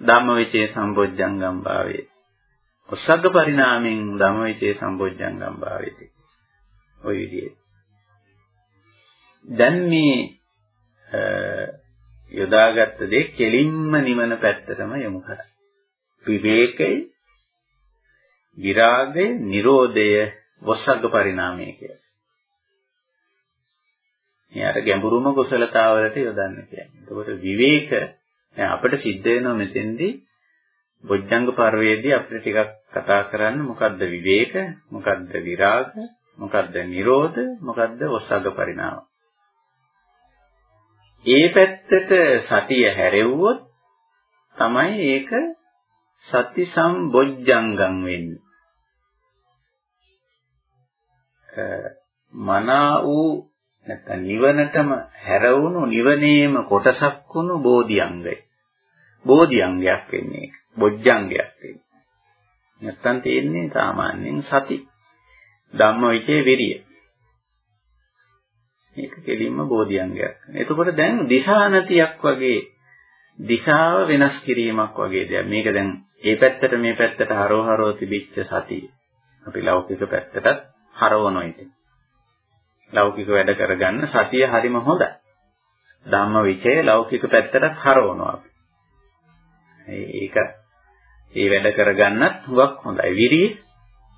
ධම්මවිචේ සම්බොජ්ජංගම් භාවේති. ඔස්සග්ග පරිණාමෙන් ධම්මවිචේ සම්බොජ්ජංගම් භාවේති. ওই විදිහේ. දැන් මේ යොදාගත්ත දේ කෙලින්ම නිවන පැත්තටම යොමු කරා. විවේකය, විරාගය, නිරෝධය, වස්සග්ග පරිණාමය කියලා. මේ අර ගැඹුරුම කුසලතාවලට යොදන්න කියන්නේ. එතකොට විවේක දැන් අපිට සිද්ධ වෙනවා මෙතෙන්දී බොජ්ජංග පරිවේදී අපිට ටිකක් කතා කරන්න මොකද්ද විවේක, මොකද්ද විරාග, මොකද්ද නිරෝධ, මොකද්ද ඔස්සග්ග පරිණාම. ඒ පැත්තට සතිය හැරෙව්වොත් තමයි ඒක සති සම්බොජ්ජංගම් වෙන්නේ. මනා වූ නැත්නම් නිවනටම හැරවුණු නිවනේම කොටසක් වුණු බෝධිඅංගය. බෝධිඅංගයක් වෙන්නේ ඒක. බොජ්ජංගයක් වෙන්නේ. නැත්තම් තියෙන්නේ සාමාන්‍යයෙන් සති. ධම්මවිචේ විරිය. මේක කෙලින්ම බෝධිඅංගයක්. එතකොට දැන් දිශානතියක් වගේ දිශාව වෙනස් කිරීමක් වගේ දෙයක්. මේක දැන් ඒ පැත්තට මේ පැත්තට හරව හරව තිබිච්ච සතිය. අපි ලෞකික පැත්තටත් හරවනවා ඉතින්. ලෞකික වැඩ කරගන්න සතිය හරිම හොඳයි. ධම්ම විචය ලෞකික පැත්තට හරවනවා. ඒක ඒ වැඩ කරගන්නත් හුඟක් හොඳයි. විරිය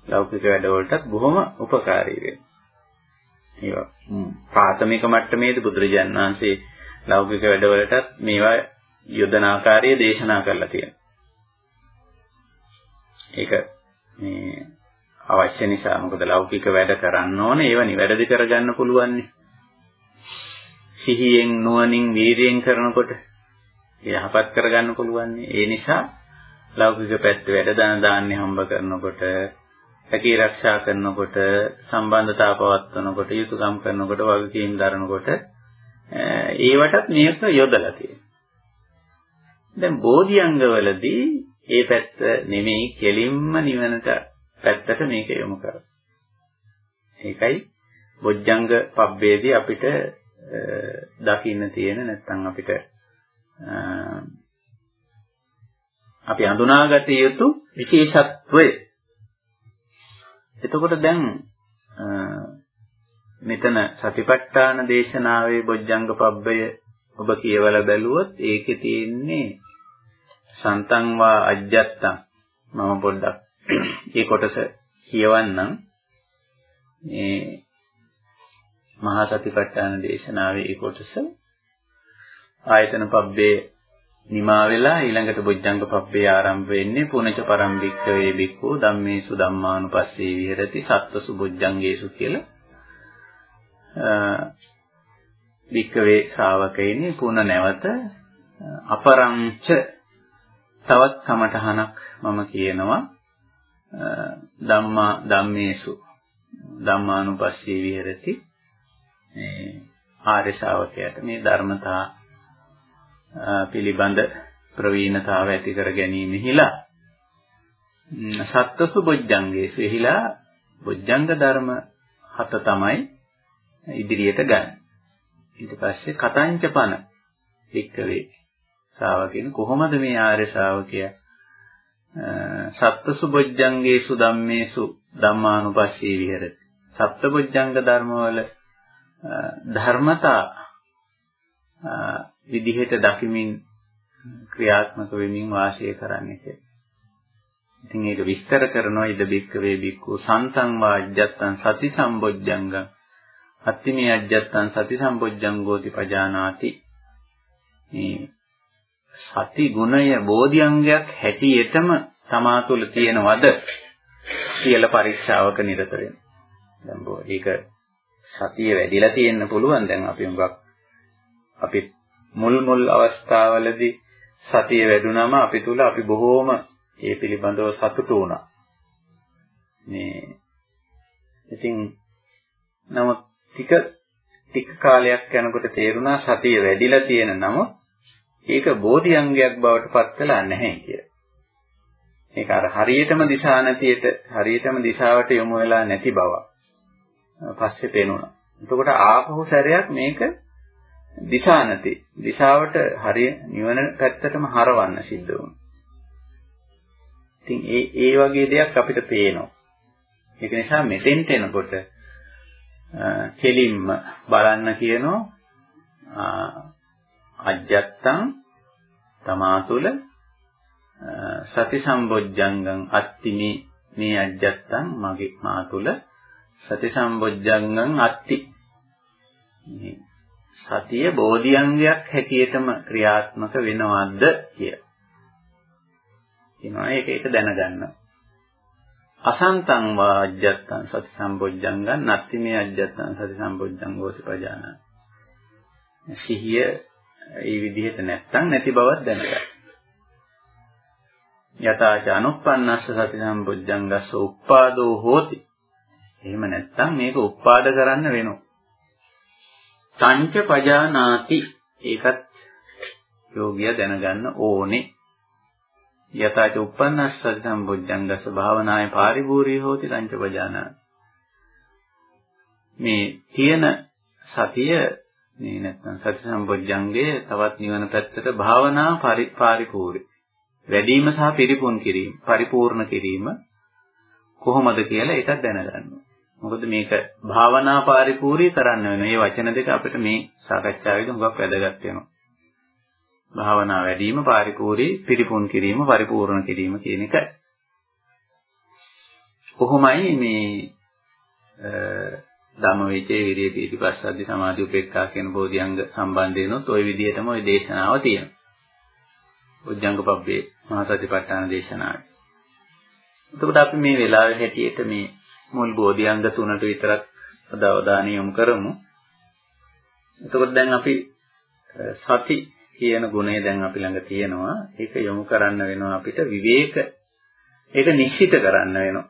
ලෞකික වැඩවලටත් බොහොම උපකාරී වෙනවා. ඒවා ප්‍රාථමික මට්ටමේදී බුදුරජාණන් වහන්සේ ලෞකික වැඩවලටත් මේවා යොදන ආකාරය දේශනා කරලා තියෙනවා. ඒක මේ අවශ්‍ය නිසා මොකද ලෞකික වැඩ කරන්න ඕනේ ඒව නිවැරදි කරගන්න පුළුවන් සිහියෙන් නුවණින් වීර්යයෙන් කරනකොට යහපත් කරගන්න පුළුවන් ඒ නිසා ලෞකික පැත්ත වැඩ දාන දාන්නේ හම්බ කරනකොට හැකී ආරක්ෂා කරනකොට සම්බන්ධතා පවත්වනකොට යුතුයකම් කරනකොට වගකීම් දරනකොට ඒවටත් මේක යොදලා තියෙනවා. දැන් බෝධිඅංගවලදී ඒ පැත්ත නෙමෙයි කෙලින්ම නිවනට පැත්තට මේක යොමු කරා. ඒකයි බොජ්ජංග පබ්බේදී අපිට දකින්න තියෙන නැත්නම් අපිට අපි හඳුනාගත යුතු විශේෂත්වය. එතකොට දැන් මෙතන සතිපට්ඨාන දේශනාවේ බොජ්ජංග පබ්බය ඔබ කියවලා බැලුවොත් ඒකේ තියෙන්නේ සන්තං වා අජ්ජත්තං. මම පොඩ්ඩක් ඒ කොටස කියවන්නම්. මේ මහා සතිපට්ඨාන දේශනාවේ ඒ කොටස. ආයතන පබ්බේ නිමා වෙලා ඊළඟට බොජ්ජංග පබ්බේ ආරම්භ වෙන්නේ පුනච පරම්පික්කවේ බික්කෝ ධම්මේසු ධම්මානුපස්සේ විහෙරති සත්වසු බොජ්ජංගේසු කියලා. බික්කවේ ශ්‍රාවකයනි පුන නැවත අපරංච තවත් කමඨහනක් මම කියනවා. ධම්මා ධම්මේසු. ධම්මානුපස්සී විහෙරති. මේ ආර්ය ශාවකයාට මේ ධර්මතා පිළිබඳ ප්‍රවීණතාව ඇති කර ගැනීමෙහිලා සත්ත්වසු බොජ්ජංගේසු එහිලා බොජ්ජංග ධර්ම හත තමයි ඉදිරියට ගන්න. ඊට පස්සේ කතංච පන එක්කවේ ශ්‍රාවකින් කොහොමද මේ ආර්ය ශ්‍රාවකයා සත්සුබොජ්ජංගේසු ධම්මේසු ධම්මානුපස්සී විහෙරති. සත්බොජ්ජංග ධර්මවල ධර්මතා විදිහට දකිමින් ක්‍රියාත්මක වෙමින් වාසය කරන්නේ කියලා. ඉතින් ඒක විස්තර කරනවා ඉද බික්කවේ බික්කු සන්තං වාජ්ජත්තං සති සම්බොජ්ජංගං අත්තිමේ අජ්ජත්තං සති සම්බොජ්ජංගෝති පජානාති මේ සති ගුණය බෝධිඅංගයක් හැටියටම තමා තුළ තියෙනවද කියලා පරීක්ෂාවක නිරත වෙනවා. දැන් බෝ ඒක සතිය වැඩිලා තියෙන්න පුළුවන් දැන් අපි හුඟක් අපි මුල් මුල් අවස්ථාවලදී සතිය වැඩුණාම අපි තුල අපි බොහෝම ඒ පිළිබඳව සතුටු වුණා. මේ ඉතින් නමුත් ටික ටික කාලයක් යනකොට තේරුණා සතිය වැඩිලා තියෙන නමුත් ඒක බෝධිඅංගයක් බවට පත් වෙලා නැහැ කියලා. ඒක අර හරියටම දිශා නැතියට හරියටම දිශාවට යොමු වෙලා නැති බව. පස්සේ පේනුණා. එතකොට ආපහු සැරයක් මේක දිශා නැති දිශාවට හරිය නිවන පැත්තටම හරවන්න සිද්ධ වුණා. ඉතින් ඒ ඒ වගේ දෙයක් අපිට පේනවා. ඒක නිසා මෙතෙන්ට එනකොට කෙලින්ම බලන්න කියනවා අජ්ජත්තං තමා තුළ සති සම්බොජ්ජංගං අත්තිමේ මේ අජ්ජත්තං මගේ මා තුළ සති සම්බොජ්ජංගං අත්ති සතිය බෝධිඅංගයක් හැටියටම ක්‍රියාත්මක වෙනවද කිය. කියනවා ඒක ඒක දැනගන්න. අසන්තං වාජ්ජත්තං සති සම්බොජ්ජංගං නත්ති මේ අජ්ජත්තං සති සම්බොජ්ජංගෝති ප්‍රජාන. සිහිය ඒ විදිහට නැත්තම් නැති බවක් දැනගන්න. යතාච අනුප්පන්නස්ස සති සම්බොජ්ජංගස්ස උප්පාදෝ හෝති එහෙම නැත්නම් මේක උපාද කරන්න වෙනවා. තංච පජානාති ඒකත් යෝගිය දැනගන්න ඕනේ. යතච උප්පන්නස්ස සම්බුද්ධංගස භාවනායේ පාරිභූරී හෝති තංච පජානාති. මේ තියෙන සතිය මේ නැත්නම් සති සම්බොජ්ජංගයේ තවත් නිවන පැත්තට භාවනා පරිපූර්ණ වැඩිම සහ පිරිපුන් කිරීම පරිපූර්ණ කිරීම කොහොමද කියලා ඒකත් දැනගන්න මොකද මේක භාවනා පරිපූර්ණී කරන්න වෙන. මේ වචන දෙක අපිට මේ සාකච්ඡාවේදී හුඟක් වැදගත් වෙනවා. භාවනා වැඩිම පරිපූර්ණී පිරිපුන් කිරීම පරිපූර්ණ කිරීම කියන එක. කොහොමයි මේ ධම්මවිචේ විරිය පීතිපස්සද්දි සමාධි උපේක්ඛා කියන බෝධිඅංග සම්බන්ධයෙන්ොත් ওই විදිහටම ওই දේශනාව තියෙනවා. උද්ධංග පබ්බේ මහසතිපට්ඨාන දේශනාවේ. එතකොට අපි මේ වෙලාවේ හැටියට මේ මුල් බෝධිඅංග තුනට විතරක් අද අවධානය යොමු කරමු. එතකොට දැන් අපි සති කියන ගුණය දැන් අපි ළඟ තියෙනවා. ඒක යොමු කරන්න වෙනවා අපිට විවේක. ඒක නිශ්චිත කරන්න වෙනවා.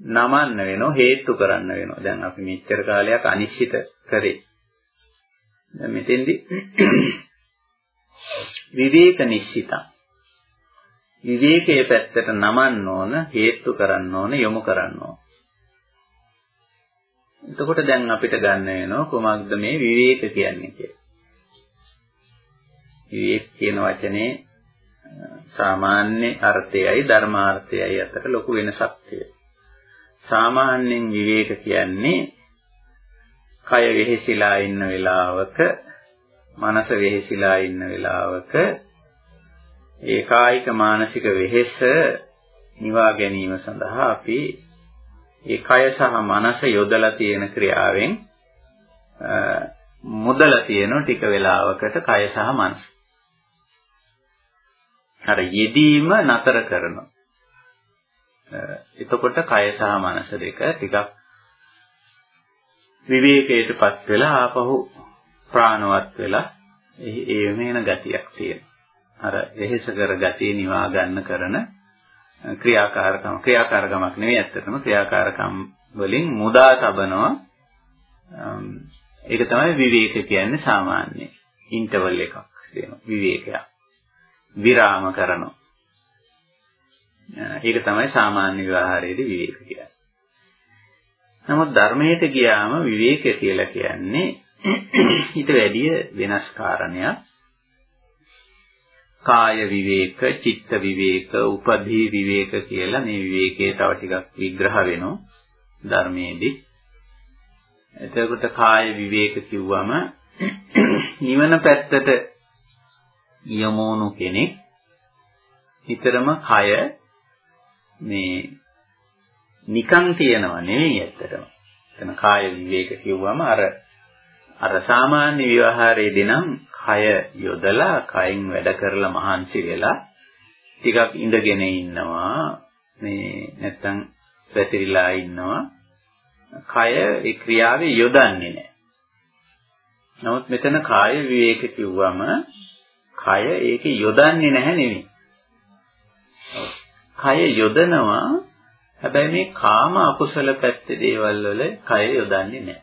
නමන්න වෙනවා හේතු කරන්න වෙනවා. දැන් අපි මෙච්චර කාලයක් අනිශ්චිත කරේ. දැන් මෙතෙන්දි විවේක නිශ්චිතං විවේකයේ පැත්තට නමන්න ඕන හේතු කරන්න ඕන යොමු කරන්න ඕන එතකොට දැන් අපිට ගන්න වෙනවා කොමක්ද මේ විවේක කියන්නේ කියලා. විවේක කියන වචනේ සාමාන්‍ය අර්ථයයි ධර්මාර්ථයයි අතර ලොකු වෙනසක් තියෙනවා. සාමාන්‍යයෙන් විවේක කියන්නේ කය වෙහෙසිලා ඉන්න වෙලාවක මනස වෙහෙසිලා ඉන්න වෙලාවක ඒ කායික මානසික වෙහෙස නිවා ගැනීම සඳහා අපි ඒ කය සහ මනස යොදලා තියෙන ක්‍රියාවෙන් මුදලා තියෙන ටික වෙලාවකට කය සහ මනස. අර යෙදීම නතර කරනවා. එතකොට කය සහ මනස දෙක ටිකක් විවේකයටපත් වෙලා ආපහු ප්‍රාණවත් වෙලා ඒ මේන ගතියක් තියෙනවා. අර වෙහෙස කර ගතිය නිවා ගන්න කරන ක්‍රියාකාරකම ක්‍රියාකාරකමක් නෙවෙයි ඇත්තටම ක්‍රියාකාරකම් වලින් මුදා තබනවා. ඒක තමයි විවේක කියන්නේ සාමාන්‍ය ඉන්ටර්වල් එකක් තියෙනවා. විවේකයක්. විරාම කරනවා. ඒක තමයි සාමාන්‍ය විවහාරයේදී විවේක කියන්නේ. නමුත් ධර්මයට ගියාම විවේක කියලා කියන්නේ ඊට වැඩිය වෙනස් කාරණයක්. කාය විවේක, චිත්ත විවේක, උපදී විවේක කියලා මේ විවේකයේ තව ටිකක් විග්‍රහ වෙනවා ධර්මයේදී. එතකොට කාය විවේක කිව්වම නිවන පැත්තට යමෝනු කෙනෙක්. නිතරම කය මේ නිකන් තියනව නෙවෙයි ඇත්තටම. එතන කාය විවේක කිව්වම අර අර සාමාන්‍ය විවහාරයේදී නම් කය යොදලා කයින් වැඩ කරලා මහන්සි වෙලා ටිකක් ඉඳගෙන ඉන්නවා මේ නැත්තම් පැතිරිලා ඉන්නවා කය ඒ ක්‍රියාවේ යොදන්නේ නැහැ. නමුත් මෙතන කාය විවේක කිව්වම කය ඒකේ යොදන්නේ නැහැ නෙවෙයි. කය යොදනවා හැබැයි මේ කාම අකුසල පැත්තේ දේවල් වල කය යොදන්නේ නැහැ.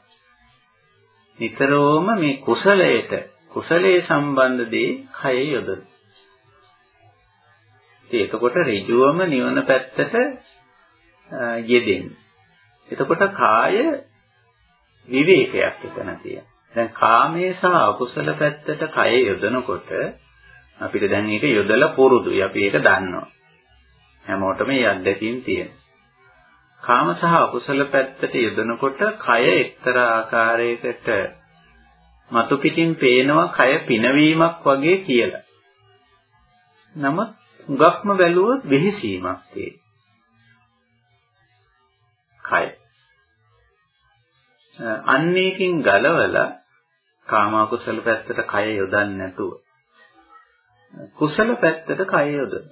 නිතරම මේ කුසලයට කුසලයේ සම්බන්ධ දේ කය යොදන. ඉතින් එතකොට ඍජුවම නිවන පැත්තට යෙදෙන්න. එතකොට කාය විවේකයක් එතන තියෙනවා. දැන් කාමයේ සහ අකුසල පැත්තට කය යොදනකොට අපිට දැන් ඒක යොදලා පුරුදුයි. අපි ඒක දන්නවා. හැමෝටම මේ අත්දැකීම් තියෙනවා. කාම සහ අකුසල පැත්තට යොදනකොට කය එක්තරා ආකාරයකට මතු පිටින් පේනවා කය පිනවීමක් වගේ කියලා. නමුත් හුඟක්ම බැලුවොත් වෙහිසීමක් තියෙනවා. කය. අන්නේකින් ගලවලා කාම අකුසල පැත්තට කය යොදන්නේ නැතුව කුසල පැත්තට කය යොදන.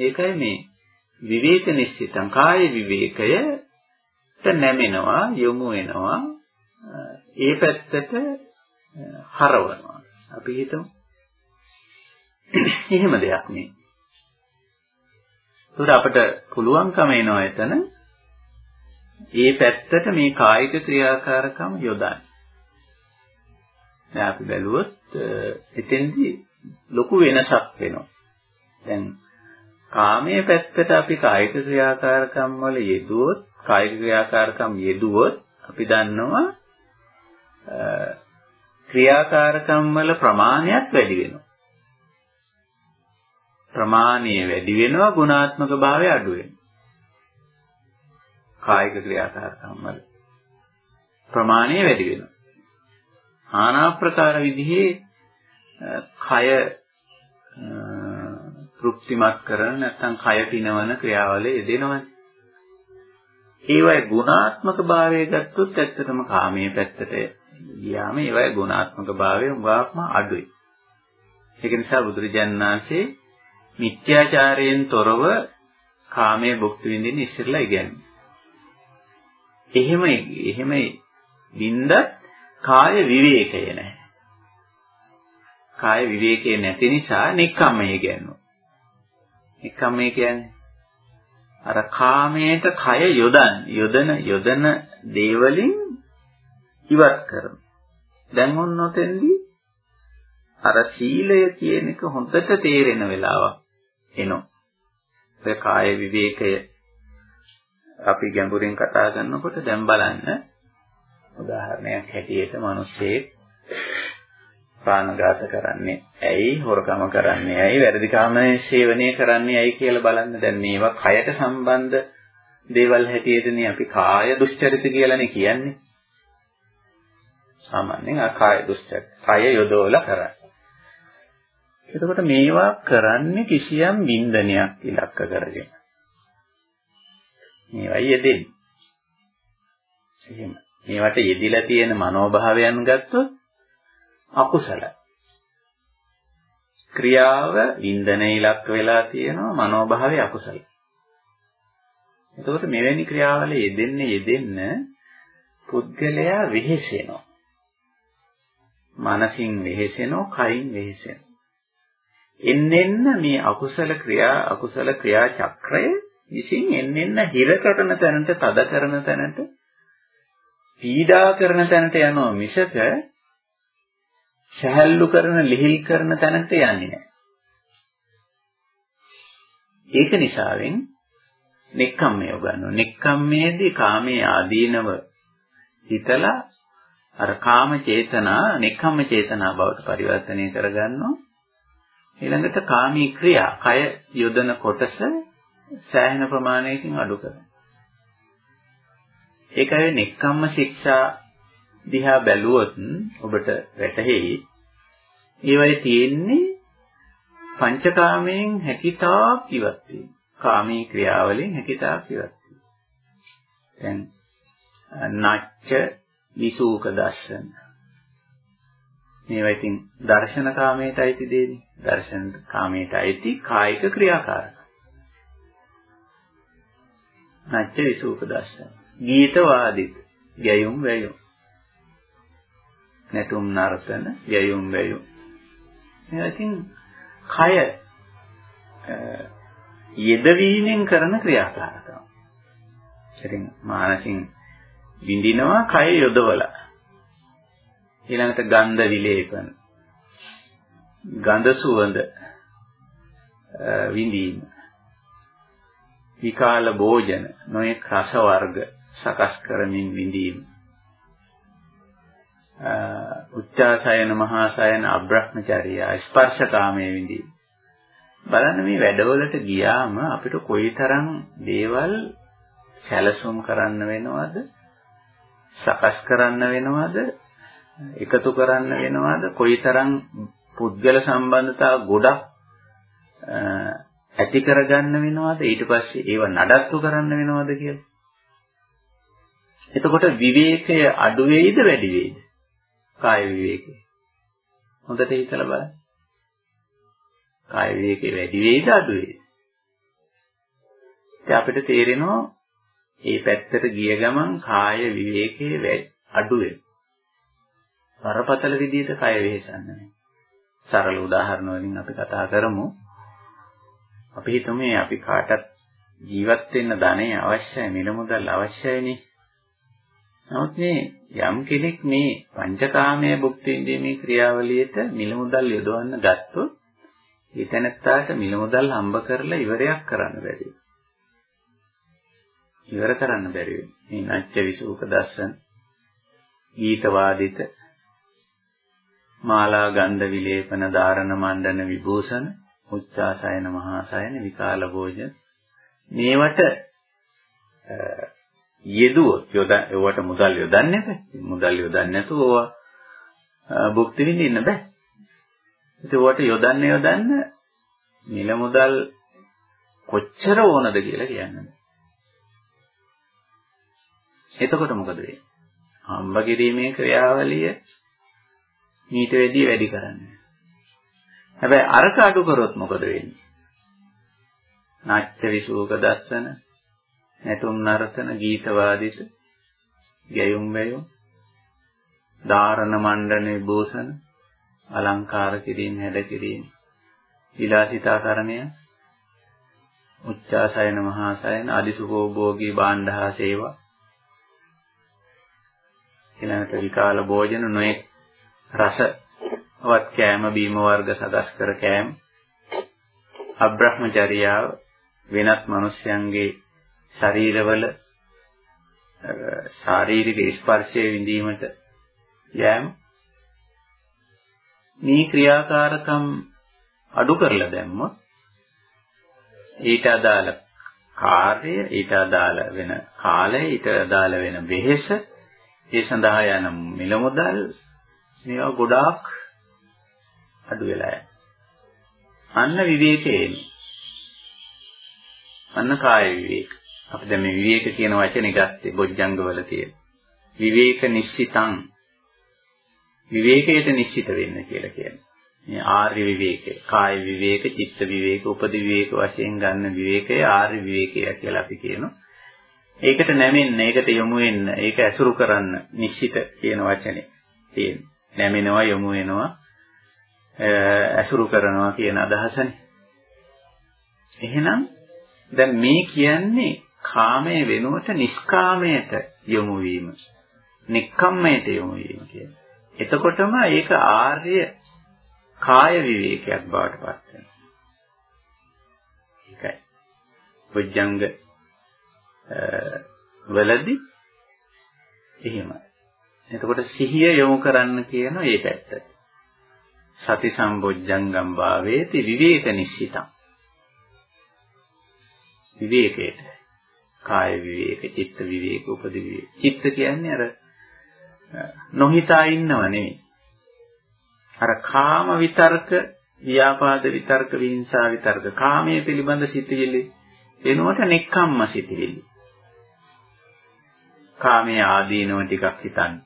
ඒකයි මේ විවේක නිශ්චිතං කාය විවේකයට නැමෙනවා යොමු වෙනවා ඒ පැත්තට හරවනවා. අපි හිතමු. එහෙම දෙයක් නේ. ඒකට අපිට පුළුවන්කම එනවා එතන. ඒ පැත්තට මේ කායික ක්‍රියාකාරකම් යොදන්න. දැන් අපි බැලුවොත් එතෙන්දී ලොකු වෙනසක් වෙනවා. දැන් කාමයේ පැත්තට අපි කායික ක්‍රියාකාරකම් වල යෙදුවොත් කායික ක්‍රියාකාරකම් යෙදුවොත් අපි දන්නවා ක්‍රියාකාරකම් වල ප්‍රමාණයක් වැඩි වෙනවා. ප්‍රමාණය වැඩි වෙනවා ගුණාත්මක භාවය අඩු වෙනවා. කායික ක්‍රියාකාරකම් වල ප්‍රමාණය වැඩි වෙනවා. নানা ප්‍රකාර විදිහේ කය තෘප්තිමත් කරන නැත්නම් කය පිනවන ක්‍රියාවල යෙදෙනවනේ. ඒවයි ගුණාත්මක භාවය ගත්තොත් ඇත්තටම කාමයේ පැත්තට ගියාම ඒවයි ගුණාත්මක භාවය උගාක්ම අඩුයි. ඒක නිසා බුදුරජාණන් වහන්සේ මිත්‍යාචාරයෙන් තොරව කාමයේ භුක්ති විඳින්න ඉස්සෙල්ලා ඉගැන්වුවා. එහෙම එහෙම බින්දත් කාය විවේකය නැහැ. කාය විවේකයේ නැති නිසා නික්කම්මයේ ගන්නවා. නික්කම්මයේ කියන්නේ අර කාමයට කය යොදන් යොදන යොදන දේවලින් ඉවත් කරන. දැන් ඔන්නොතෙන්දී අර සීලය කියන එක හොඳට තේරෙන වෙලාවක් එනවා. ඒ කාය විවේකය අපි ගැඹුරින් කතා කරනකොට දැන් බලන්න උදාහරණයක් හැටියට මිනිස්සේ ප්‍රාණඝාත කරන්නේ ඇයි හොරකම කරන්නේ ඇයි වැරදි කාමයේ සේවනය කරන්නේ ඇයි කියලා බලන්න. දැන් මේවා කයට සම්බන්ධ දේවල් හැටියටනේ අපි කාය දුස්චරිත කියලානේ කියන්නේ. සාමාන්‍යයෙන් ආ කාය දුස්චරිත කය යොදවලා කරන්නේ. එතකොට මේවා කරන්නේ කිසියම් බින්දනයක් ඉලක්ක කරගෙන. මේවා යෙදෙන්නේ. එහෙම. මේවට යෙදිලා තියෙන මනෝභාවයන් ගත්තොත් අකුසල. ක්‍රියාව වින්දනයේ ඉලක්ක වෙලා තියෙනවා මනෝභාවයේ අකුසල. එතකොට මෙවැනි ක්‍රියාවල යෙදෙන්න යෙදෙන්න පුද්ගලයා වෙහෙසෙනවා. මනසින් වෙහෙසෙනවා, කයින් වෙහෙසෙනවා. එන්නෙන්න මේ අකුසල ක්‍රියා අකුසල ක්‍රියා චක්‍රය විසින් එන්නෙන්න හිර කරන තැනට, තද කරන තැනට, පීඩා කරන තැනට යනවා මිසක සහැල්ලු කරන ලිහිල් කරන තැනට යන්නේ නැහැ. ඒක නිසාවෙන් නෙක්ඛම්මය උගන්වනවා. නෙක්ඛම්මයේදී කාමයේ ආදීනව හිතලා අර කාම චේතනා නෙක්ඛම්ම චේතනා බවට පරිවර්තනය කරගන්නවා. ඊළඟට කාමී ක්‍රියා කය යොදන කොටස සෑහෙන ප්‍රමාණයකින් අඩු කරනවා. ඒකයි නෙක්ඛම්ම ශික්ෂා දිහා බැලුවොත් ඔබට වැටහෙයි. ඒවයි තියෙන්නේ පංචකාමයෙන් හැකිතාක් ඉවත් වීම. කාමී ක්‍රියාවලින් හැකිතාක් ඉවත් වීම. දැන් නච්ච විසූක දර්ශන. මේවා ඉතින් දර්ශන කාමයට අයිති දෙන්නේ. දර්ශන කාමයට අයිති කායික ක්‍රියාකාරක. නච්ච විසූක දර්ශන. ගීත වාදිත. ගැයුම් වැයුම්. නැටුම් නර්තන ගැයුම් වැයුම්. මේවා ඉතින් කය යෙදවීමෙන් කරන ක්‍රියාකාරකම්. ඉතින් මානසින් විඳිනවා කය යොදවලා. ඊළඟට ගන්ධ විලේපන. ගඳ සුවඳ විඳීම. විකාල භෝජන නොයෙක් රස වර්ග සකස් කරමින් විඳීම. උච්චාසයන මහාසයන අබ්‍රහ්මචර්යා ස්පර්ශකාමයේ විඳීම. බලන්න මේ වැඩවලට ගියාම අපිට කොයිතරම් දේවල් සැලසුම් කරන්න වෙනවද? සකස් කරන්න වෙනවද? එකතු කරන්න වෙනවද? කොයිතරම් පුද්ගල සම්බන්ධතා ගොඩක් ඇති කරගන්න වෙනවද? ඊට පස්සේ ඒව නඩත්තු කරන්න වෙනවද කියලා. එතකොට විවේකය අඩු වෙයිද වැඩි වෙයිද? කාය විවේකේ. හොඳට හිතලා බලන්න. කාය විවේකේ වැඩි වෙයිද අඩු වෙයිද? ඉතින් අපිට තේරෙනවා මේ පැත්තට ගිය ගමන් කාය විවේකේ අඩු වෙනවා. බරපතල විදිහට කය වෙහෙසන්නේ. සරල උදාහරණ වලින් අපි කතා කරමු. අපි හිතමු අපි කාටත් ජීවත් වෙන්න ධනෙ අවශ්‍යයි, මිල මුදල් අවශ්‍යයිනේ. නමුත් මේ යම් කෙනෙක් මේ පංචකාමයේ භුක්ති විඳීමේ ක්‍රියාවලියට මිල මුදල් යොදවන්න ගත්තොත් ඒ තැනත්තාට මිල මුදල් හම්බ කරලා ඉවරයක් කරන්න බැරි. ඉවර කරන්න බැරි මේ නැච්ච විසූක දස්සන ගීත වාදිත මාලා ගන්ධ විලේපන ධාරණ මණ්ඩන විභූෂණ උච්චාසයන මහාසයන විකාල භෝජන මේවට යෙදුවොත් යොදා ඒවට මුදල් යොදන්නේ නැහැ. මුදල් යොදන්නේ නැතුව ඕවා භුක්ති විඳින්න බෑ. ඉතින් ඕවට යොදන්න යොදන්න මිල මුදල් කොච්චර ඕනද කියලා කියන්නේ. එතකොට මොකද වෙන්නේ? හම්බ කිරීමේ ක්‍රියාවලිය මීට වැඩි වැඩි කරන්නේ. හැබැයි අරක අඩු කරොත් මොකද වෙන්නේ? නාට්‍ය විසූක දස්සන නැටුම් නර්තන ගීත වාදිත ගැයුම් වැයුම් ධාරණ මණ්ඩන විභූෂණ අලංකාර කිරීම හැඩ කිරීම විලාසිතාකරණය උච්චාසයන මහාසයන අදිසුභෝගී භාණ්ඩහා සේවා ඊළඟට විකාල භෝජන නොඑක් රසවත් කෑම බීම වර්ග සකස් කර කෑම අබ්‍රහ්මචර්යාව වෙනත් මිනිස්යන්ගේ ශරීරවල ශාරීරික ස්පර්ශය විඳීමට යෑම මේ ක්‍රියාකාරකම් අඩු කරලා දැම්මොත් ඊට අදාළ කාර්ය ඊට අදාළ වෙන කාලය ඊට අදාළ වෙන වෙහෙස ඒ සඳහා යන මිල මුදල් මේවා ගොඩාක් අඩු වෙලා යනවා. අන්න විවේකයේ අන්න කාය විවේක. අපි දැන් මේ විවේක කියන වචනේ ගත්තේ බොජ්ජංගවල තියෙන. විවේක නිශ්චිතං විවේකයට නිශ්චිත වෙන්න කියලා කියන්නේ. මේ ආර්ය විවේකය, කාය විවේක, චිත්ත විවේක, උපදි විවේක වශයෙන් ගන්න විවේකය ආර්ය විවේකය කියලා අපි කියනවා. ඒකට නැමෙන්න, ඒකට යොමු වෙන්න, ඒක ඇසුරු කරන්න නිශ්චිත කියන වචනේ තියෙනවා. නැමෙනවා යොමු වෙනවා ඇසුරු කරනවා කියන අදහසනේ. එහෙනම් දැන් මේ කියන්නේ කාමයේ වෙනුවට නිෂ්කාමයට යොමු වීම. නික්කම්මයට යොමු වීම කියන්නේ. එතකොටම ඒක ආර්ය කාය විවේකයක් බවට පත් වෙනවා. ඒකයි. බොජ්ජංග වලදී එහෙමයි. එතකොට සිහිය යොමු කරන්න කියන ඒ පැත්තට. සති සම්බොජ්ජංගම් භාවේති විවේක නිශ්චිතං විවේකයට කාය විවේක චිත්ත විවේක උපදි විවේක. චිත්ත කියන්නේ අර නොහිතා ඉන්නව නෙවෙයි අර කාම විතර්ක ව්‍යාපාද විතර්ක විහිංසා විතර්ක කාමයේ පිළිබඳ සිටිවිලි එනකොට නෙක්ඛම්ම සිටිවිලි කාමයේ ආදීනව ටිකක් හිතන්නේ.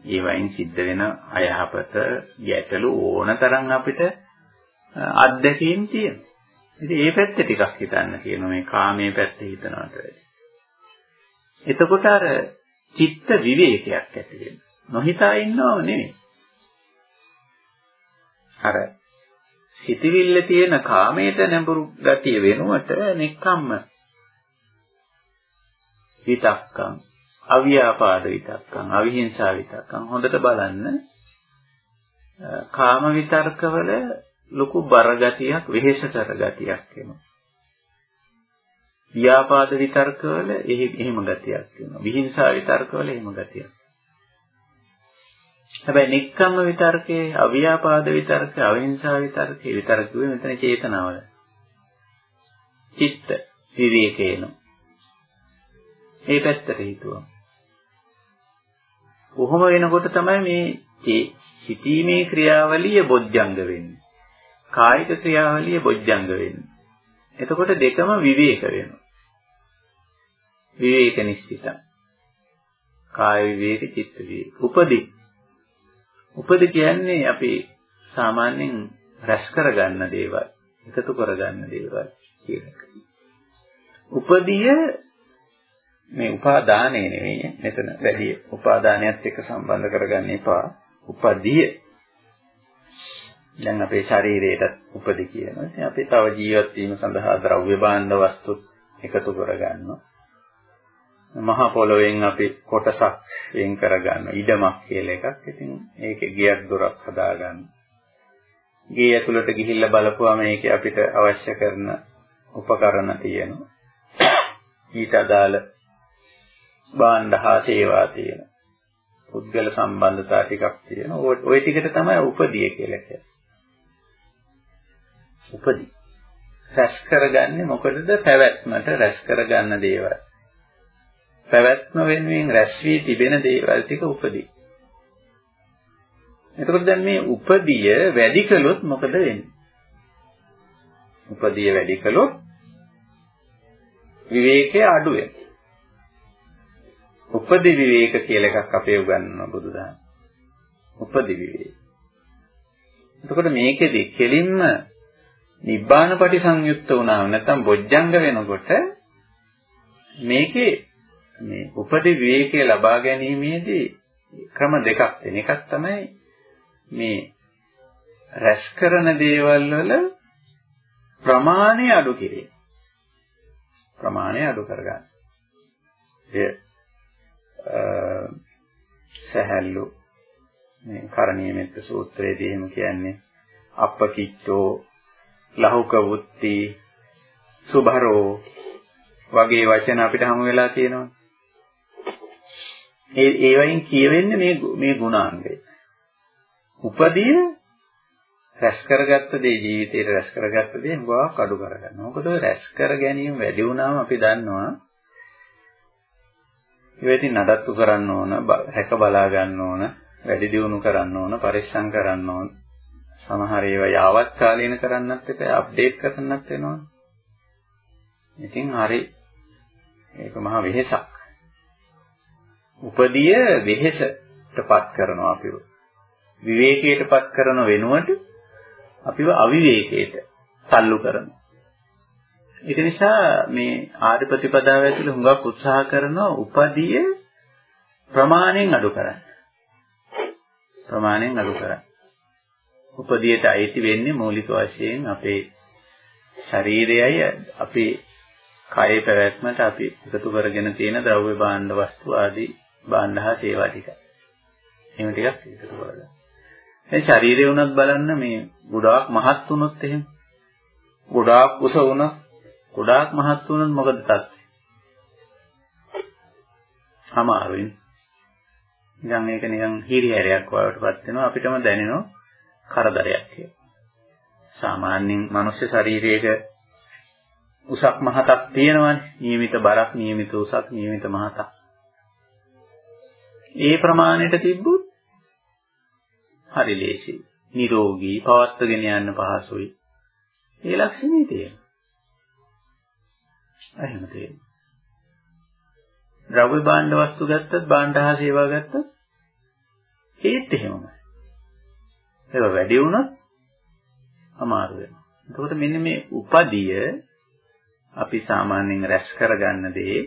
ඒ වයින් සිද්ධ වෙන අයහපත ගැටලු ඕනතරම් අපිට අත්දැකීම් තියෙනවා. ඉතින් ඒ පැත්ත ටිකක් හිතන්න කියනවා මේ කාමයේ පැත්ත හිතනවට වැඩි. එතකොට අර චිත්ත විවේකයක් ඇති වෙනවා. නොහිතා ඉන්නව නෙමෙයි. අර සිතවිල්ල තියෙන කාමයට නැඹුරු ගතිය වෙනුවට නෙක්ඛම්ම විතක්කම් අව්‍යාපාද විතක්කම් අවිහිංසා විතක්කම් හොඳට බලන්න කාම විතර්කවල ලොකු බරගතියක් වෙහෙසතර ගතියක් එනවා. ව්‍යාපාද විතර්කවල එහෙම ගතියක් එනවා. විහිංසා විතර්කවල එහෙම ගතියක් හැබැයි නික්කම්ම විතර්කේ අව්‍යාපාද විතර්කේ අවිහිංසා විතර්කේ විතර්කුවේ මෙතන චේතනාවල. චිත්ත විවේකේන මේ පැත්තට හිතුවා කොහොම වෙනකොට තමයි මේ සිතීමේ ක්‍රියාවලිය බොජ්ජංග වෙන්නේ. කායික ක්‍රියාවලිය බොජ්ජංග වෙන්නේ. එතකොට දෙකම විවේක වෙනවා. විවේක නිශ්චිතයි. කාය විවේක චිත්ත විවේක. උපදි. උපදි කියන්නේ අපි සාමාන්‍යයෙන් රැස් කරගන්න දේවල්, එකතු කරගන්න දේවල් කියන එක. උපදිය මේ උපාදානය නෙවෙයි මෙතන වැඩි උපාදානයත් එක්ක සම්බන්ධ කරගන්න එපා උපදී දැන් අපේ ශරීරයට උපදී කියනවා ඉතින් අපි තව ජීවත් වීම සඳහා ද්‍රව්‍ය භාණ්ඩ වස්තු එකතු කරගන්නවා මහ පොළොවෙන් අපි කොටසක් වෙන් කරගන්න ඉඩමක් කියලා එකක් ඉතින් ඒකේ ගියක් දොරක් හදාගන්න ගේ ඇතුළට ගිහිල්ලා බලපුවාම මේකේ අපිට අවශ්‍ය කරන උපකරණ තියෙනවා ඊට අදාළ භාණ්ඩ හා සේවා තියෙනවා. පුද්ගල සම්බන්ධතා ටිකක් තියෙනවා. ওই ටිකට තමයි උපදී කියලා කියන්නේ. උපදී. රැස් කරගන්නේ මොකටද? පැවැත්මට රැස් කරගන්න දේවල්. පැවැත්ම වෙනුවෙන් රැස් වී තිබෙන දේවල් ටික උපදී. එතකොට දැන් මේ උපදිය වැඩි කළොත් මොකද වෙන්නේ? උපදිය වැඩි කළොත් විවේකයේ අඩු වෙනවා. උපදි විවේක කියලා එකක් අපේ උගන්වන බුදුදහම. උපදි විවේක. එතකොට මේකෙදි කෙලින්ම නිබ්බාන පටිසංයුක්ත වුණාම නැත්නම් බොජ්ජංග වෙනකොට මේකේ මේ උපදි විවේකය ලබා ගැනීමේදී ක්‍රම දෙකක් තියෙන. එකක් තමයි මේ රැස් කරන දේවල් වල ප්‍රමාණය අඩු කිරීම. ප්‍රමාණය අඩු කරගන්න. එය සහැල්ලු මේ කරණීය මෙත්ත සූත්‍රයේදී එහෙම කියන්නේ අප්පකිච්චෝ ලහුක වුත්ති සුභරෝ වගේ වචන අපිට හමු වෙලා තියෙනවා. ඒ ඒ වයින් කියවෙන්නේ මේ මේ ගුණාංගය. උපදීන රැස් කරගත්ත දේ ජීවිතේට රැස් කරගත්ත දේ හුඟක් අඩු කරගන්න. මොකද රැස් කර ගැනීම වැඩි වුණාම අපි දන්නවා ඉවෙතින් නඩත්තු කරන්න ඕන, හැක බලා ගන්න ඕන, වැඩි දියුණු කරන්න ඕන, පරිස්සම් කරන්න ඕන. සමහර ඒවා යාවත් කාලීන කරන්නත් එපා, අප්ඩේට් කරන්නත් වෙනවා. ඉතින් හරි ඒක මහ වෙහෙසක්. උපදිය වෙහෙසටපත් කරනවා අපිව. විවේකයටපත් කරන වෙනුවට අපිව අවිවේකයට තල්ලු කරනවා. ඒක නිසා මේ ආර්ය ප්‍රතිපදාව ඇතුළේ හුඟක් උත්සාහ කරනවා උපදීය ප්‍රමාණයෙන් අඩු කරන්න. ප්‍රමාණයෙන් අඩු කරන්න. උපදීයට අයිති වෙන්නේ මූලික වශයෙන් අපේ ශරීරයයි අපේ කය පැවැත්මට අපි එකතු කරගෙන තියෙන ද්‍රව්‍ය භාණ්ඩ වස්තු ආදී භාණ්ඩ හා සේවා ටික. එහෙම ටිකක් එකතු කරගන්න. දැන් ශරීරය උනත් බලන්න මේ ගොඩාක් මහත් වුණොත් එහෙම ගොඩාක් උස වුණොත් ගොඩාක් මහත් වුණොත් මොකද තත්ත්වය? අමාරුයි. නිකන් මේක නිකන් හිරිහැරයක් වඩටපත් වෙනවා අපිටම දැනෙනවා කරදරයක් කියලා. සාමාන්‍යයෙන් මනුෂ්‍ය ශරීරයක උසක් මහතක් තියෙනවනේ. નિયમિત බරක්, નિયમિત උසක්, નિયમિત මහතක්. ඒ ප්‍රමාණයට තිබ්බොත් හරි ලේසියි. නිරෝගී, පවත්වගෙන යන්න පහසුයි. ඒ ලක්ෂණේ තියෙනවා. එහෙම තියෙනවා. ද්‍රව්‍ය භාණ්ඩ වස්තු ගත්තත් භාණ්ඩ හා සේවා ගත්තත් ඒත් එහෙමයි. ඒක වැඩි වුණොත් අමාරු වෙනවා. එතකොට මෙන්න මේ උපදිය අපි සාමාන්‍යයෙන් රැස් කරගන්න දේ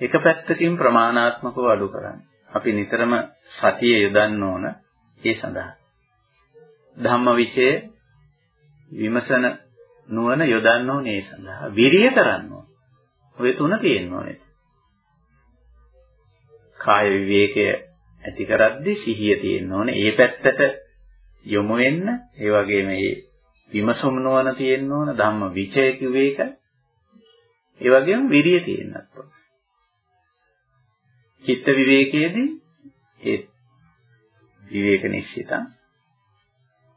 එක පැත්තකින් ප්‍රමාණාත්මකව අඩු කරන්න. අපි නිතරම සතිය යොදන්න ඕන ඒ සඳහා. ධම්මවිචේ විමසන නුවණ යොදන්න ඕනේ ඒ සඳහා. විරිය කරන්න ඕන. ඔය තුන තියෙන්න ඕනේ. කාය විවේකය ඇති කරද්දී සිහිය තියෙන්න ඕනේ. ඒ පැත්තට යොමු වෙන්න. ඒ වගේම මේ විමසුම් නොවන තියෙන්න ඕන ධම්ම විචය විවේක. ඒ වගේම විරිය තියෙන්නත් ඕන. චිත්ත විවේකයේදී ඒ විවේක නිශ්චිතං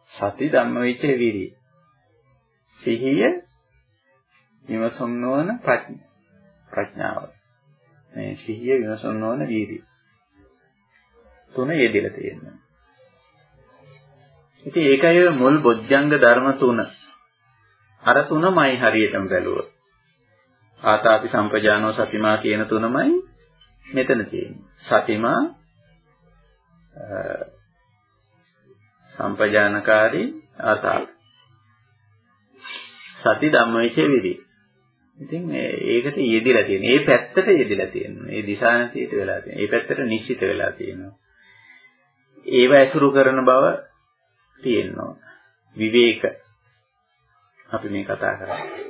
සති ධම්ම විචය විරිය. සිහිය විමසුම් නොවන ප්‍රඥාව. මේ සිහිය විමසුම් නොවන වීර්යය. තුන යෙදিলা තියෙනවා. ඉතින් ඒකයි මුල් බොජ්ජංග ධර්ම තුන. අර තුනමයි හරියටම බැලුවොත්. ආතාපි සම්පජානෝ සතිමා කියන තුනමයි මෙතන තියෙන්නේ. සතිමා සම්පජානකාරී ආතාපි. සති ධම්මවිචේ විදි. ඉතින් ඒකට යෙදිලා තියෙන. ඒ පැත්තට යෙදිලා තියෙනවා. ඒ දිශානතියට වෙලා තියෙනවා. ඒ පැත්තට නිශ්චිත වෙලා තියෙනවා. ඒව ඇසුරු කරන බව තියෙනවා. විවේක අපි මේ කතා කරන්නේ.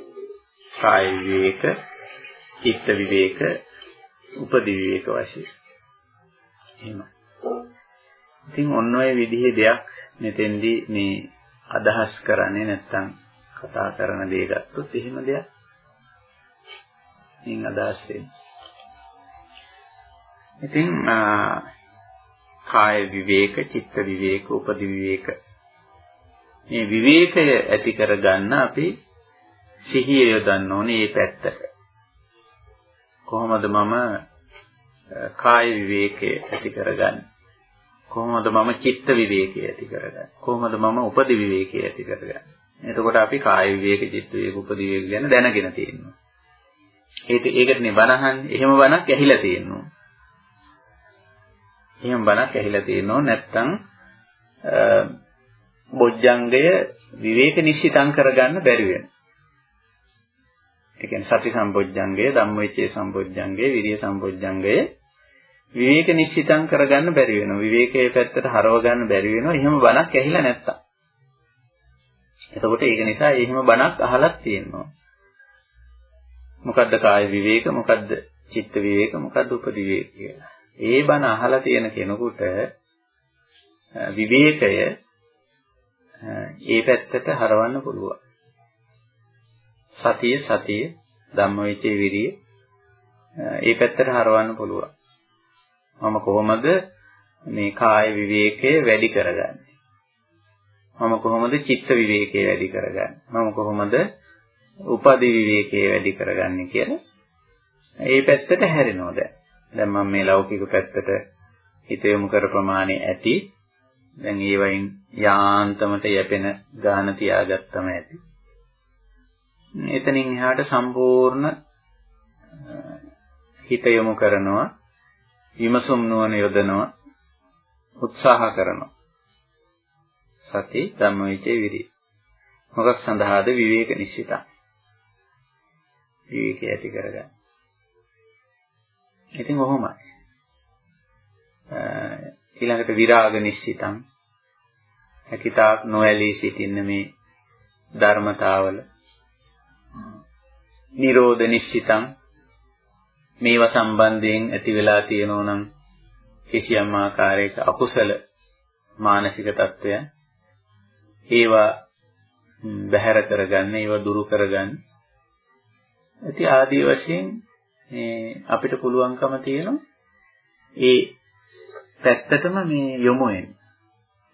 කාය විවේක, චිත්ත විවේක, උපදි විවේක වශයෙන්. එහෙම. ඉතින් ඔන්න ඔය විදිහේ දෙයක් මෙතෙන්දී මේ අදහස් කරන්නේ නැත්තම් කතා කරන දේ ගත්තොත් එහෙම දෙයක්. මින් අදහස් වෙන්නේ. ඉතින් කාය විවේක, චිත්ත විවේක, උපදි විවේක. මේ විවේකය ඇති කරගන්න අපි සිහිය යොදන්න ඕනේ මේ පැත්තට. කොහොමද මම කාය විවේකයේ ඇති කරගන්නේ? කොහොමද මම චිත්ත විවේකයේ ඇති කරගන්නේ? කොහොමද මම උපදි විවේකයේ ඇති කරගන්නේ? එතකොට අපි කාය විවේක, චිත්ත විවේක, උපදි විවේක ගැන දැනගෙන තියෙනවා. ඒක ඒකටනේ බණහන්නේ. එහෙම බණක් ඇහිලා තියෙනවා. එහෙම බණක් ඇහිලා තියෙනවා නැත්නම් බොජ්ජංගය විවේක නිශ්චිතං කරගන්න බැරි වෙනවා. ඒ කියන්නේ සති සම්බොජ්ජංගය, ධම්මවිචේ සම්බොජ්ජංගය, විරිය සම්බොජ්ජංගය විවේක නිශ්චිතං කරගන්න බැරි වෙනවා. විවේකයේ පැත්තට හරව ගන්න බැරි වෙනවා. එහෙම බණක් ඇහිලා නැත්තම්. එතකොට ඒක නිසා එහෙම බණක් අහලක් තියෙනවා. මොකද්ද කාය විවේක, මොකද්ද චිත්ත විවේක, මොකද්ද උපදි විවේක කියලා. ඒ බණ අහලා තියෙන කෙනෙකුට විවේකය ඒ පැත්තට හරවන්න පුළුවන්. සතිය සතිය ධම්මවිචේ විරිය ඒ පැත්තට හරවන්න පුළුවන්. මම කොහොමද මේ කාය විවේකය වැඩි කරගන්නේ? මම කොහොමද චිත්ත විවේකය වැඩි කරගන්නේ? මම කොහොමද උපදි විවේකය වැඩි කරගන්නේ කියලා ඒ පැත්තට හැරෙනවා දැන්. දැන් මම මේ ලෞකික පැත්තට හිත යොමු කර ප්‍රමාණය ඇති. දැන් ඒ වයින් යාන්තමට යැපෙන ගාන තියාගත්තම ඇති. එතනින් එහාට සම්පූර්ණ හිත යොමු කරනවා විමසුම් නුවණ යොදනවා උත්සාහ කරනවා. සති ධම්මවිචේ විරි මොකක් සඳහාද විවේක නිශ්චිත? විවේකය ඇති කරගන්න. ඉතින් ඔහොමයි. ඊළඟට විරාග නිශ්චිතං. හැකිතාක් නොඇලී සිටින්න මේ ධර්මතාවල. නිරෝධ නිශ්චිතං. මේවා සම්බන්ධයෙන් ඇති වෙලා තියෙනෝ නම් කිසියම් ආකාරයක අකුසල මානසික తত্ত্বය ඒවා බැහැර කරගන්න ඒවා දුරු කරගන්න. ඇති ආදී වශයෙන් මේ අපිට පුළුවන්කම තියෙනවා ඒ පැත්තටම මේ යොමු වෙන්න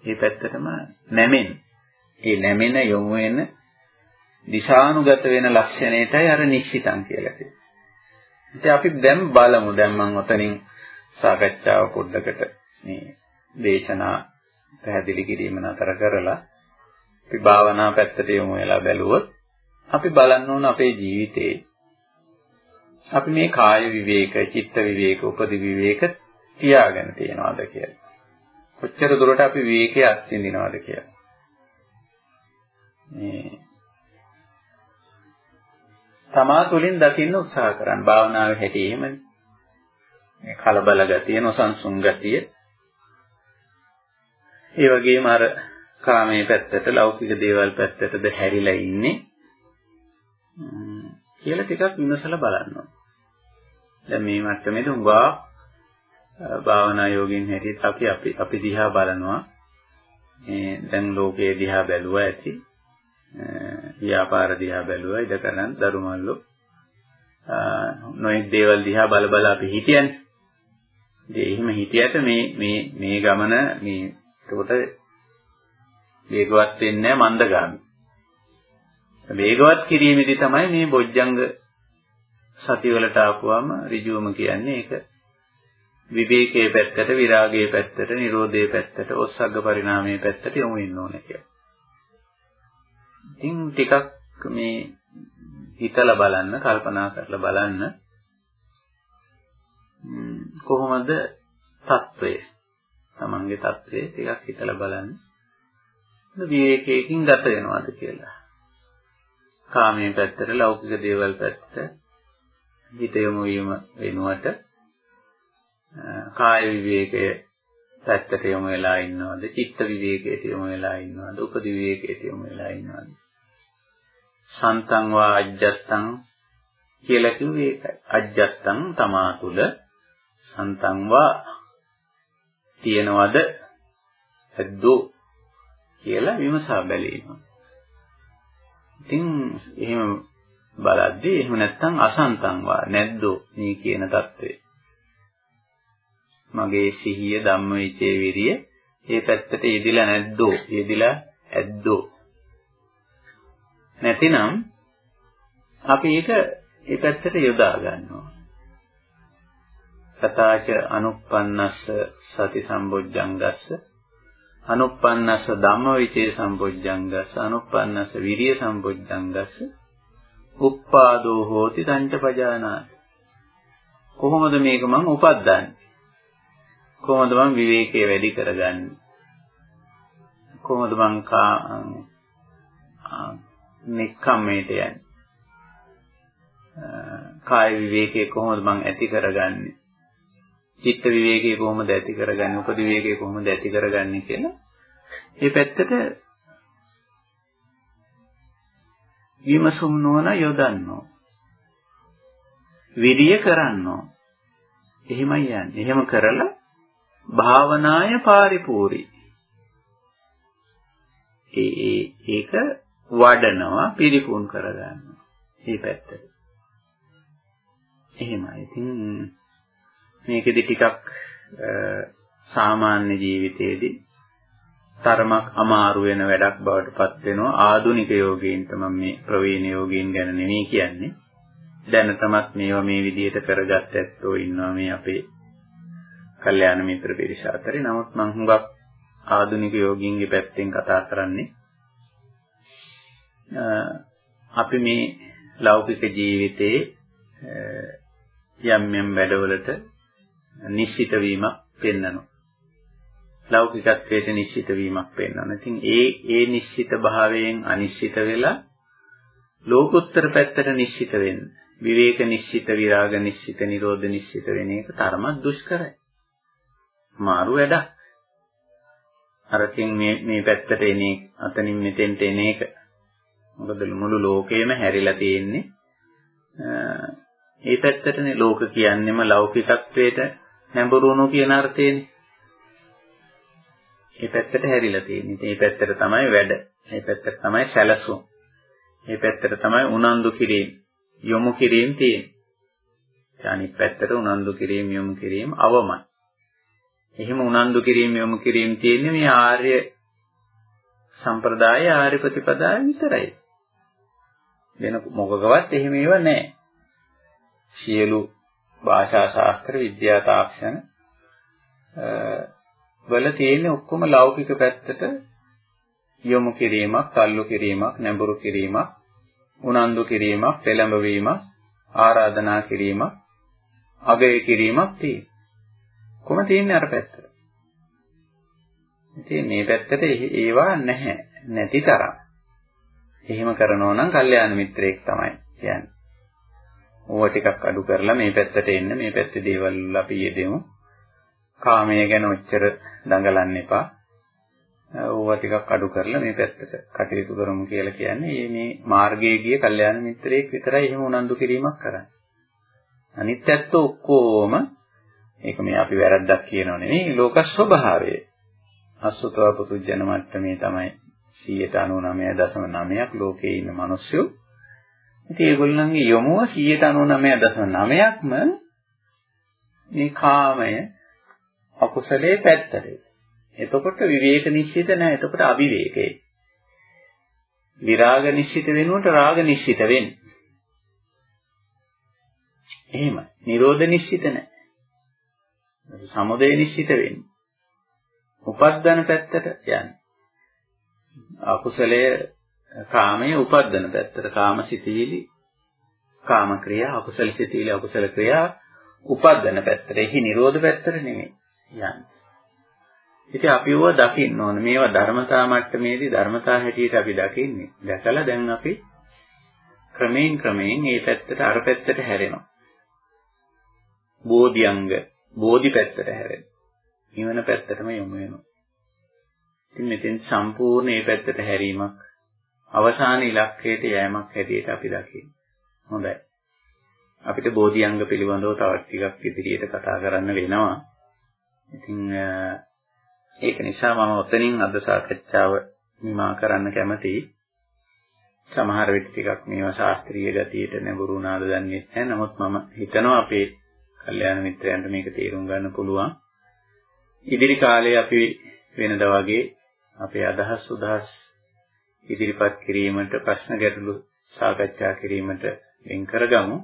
ඒ පැත්තටම නැමෙන. ඒ නැමෙන යොමු වෙන දිශානුගත වෙන ලක්ෂණයටයි අර නිශ්චිතං කියලා කියන්නේ. ඉතින් අපි දැන් බලමු දැන් මම ඔතනින් සාකච්ඡාව පොඩ්ඩකට මේ දේශනා පැහැදිලි කිරීම නතර කරලා අපි භාවනා පැත්තට යමු වෙලා බැලුවොත් අපි බලන්න ඕන අපේ ජීවිතේ අපි මේ කාය විවේක, චිත්ත විවේක, උපදි විවේක තියාගෙන තියනවාද කියලා. කොච්චර දුරට අපි විවේකයේ අත්විඳිනවද කියලා. මේ තමා තුළින් දකින්න උත්සාහ කරන්න භාවනාවේ හැටි එහෙමනේ. මේ කලබල ගතිය, නොසන්සුන් ගතිය. ඒ වගේම අර කාමයේ පැත්තට, ලෞකික දේවල් පැත්තටද හැරිලා ඉන්නේ. කියලා ටිකක් විමසලා බලන්න ඕනේ. දැන් මේ මට්ටමේදී උඹා භාවනා යෝගින් හැටියට අපි අපි අපි දිහා බලනවා. මේ දැන් ලෝකයේ දිහා බැලුවා ඇති. ව්‍යාපාර දිහා බැලුවා ඉඩකරන් දරුමල්ලෝ නොඑක් දේවල් දිහා බල බල අපි හිටියන්නේ. ඉතින් එහෙම හිටියට මේ මේ මේ ගමන මේ එතකොට වේගවත් වෙන්නේ නැහැ මන්දගාමී. වේගවත් කිරීමේදී තමයි මේ බොජ්ජංග සතිවලට ආපුවම ඍජුවම කියන්නේ ඒක විවේකයේ පැත්තට, විරාගයේ පැත්තට, නිරෝධයේ පැත්තට, ඔස්සග්ග පරිණාමයේ පැත්තට යොමු වෙන්න ඕනේ කියලා. ඉතින් ටිකක් මේ හිතලා බලන්න, කල්පනා කරලා බලන්න කොහොමද తත්වය? Tamange తත්වය ටිකක් හිතලා බලන්න. විවේකයෙන් ගත වෙනවාද කියලා. කාමයේ පැත්තට, ලෞකික දේවල් පැත්තට හිත යොමු වීම වෙනුවට කාය විවේකයේ පැත්තට යොමු වෙලා ඉන්නවද? චිත්ත විවේකයට යොමු වෙලා ඉන්නවද? උපදි විවේකයට යොමු වෙලා ඉන්නවද? සන්තං වා අජ්ජත්තං කියලා කිව්වේ ඒකයි අජ්ජත්තං තමා තුල සන්තං වා තියනවද? ඇද්දෝ කියලා විමසා බැලීම. ඉතින් එහෙම බලද්දී එහෙම නැත්නම් අසන්තං වා නැද්දෝ මේ කියන தત્ත්වය. මගේ සිහිය ධම්මවිචේ විරිය ඒ පැත්තට යෙදිලා නැද්දෝ යෙදිලා ඇද්දෝ නැතිනම් අපි ඒක ඒ පැත්තට යොදා ගන්නවා. සතාච අනුප්පන්නස්ස සති සම්බොජ්ජංගස්ස අනුප්පන්නස්ස ධම්මවිචේ සම්බොජ්ජංගස්ස අනුප්පන්නස්ස විරිය සම්බොජ්ජංගස්ස උප්පාදෝ හෝති තංච පජානාති. කොහොමද මේක මම උපද්දන්නේ? කොහොමද මම විවේකයේ වැඩි කරගන්නේ? කොහොමද මං කා නික්කම්මේට යන්නේ? කාය විවේකයේ කොහොමද මං ඇති කරගන්නේ? චිත්ත විවේකයේ කොහොමද ඇති කරගන්නේ? උපදි විවේකයේ කොහොමද ඇති කරගන්නේ කියලා මේ පැත්තට විමසුම් නොවන යොදන්නෝ. විරිය කරන්නෝ. එහෙමයි යන්නේ. එහෙම කරලා භාවනාය පාරිපූර්ණයි. ඒ ඒ ඒක වඩනවා පිරිපුන් කරගන්නවා. මේ පැත්තට. එහෙමයි. ඉතින් මේකෙදි ටිකක් සාමාන්‍ය ජීවිතයේදී තරමක් අමාරු වෙන වැඩක් බවට පත් වෙනවා ආධුනික යෝගීන්ට මම මේ ප්‍රවීණ යෝගීන් ගැන නෙමෙයි කියන්නේ දැනටමත් මේවා මේ විදිහට කරගත් ඇත්තෝ ඉන්නවා මේ අපේ කල්යාණ මිත්‍ර පිරිස අතරේ නමුත් මම හුඟක් ආධුනික යෝගීන්ගේ පැත්තෙන් කතා කරන්නේ අපි මේ ලෞකික ජීවිතයේ යම් යම් වැඩවලට නිශ්චිත වීමක් පෙන්වනවා ලෞකිකත්වයට නිශ්චිත වීමක් පෙන්වනවා. ඉතින් ඒ ඒ නිශ්චිත භාවයෙන් අනිශ්චිත වෙලා ලෝකෝත්තර පැත්තට නිශ්චිත වෙන්න. විවේක නිශ්චිත, විරාග නිශ්චිත, නිරෝධ නිශ්චිත වෙන එක තරමක් දුෂ්කරයි. මාරු වැඩක්. අරකින් මේ මේ පැත්තට එන අතනින් මෙතෙන්ට එන එක. මොකද මුළු ලෝකෙම හැරිලා තියෙන්නේ ඒ පැත්තටනේ ලෝක කියන්නේම ලෞකිකත්වයට නැඹුරුණු කියන අර්ථයනේ. මේ පැත්තට හැරිලා තියෙන්නේ. ඉතින් මේ පැත්තට තමයි වැඩ. මේ පැත්තට තමයි සැලසුම්. මේ පැත්තට තමයි උනන්දු කිරීම, යොමු කිරීම තියෙන්නේ. අනිත් පැත්තට උනන්දු කිරීම, යොමු කිරීම අවමයි. එහෙම උනන්දු කිරීම යොමු කිරීම තියෙන්නේ මේ ආර්ය සම්ප්‍රදාය ආර්ය ප්‍රතිපදාය විතරයි. වෙන මොකකවත් එහෙම ඒවා නැහැ. සියලු භාෂා ශාස්ත්‍ර විද්‍යා තාක්ෂණ වල තියෙන ඔක්කොම ලෞකික පැත්තට යොමු කිරීමක්, තල්ලු කිරීමක්, නැඹුරු කිරීමක්, උනන්දු කිරීමක්, පෙළඹවීමක්, ආරාධනා කිරීමක්, අගය කිරීමක් තියෙනවා. කොහොම තියෙන්නේ අර පැත්තට. ඉතින් මේ පැත්තට ඒවා නැහැ. නැති තරම්. එහෙම කරනවා නම් කල්යාණ මිත්‍රයෙක් තමයි කියන්නේ. ඕවා ටිකක් අඩු කරලා මේ පැත්තට එන්න මේ පැත්තේ දේවල් අපි යෙදෙමු. කාමය ගැන ඔච්චර දඟලන්න එපා. ඕවා ටිකක් අඩු කරලා මේ පැත්තට කටයුතු කරමු කියලා කියන්නේ මේ මාර්ගයේ ගිය කල්යාණ මිත්‍රයෙක් විතරයි එහෙම උනන්දු කිරීමක් කරන්නේ. අනිත් ඇත්ත ඔක්කොම ඒක මේ අපි වැරද්දක් කියනව නෙවෙයි ලෝක ස්වභාවය. අසුතව පුදුජන මට්ටමේ තමයි 199.9ක් ලෝකේ ඉන්න මිනිස්සු ඉතින් ඒගොල්ලන්ගේ යොමුව 199.9ක්ම මේ කාමය අකුසලයේ පැත්තට. එතකොට විවේක නිශ්චිත නැහැ. එතකොට අවිවේකයි. විරාග නිශ්චිත වෙනුවට රාග නිශ්චිත වෙන්නේ. එහෙම. නිරෝධ නිශ්චිත නැහැ. සමුදය නිශ්චිත වෙන්නේ. උපද්දන පැත්තට යන්නේ. අකුසලයේ කාමයේ උපද්දන පැත්තට කාම සිතීලි කාම ක්‍රියා අකුසල සිතීලි අකුසල ක්‍රියා උපද්දන පැත්තට එහි නිරෝධ පැත්තට නෙමෙයි යන්නේ. ඉතින් අපි ඒව දකින්න ඕන. මේවා ධර්මතා මට්ටමේදී ධර්මතා හැටියට අපි දකින්නේ. දැකලා දැන් අපි ක්‍රමයෙන් ක්‍රමයෙන් මේ පැත්තට අර පැත්තට හැරෙනවා. බෝධිඅංග බෝධි පැත්තට හැරෙනවා. නිවන පැත්තටම යොමු වෙනවා. ඉතින් මෙතෙන් සම්පූර්ණ මේ පැත්තට හැරීමක් අවසාන ඉලක්කයට යෑමක් හැටියට අපි දකින්නේ. හොඳයි. අපිට බෝධිඅංග පිළිබඳව තවත් ටිකක් ඉදිරියට කතා කරන්න වෙනවා. ඉතින් ඒක නිසා මම ඔතනින් අද සාකච්ඡාව නිමා කරන්න කැමතියි. සමහර විට ටිකක් මේවා ශාස්ත්‍රීය ගතියට නැඹුරු වුණාද දන්නේ නැහැ. නමුත් මම හිතනවා අපේ කල්යාණ මිත්‍රයන්ට මේක තේරුම් ගන්න පුළුවන්. ඉදිරි කාලේ අපි වෙනද වගේ අපේ අදහස් උදහස් ඉදිරිපත් කිරීමට ප්‍රශ්න ගැටළු සාකච්ඡා කිරීමට වෙන් කරගමු.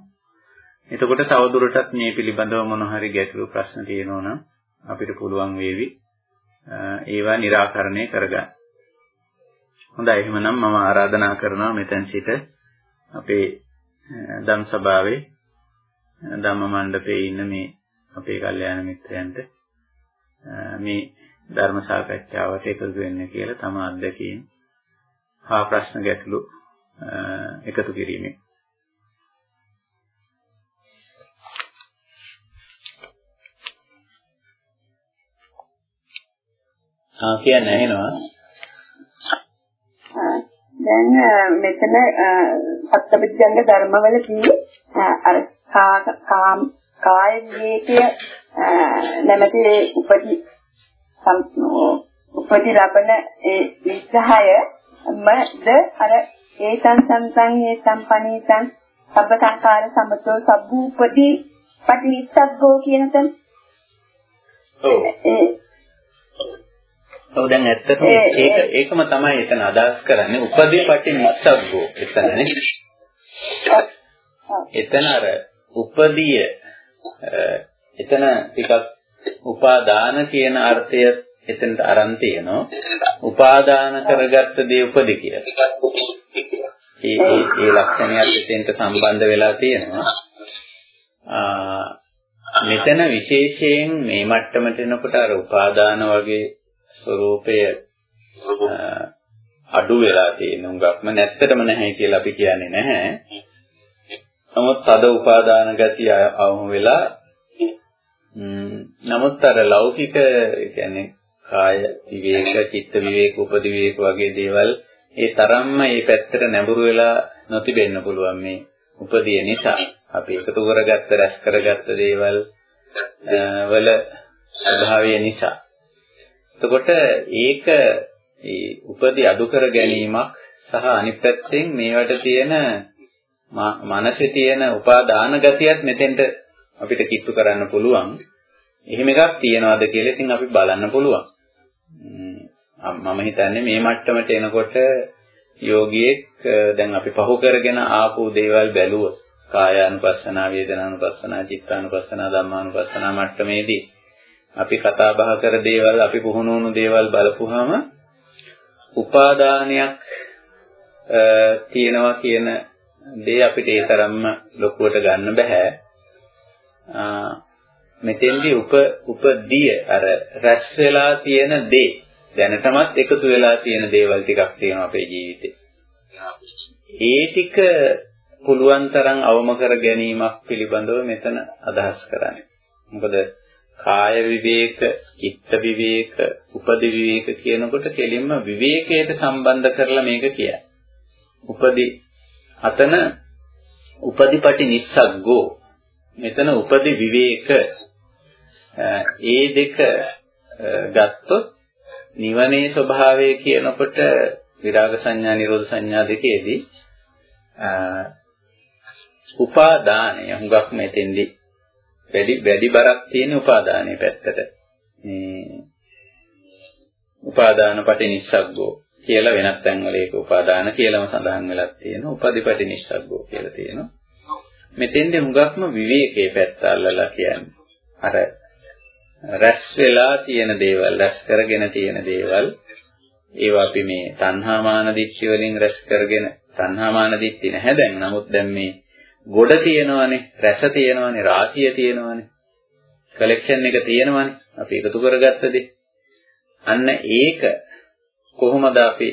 එතකොට තවදුරටත් මේ පිළිබඳව මොන හරි ගැටළු ප්‍රශ්න තියෙනවා නම් අපිට පුළුවන් වේවි ඒවා निराකරණය කරගන්න. හොඳයි එහෙනම් මම ආරාධනා කරනවා මෙතෙන් සිට අපේ ධම් සභාවේ ධම්ම මණ්ඩපයේ ඉන්න මේ අපේ කල්යාණ මිත්‍රයන්ට මේ ධර්ම සාකච්ඡාවට එකතු වෙන්න කියලා තම අත්දැකීම් හා ප්‍රශ්න ගැටළු එකතු කිරීමෙන් ආ කියන්න ඇහෙනවා. දැන් මෙතන සත්‍යවිද්‍යංග ධර්මවල කිව්වේ අර කාම කාය විවේකය නැමැති උපදි උපදි ලබන ඒ විග්‍රහය මද අර ඒතං සංසං ඒ සම්පනීතං සබ්බ සංකාර සමතෝ සබ්බූපදී පටිච්චසග්ගෝ කියන තැන ඔව් ඔව් දැන් ඇත්තටම ඒක ඒකම තමයි එතන අදහස් කරන්නේ. උපදීපටි නිස්සග්ගෝ එතනනේ. එතන අර උපදීය එතන ටිකක් උපාදාන කියන අර්ථය එතනට අරන් තියෙනවා. උපාදාන කරගත්ත දේ උපදී කියලා. ඒ ඒ ඒ ලක්ෂණයත් එතෙන්ට සම්බන්ධ වෙලා තියෙනවා. මෙතන විශේෂයෙන් මේ මට්ටමට එනකොට අර උපාදාන වගේ ස්වરૂපය අඩු වෙලා තියෙන උඟක්ම නැත්තටම නැහැ කියලා අපි කියන්නේ නැහැ. නමුත් තද උපාදාන ගතිය අවම වෙලා නමුත් අර ලෞකික කියන්නේ කාය විවේක, චිත්ත විවේක, උපදි විවේක වගේ දේවල් ඒ තරම්ම මේ පැත්තට නැඹුරු වෙලා නොතිබෙන්න පුළුවන් මේ උපදිය නිසා. අපි එකතු කරගත්ත රැස් කරගත්ත දේවල් වල ස්වභාවය නිසා. එතකොට ඒක ඒ උපදී අඩු කර ගැනීමක් සහ අනිත් පැත්තෙන් මේවට තියෙන මනසේ තියෙන උපාදාන ගතියත් මෙතෙන්ට අපිට කිට්ටු කරන්න පුළුවන්. එහෙම එකක් තියනවාද කියලා ඉතින් අපි බලන්න පුළුවන්. මම හිතන්නේ මේ මට්ටමට එනකොට යෝගියෙක් දැන් අපි පහු කරගෙන ආපු දේවල් බැලුවොත් කායානුපස්සනා වේදනානුපස්සනා චිත්තානුපස්සනා ධම්මානුපස්සනා මට්ටමේදී අපි කතා බහ කර දේවල් අපි පුහුණු වුණු දේවල් බලපුවාම උපාදානයක් තියෙනවා කියන දේ අපිට ඒ තරම්ම ලොකුවට ගන්න බෑ. මෙතෙන්දී උප උපදී අර රැස් වෙලා තියෙන දේ දැනටමත් එකතු වෙලා තියෙන දේවල් ටිකක් තියෙනවා අපේ ජීවිතේ. ඒ ටික පුළුවන් තරම් අවම කර ගැනීමක් පිළිබඳව මෙතන අදහස් කරන්නේ. මොකද කාය විවේක, චිත්ත විවේක, උපදි විවේක කියනකොට කෙලින්ම විවේකයට සම්බන්ධ කරලා මේක කියයි. උපදි අතන උපදිපටි නිස්සග්ගෝ. මෙතන උපදි විවේක ඒ දෙක ගත්තොත් නිවනේ ස්වභාවය කියනකොට විරාග සංඥා නිරෝධ සංඥා දෙකේදී උපාදානය හුඟක් මෙතෙන්දී වැඩි වැඩි බරක් තියෙන උපාදානයේ පැත්තට. මේ උපාදාන පටිනිස්සග්ගෝ කියලා වෙනත් තැන්වල ඒක උපාදාන කියලාම සඳහන් වෙලා තියෙනවා. උපදිපටි නිස්සග්ගෝ කියලා තියෙනවා. මෙතෙන්දී හුඟක්ම විවේකයේ පැත්ත අල්ලලා කියන්නේ. අර රැස් වෙලා තියෙන දේවල් රැස් කරගෙන තියෙන දේවල් ඒවා අපි මේ තණ්හාමාන දිට්ඨිය වලින් රැස් කරගෙන තණ්හාමාන දිට්ඨිය නැහැ දැන්. නමුත් දැන් මේ ගොඩ තියෙනවනේ රැස තියෙනවනේ රාශිය තියෙනවනේ කලෙක්ෂන් එක තියෙනවනේ. අපි එකතු කරගත්ත දේ. අන්න ඒක කොහොමද අපි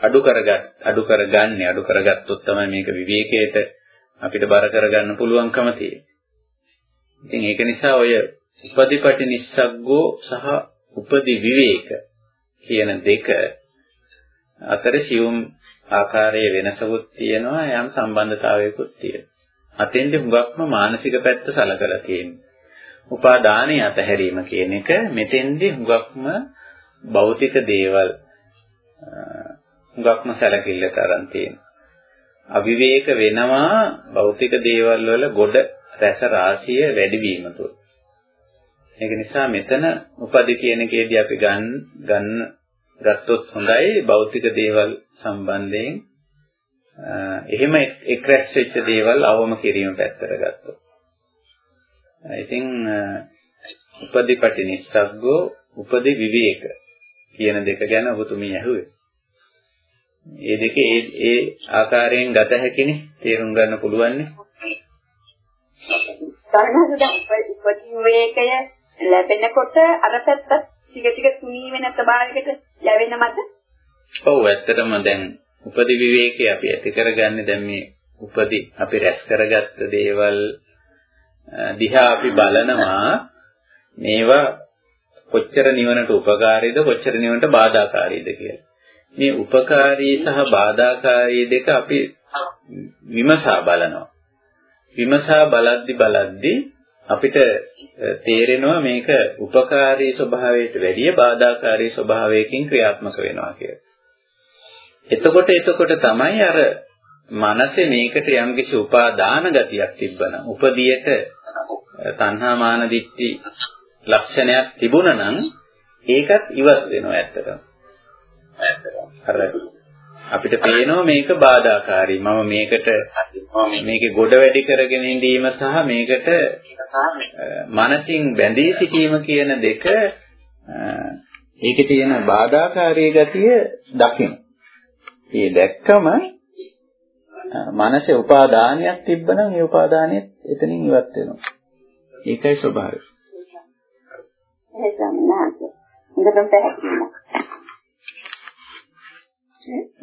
අඩු කරගත් අඩු කරගන්නේ අඩු කරගත්තොත් තමයි මේක විවේකයට අපිට බර කරගන්න පුළුවන්කම තියෙන්නේ ඉතින් ඒක නිසා ඔය උපදිපටි නිස්සග්ගෝ සහ උපදි විවේක කියන දෙක අතර සියුම් ආකාරයේ වෙනසකුත් තියෙනවා යම් සම්බන්ධතාවයකුත් තියෙනවා. අතෙන්ද හුඟක්ම මානසික පැත්ත සලකලා තියෙනවා. උපාදානයේ අතහැරීම කියන එක මෙතෙන්දී හුඟක්ම භෞතික දේවල් හුඟක්ම සැලකිල්ලට අරන් තියෙනවා. අවිවේක වෙනවා භෞතික දේවල් වල ගොඩ රැස රාශිය වැඩි වීම තුළ. ඒක නිසා මෙතන උපදි කියන එකේදී අපි ගන්න ගන්න ගත්තොත් හොඳයි භෞතික දේවල් සම්බන්ධයෙන් එහෙම එක් රැස් වෙච්ච දේවල් අවම කිරීම පැත්තට ගත්තොත්. ඉතින් උපදිපටි නිස්සග්ගෝ උපදි විවේක කියන දෙක ගැන ඔබතුමී ඇහුවේ. මේ දෙකේ ඒ ඒ ආකාරයෙන් ගත හැකිනේ තේරුම් ගන්න පුළුවන්නේ. සරණහද උපජීවේකය ලැබෙනකොට අර පැත්ත ටික ටික තුනී වෙන ස්වභාවයකට ලැබෙන මත ඔව් ඇත්තටම දැන් උපදි විවේකේ අපි ඇති කරගන්නේ දැන් මේ උපදි අපි රැස් කරගත්ත දේවල් දිහා අපි බලනවා මේවා කොච්චර නිවනට උපකාරීද කොච්චර නිවනට බාධාකාරීද කියලා. මේ උපකාරී සහ බාධාකාරී දෙක අපි විමසා බලනවා. විමසා බලද්දි බලද්දි අපිට තේරෙනවා මේක උපකාරී ස්වභාවයට වැඩිය බාධාකාරී ස්වභාවයකින් ක්‍රියාත්මක වෙනවා කියලා. එතකොට එතකොට තමයි අර මනසේ මේකට යම්කිසි උපාදාන ගතියක් තිබ්බනම් උපදියට තණ්හා මාන දිට්ඨි ලක්ෂණයක් තිබුණා නම් ඒකත් ඉවත් වෙනවා ඇත්තටම. අර අපිට පේනවා මේක බාධාකාරී. මම මේකට මේකේ ගොඩ වැඩි කරගෙන ඉඳීම සහ මේකට මනසින් බැඳී සිටීම කියන දෙක ඒකේ තියෙන බාධාකාරී ගතිය දකින්න. මේ දැක්කම මනසේ උපාදානයක් තිබ්බනම් ඒ උපාදානයත් එතනින් ඉවත් වෙනවා. ඒකයි ස්වභාවය. එහෙනම් නෑ. හොඳටම පැහැදිලි.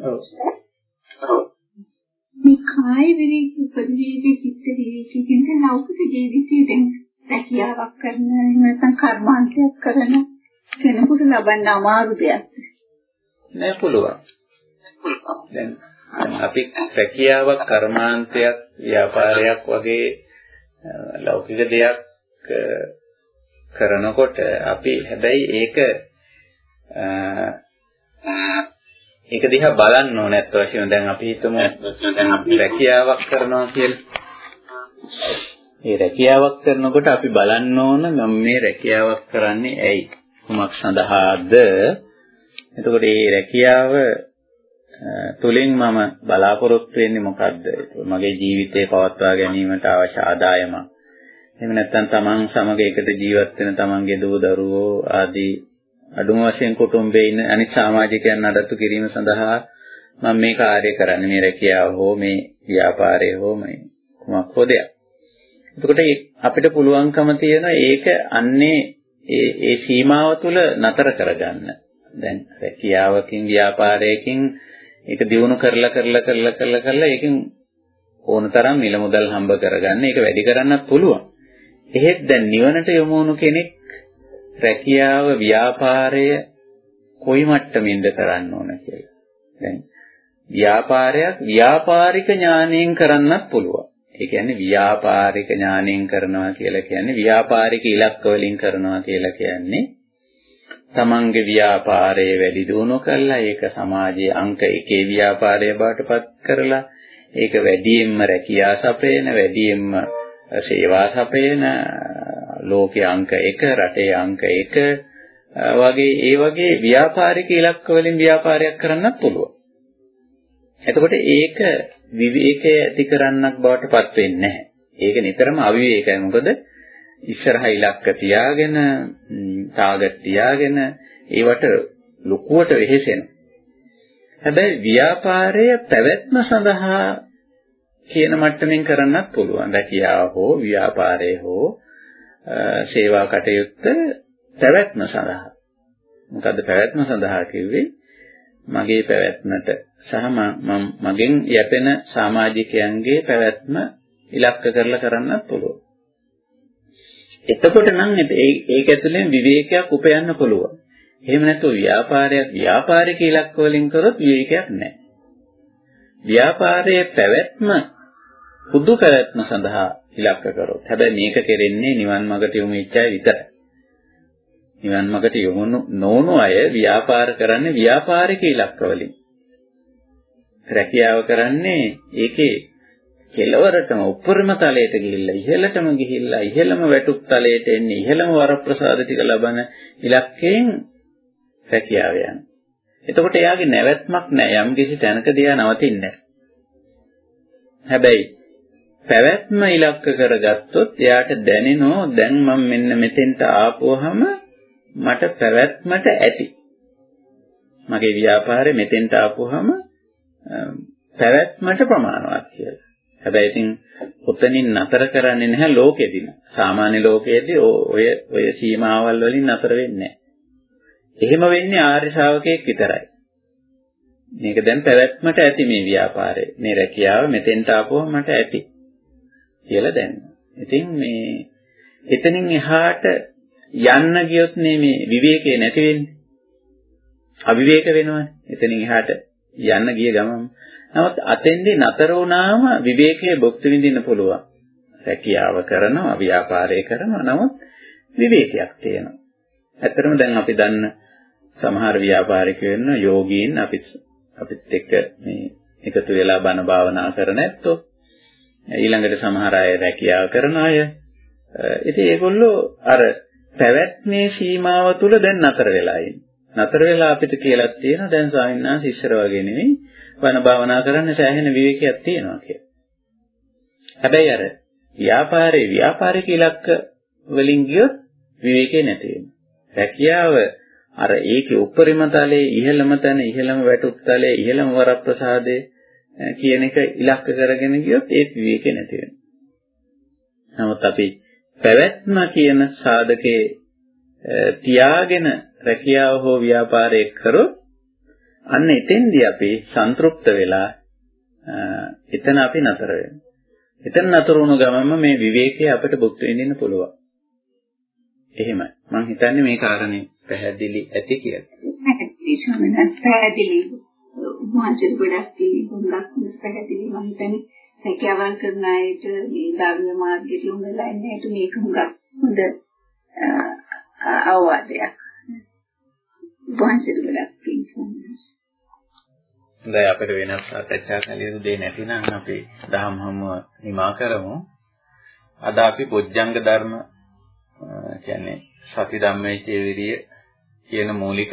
ඔව්. මේ කාය විරේක උපදීවි චිත්ත විරේක කියන ලෞකික ජීවිතයේ දැන් රැකියාවක් කරන නැත්නම් කර්මාන්තයක් කරන කෙනෙකුට ලබන්න අමාරු දෙයක්. නෑ පුළුවන්. දැන් අපි රැකියාවක් කර්මාන්තයක් ව්‍යාපාරයක් වගේ ලෞකික දෙයක් කරනකොට අපි හැබැයි ඒක ඒක දිහා බලන්න ඕනේ නැත්ත වශයෙන් දැන් අපි හිතමු දැන් අපි රැකියාවක් කරනවා කියලා. ඒ රැකියාවක් කරනකොට අපි බලන්න ඕන මම මේ රැකියාවක් කරන්නේ ඇයි? කුමක් සඳහාද? එතකොට මේ රැකියාව තුලින් මම බලාපොරොත්තු වෙන්නේ මොකද්ද? මගේ ජීවිතේ පවත්වා ගැනීමට අවශ්‍ය ආදායමක්. එහෙම නැත්නම් තමන් සමග එකට ජීවත් වෙන තමන්ගේ දූ දරුවෝ ආදී අඩුම වශයෙන් කුටුම්බයේ ඉන්න අනිත් සමාජිකයන් නඩත්තු කිරීම සඳහා මම මේ කාර්ය කරන්නේ මේ රැකියාව හෝ මේ ව්‍යාපාරය හෝ මේ කුමක් හෝ දෙයක්. එතකොට අපිට පුළුවන්කම තියෙන ඒක අන්නේ ඒ ඒ සීමාව තුළ නතර කරගන්න. දැන් රැකියාවකින් ව්‍යාපාරයකින් ඒක දිනු කරලා කරලා කරලා කරලා කරලා ඒකෙන් ඕනතරම් මිල මුදල් හම්බ කරගන්න ඒක වැඩි කරන්නත් පුළුවන්. එහෙත් දැන් නිවනට යොමු වුණු කෙනෙක් රැකියාව ව්‍යාපාරය කොයි මට්ටමින්ද කරන්න ඕන කියලා. දැන් ව්‍යාපාරයක් ව්‍යාපාරික ඥාණයෙන් කරන්නත් පුළුවන්. ඒ කියන්නේ ව්‍යාපාරික ඥාණයෙන් කරනවා කියලා කියන්නේ ව්‍යාපාරික ඉලක්ක වලින් කරනවා කියලා කියන්නේ තමන්ගේ ව්‍යාපාරය වැඩි දියුණු කරලා ඒක සමාජයේ අංක 1 ව්‍යාපාරය බවට පත් කරලා ඒක වැඩියෙන්ම රැකියා සපයන වැඩියෙන්ම සේවා සපයන ලෝකයේ අංක 1 රටේ අංක 1 වගේ ඒ වගේ ව්‍යාපාරික ඉලක්ක වලින් ව්‍යාපාරයක් කරන්නත් පුළුවන්. එතකොට ඒක විවේකයේ ඇති කරන්නක් බවට පත් වෙන්නේ නැහැ. ඒක නිතරම අවිවේකයි. මොකද ඉස්සරහ ඉලක්ක තියාගෙන ටාගට් තියාගෙන ඒවට ලොකුවට වෙහෙසෙනවා. හැබැයි ව්‍යාපාරය පැවැත්ම සඳහා කියන මට්ටමින් කරන්නත් පුළුවන්. රැකියාව හෝ ව්‍යාපාරය හෝ සේවා කටයුත්ත පැවැත්ම සඳහා. මොකද්ද පැවැත්ම සඳහා කිව්වේ? මගේ පැවැත්මට සහ මගෙන් යැපෙන සමාජිකයන්ගේ පැවැත්ම ඉලක්ක කරලා කරන්නත් පුළුවන්. එතකොට නම් ඒක ඇතුලෙන් විවේකයක් උපයන්න පුළුවන්. එහෙම නැත්නම් ව්‍යාපාරයක් ව්‍යාපාරික ඉලක්ක වලින් කරොත් විවේකයක් නැහැ. ව්‍යාපාරයේ පැවැත්ම පුදු පැවැත්ම සඳහා ඉලක්ක කරොත්. හැබැයි මේක කෙරෙන්නේ නිවන් මාර්ගට යොමු වෙච්චයි විතරයි. නිවන් මාර්ගට යොමු නොවුණු අය ව්‍යාපාර කරන්නේ ව්‍යාපාරික ඉලක්ක වලින්. රැකියාව කරන්නේ ඒකේ කෙලවරටම උපරිම තලයට ගිහිල්ලා ඉහළටම ගිහිල්ලා ඉහළම වැටුප් තලයට එන්නේ ඉහළම වරප්‍රසාද ටික ලබන ඉලක්කයෙන් රැකියාව යන. එතකොට එයාගේ නැවැත්මක් නැහැ යම් කිසි තැනකදී එයා නවතින්නේ හැබැයි පැවැත්ම ඉලක්ක කරගත්තොත් එයාට දැනෙනෝ දැන් මම මෙන්න මෙතෙන්ට ආපුවහම මට පැවැත්මට ඇති. මගේ ව්‍යාපාරේ මෙතෙන්ට ආපුවහම පැවැත්මට ප්‍රමාණවත් කියලා. හැබැයි ඉතින් උතනින් නතර කරන්නේ නැහැ ලෝකෙදිම. සාමාන්‍ය ලෝකයේදී ඔය ඔය සීමාවල් වලින් නතර වෙන්නේ එහෙම වෙන්නේ ආර්ය ශ්‍රාවකයෙක් විතරයි. මේක දැන් පැවැත්මට ඇති මේ ව්‍යාපාරය. මේ රැකියාව මෙතෙන්ට ආපුවම මට ඇති කියලා දැනෙනවා. ඉතින් මේ එතනින් එහාට යන්න ගියොත් මේ විවේකේ නැති වෙන්නේ. අවිවේක වෙනවනේ. එතනින් එහාට යන්න ගිය ගමන් නමුත් අතෙන්දී නතර වුණාම විවේකයේ භුක්ති විඳින්න පුළුවන්. රැකියාව කරනවා, ව්‍යාපාරය කරනවා. නමුත් විවේකයක් තියෙනවා. ඇත්තටම දැන් අපි දන්න සමහර ව්‍යාපාරිකයෝ වෙන යෝගීන් අපිත් අපිත් එක්ක මේ එකතු වෙලා බණ භාවනා කරන ඇත්තෝ ඊළඟට සමහර අය රැකියාව කරන අය ඉතින් ඒගොල්ලෝ අර පැවැත්මේ සීමාව තුල දැන් නතර වෙලා ඉන්නේ. නතර වෙලා අපිට කියලා තියෙනවා දැන් ස්වාමීන් වහන්සේ ඉස්සර වගේ නෙවෙයි වන භාවනා කරන්න සෑහෙන විවේකයක් තියෙනවා කියලා. හැබැයි අර ව්‍යාපාරේ ව්‍යාපාරික ඉලක්ක වලින් ගියොත් විවේකේ නැති වෙනවා. රැකියාව අර ඒකේ උපරිම තලයේ ඉහළම තැන ඉහළම වැටුප් තලයේ ඉහළම වරප්‍රසාදයේ කියන එක ඉලක්ක කරගෙන ගියොත් ඒත් විවේකේ නැති වෙනවා. නමුත් අපි පැවැත්ම කියන සාධකේ තියාගෙන රැකියාව හෝ ව්‍යාපාරය කරොත් අන්න එතෙන්දී අපි සන්තුෂ්ත වෙලා එතන අපි නතර වෙනවා. එතන නතර වුණු ගමන්ම මේ විවේකයේ අපිට භුක්ති විඳින්න පුළුවන්. එහෙමයි. මම හිතන්නේ මේ කාරණේ පැහැදිලි ඇති කියලා. පැහැදිලි ස්වාමීන් පැහැදිලි. මහන්සිය ගොඩක් තියෙන හොඳක් පැහැදිලි මම හිතන්නේ සැකියාවල් කරන අයට මේ ධර්ම මාර්ගයට යොමු වෙලා ඉන්නට මේක හුඟක් හොඳ අවවාදයක්. මහන්සිය ගොඩක් තියෙනවා. හොඳයි අපිට වෙනස් සාකච්ඡා කළ යුතු දෙයක් නැතිනම් අපි දහම් හමුව නිමා කරමු. අද අපි පොජ්ජංග ධර්ම කියන්නේ සති ධම්මේචේ විරිය කියන මූලික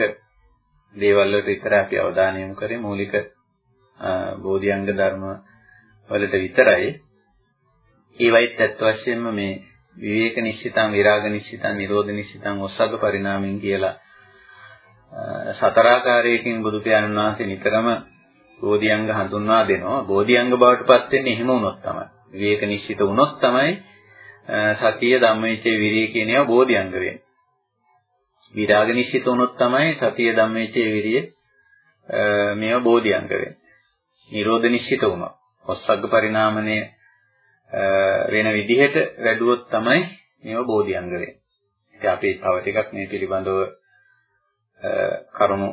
දේවල් වලට විතර අපි අවධානය යොමු කරේ මූලික බෝධිඅංග ධර්ම වලට විතරයි. ඒවයිත් ඇත්ත වශයෙන්ම මේ විවේක නිශ්චිතං විරාග නිශ්චිතං නිරෝධ නිශ්චිතං ඔස්සග්ග පරිණාමෙන් කියලා සතරාකාරයකින් බුදු පියාණන් වහන්සේ නිතරම බෝධිඅංග හඳුන්වා දෙනවා. බෝධිඅංග බවට පත් වෙන්නේ එහෙම වුණොත් තමයි. විවේක නිශ්චිත වුණොත් තමයි සතිය ධම්මවිචේ විරිය කියන ඒවා බෝධිඅංග වෙන්නේ. විරාග නිශ්චිත වුණොත් තමයි සතිය ධම්මවිචේ විරිය මේවා බෝධිඅංග වෙන්නේ. නිරෝධ නිශ්චිත වුණොත් ඔස්සග්ග පරිණාමණය වෙන විදිහට වැඩුවොත් තමයි මේවා බෝධිඅංග වෙන්නේ. ඉතින් අපි තව ටිකක් මේ පිළිබඳව කරුණු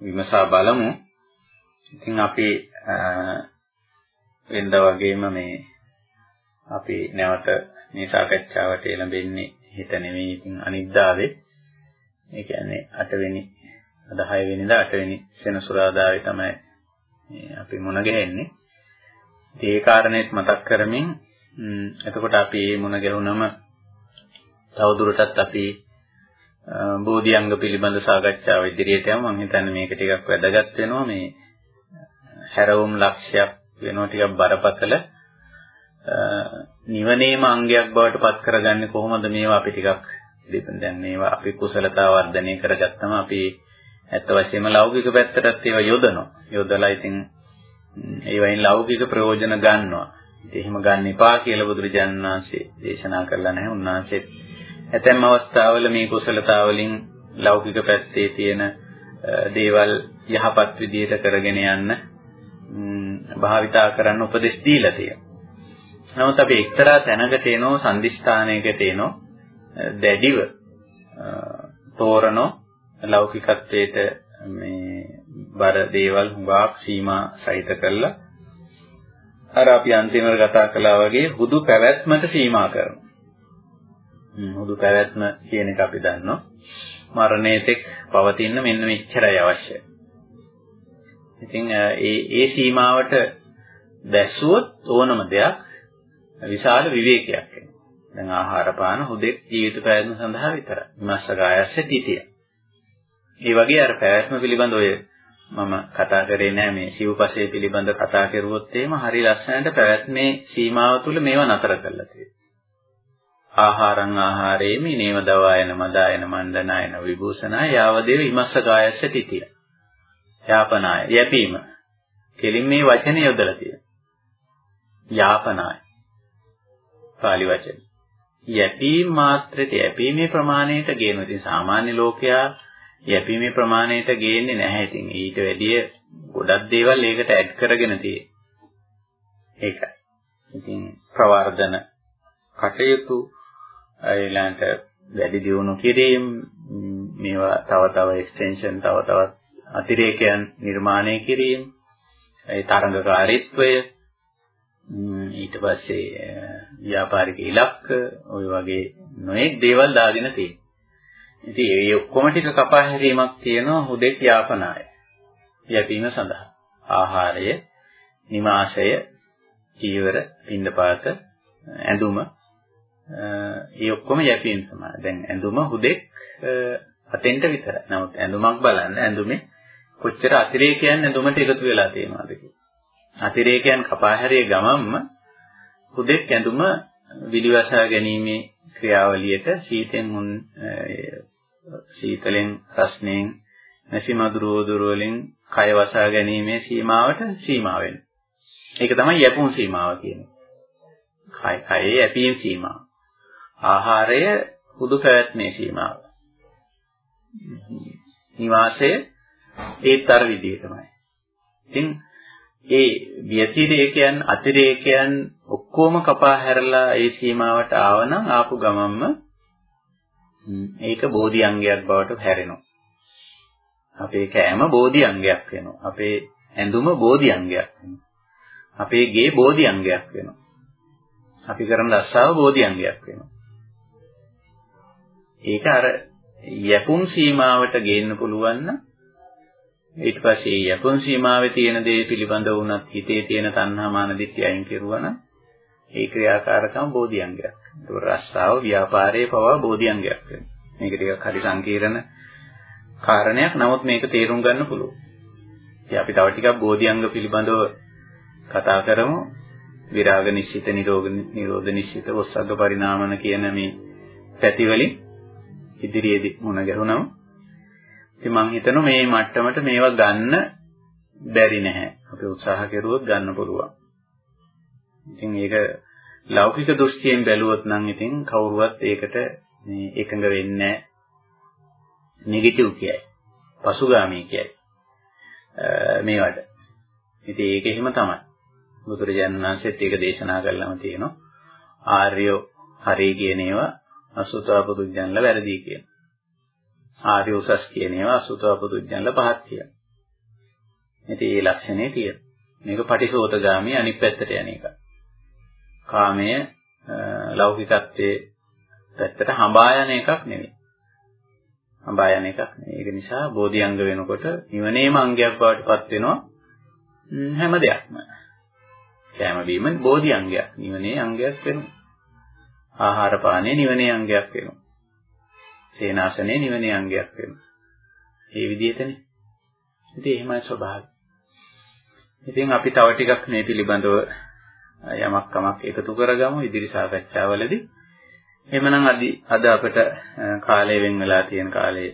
විමසා බලමු. ඉතින් අපි වෙනද වගේම මේ අපි නැවත මේ සාකච්ඡාවට එළඹෙන්නේ හිත නෙමෙයි ඉතින් අනිද්දාවේ. ඒ කියන්නේ 8 වෙනි අද 6 වෙනිදා 8 වෙනි සෙනසුරාදාවේ තමයි අපි මුණ ගැහෙන්නේ. ඉතින් ඒ කාරණේත් මතක් කරමින් එතකොට අපි මේ මුණ ගැහුනම තවදුරටත් අපි බෝධිඅංග පිළිබඳ සාකච්ඡාව ඉදිරියට යමු. මම හිතන්නේ මේක ටිකක් වැදගත් වෙනවා මේ හැරවුම් ලක්ෂයක් වෙනවා ටිකක් බරපතල නිවනේම අංගයක් බවට පත් කරගන්නේ කොහොමද මේවා අපි ටිකක් දැන් මේවා අපි කුසලතාව වර්ධනය කරගත්තම අපි ඇත්ත වශයෙන්ම ලෞකික පැත්තටත් ඒවා යොදනවා. යොදලා ඉතින් ඒවයින් ලෞකික ප්‍රයෝජන ගන්නවා. ඉතින් එහෙම ගන්න එපා කියලා බුදුරජාණන් වහන්සේ දේශනා කළා නැහැ. උන්වහන්සේ ඇතැම් අවස්ථාවල මේ කුසලතා වලින් ලෞකික පැත්තේ තියෙන දේවල් යහපත් විදිහට කරගෙන යන්න භාවිතා කරන්න උපදෙස් දීලා තියෙනවා. නමුත් අපි එක්තරා තැනකට එනෝ සම්දිස්ථානයකට එනෝ දැඩිව තෝරනෝ ලෞකිකත්වයට මේ බර දේවල් හුඟක් සීමා සහිත කරලා අර අපි අන්තිමට කතා කළා වගේ හුදු පැවැත්මට සීමා කරනවා. හුදු පැවැත්ම කියන එක අපි දන්නවා. මරණයතෙක් පවතින මෙන්න මෙච්චරයි අවශ්‍ය. ඉතින් ඒ ඒ සීමාවට දැස්සුවොත් ඕනම දෙයක් විශාල විවේකයක් එනවා. දැන් ආහාර පාන හුදෙක් ජීවිත පැවැත්ම සඳහා විතරයි. විමස්සකායස්ස තිතිය. ඒ වගේ අර පැවැත්ම පිළිබඳ ඔය මම කතා කරේ නෑ මේ සිව්පසේ පිළිබඳ කතා කරුවොත් එහෙම හරි ලස්සනට පැවැත්මේ සීමාව තුල මේවා නතර කරලා තියෙනවා. ආහාරං ආහාරේමි නේව දවායන මදායන මණ්ඩනායන විභූෂණාය යාවදේව ඉමස්ස කායස්ස තිතිය. යාපනාය යැපීම. කෙලින් මේ වචනේ යොදලා තියෙනවා. යාපනාය. පාලි වචන. යැපීම මාත්‍රයට යැපීමේ ප්‍රමාණයට ගේනවා. ඉතින් සාමාන්‍ය ලෝකයා යැපීමේ ප්‍රමාණයට ගේන්නේ නැහැ. ඉතින් ඊට වැඩිය ගොඩක් දේවල් ඒකට ඇඩ් කරගෙන තියෙනවා. ඒකයි. ඉතින් ප්‍රවර්ධන කටයුතු ඊළඟට වැඩි දියුණු කිරීම මේවා තව තව එක්ස්ටෙන්ෂන් තව තවත් අතිරේකයන් නිර්මාණය කිරීම ඒ තරඟකාරීත්වය ඊට පස්සේ ව්‍යාපාරික ඉලක්ක ওই වගේ නොඑක් දේවල් දාගෙන තියෙනවා. ඉතින් ඒ ඔක්කොම ටික කපා හැරීමක් තියෙනවා හුදෙක් යාපනාය. යැපීම සඳහා. ආහාරය, නිමාශය, චීවර, පින්දපාත, ඇඳුම ඒ ඔක්කොම යැපීම් සමාන. දැන් ඇඳුම හුදෙක් අතෙන්ට විතරයි. නමුත් ඇඳුමක් බලන්න ඇඳුමේ කොච්චර අතිරේකයන් ඇඳුමට එකතු වෙලා තියෙනවද අතිරේකයන් කපා හැරිය ගමන්ම හුදෙක් ඇඳුම විලිවසා ගැනීමේ ක්‍රියාවලියට සීතෙන් මුන් සීතලෙන් රස්නෙන් නැසි මధుර වදුර වලින් කය වසා ගැනීමේ සීමාවට සීමා වෙනවා. ඒක තමයි යැපුම් සීමාව කියන්නේ. කය කයේ යැපීම් සීමාව. ආහාරය හුදු පැවැත්මේ සීමාව. නිවාසය ඒත් අර විදිහටමයි. ඉතින් ඒ ව්‍යතිරේකයන් අතිරේකයන් ඔක්කොම කපා හැරලා ඒ සීමාවට ආවනම් ආපු ගමන්ම ඒක බෝධි අංගයක් බවට හැරෙනවා. අපේ කෑම බෝධි අංගයක් වෙනවා. අපේ ඇඳුම බෝධි අංගයක් වෙනවා. අපේ ගේ බෝධි අංගයක් වෙනවා. අපි කරන රස්සාව බෝධි අංගයක් වෙනවා. ඒක අර යැපුම් සීමාවට ගේන්න පුළුවන් නම් ඊට පස්සේ යැපුම් සීමාවේ තියෙන දේ පිළිබඳ වුණත් හිතේ තියෙන තණ්හා මාන දිට්ඨිය අයින් කෙරුවා නම් ඒ ක්‍රියාකාරකම් බෝධිඅංගයක්. ඒක රස්සාව ව්‍යාපාරයේ පවා බෝධිඅංගයක් වෙනවා. මේක ටිකක් හරි සංකීර්ණ කාරණයක්. නමුත් මේක තේරුම් ගන්න පුළුවන්. ඉතින් අපි තව ටිකක් බෝධිඅංග පිළිබඳව කතා කරමු. විරාග නිශ්චිත, නිරෝධ නිරෝධ නිශ්චිත, ඔස්සග්ග පරිණාමන කියන මේ පැතිවලින් ඉදිරියේදී මුණ ගැහුණම ඉතින් මම හිතනවා මේ මට්ටමට මේවා ගන්න බැරි නැහැ. අපි උත්සාහ කරුවොත් ගන්න පුළුවන්. ඉතින් ඒක ලෞකික දෘෂ්ටියෙන් බැලුවොත් නම් ඉතින් කවුරුවත් ඒකට මේ එකඟ වෙන්නේ නැහැ. නෙගටිව් කියයි. පසුගාමී කියයි. මේවට. ඉතින් ඒක එහෙම තමයි. බුදුරජාණන් වහන්සේත් ඒක දේශනා කළාම තියෙනවා. ආර්යෝ හරි කියන ඒවා අසුතවා පුදුජන්ල වැරදි කියන. ආර්ය උසස් කියන ඒවා අසුතවා පුදුජන්ල පහත් කියන. ඉතින් මේ ලක්ෂණේ තියෙන. මේක පටිසෝතගාමී අනිත් පැත්තට යන එක. කාමය ලෞකිකත්වයේ පැත්තට හඹා යන එකක් නෙවෙයි. හඹා යන එකක් නෙවෙයි. ඒක නිසා බෝධිඅංග වෙනකොට නිවනේම අංගයක් බවට පත් වෙනවා හැම දෙයක්ම. කෑම බීම බෝධිඅංගයක්. නිවනේ අංගයක් වෙනවා. ආහාර පානය නිවනේ අංගයක් වෙනවා. සේනාසනේ නිවනේ අංගයක් වෙනවා. ඒ විදිහටනේ. ඉතින් එහෙමයි ස්වභාවය. ඉතින් අපි තව ටිකක් මේ පිළිබඳව යමක් කමක් එකතු කරගමු ඉදිරි සාකච්ඡාවලදී. එහෙමනම් අද අපිට කාලය වෙන් වෙලා තියෙන කාලේ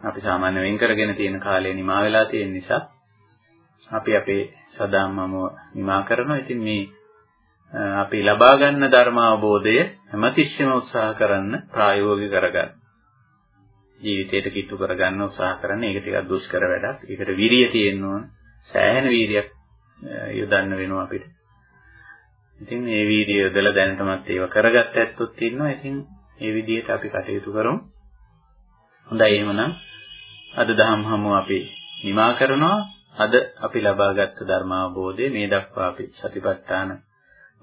අපි සාමාන්‍ය වෙන් කරගෙන තියෙන කාලය නිමා වෙලා තියෙන නිසා අපි අපේ සදාම්මම නිමා කරනවා. ඉතින් මේ අපි ලබා ගන්න ධර්ම අවබෝධය හැමතිස්සෙම උත්සාහ කරන්න ප්‍රායෝගික කරගන්න. ජීවිතයට කිට්ටු කරගන්න උත්සාහ කරන්න. ඒක ටිකක් දුෂ්කර වැඩක්. ඒකට විරිය තියෙන්න ඕන. සෑහෙන වීරියක් යොදන්න වෙනවා අපිට. ඉතින් මේ වීර්යය යොදලා දැනටමත් ඒව කරගත්ත ඇත්තොත් ඉන්නවා. ඉතින් මේ විදිහට අපි කටයුතු කරමු. හොඳයි එහෙමනම් අද දහම් හමුව අපි නිමා කරනවා. අද අපි ලබාගත් ධර්මාවබෝධය මේ දක්වා අපි සතිපට්ඨාන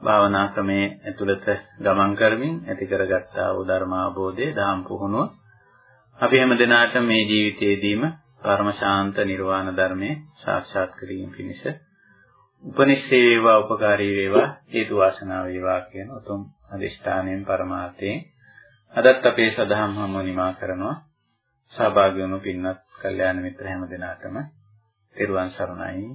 භාවනා ක්‍රමයේ ඇතුළත ගමන් කරමින් ඇති කරගත්තා වූ ධර්මාවබෝධය දහම් පුහුණුව අපි හැම දිනාට මේ ජීවිතයේදීම පරම ශාන්ත නිර්වාණ ධර්මයේ සාක්ෂාත් කිරීම පිණිස උපනිශ්‍රේ වේවා උපකාරී වේවා හේතු වාසනා වේවා කියන උතුම් අදිෂ්ඨානයෙන් පරමාර්ථයෙන් අදත් අපේ සදහම් හමුව නිමා කරනවා. සහභාගී වුණු පින්වත් කල්යාණ මිත්‍ර හැම දෙනාටම තෙරුවන් සරණයි.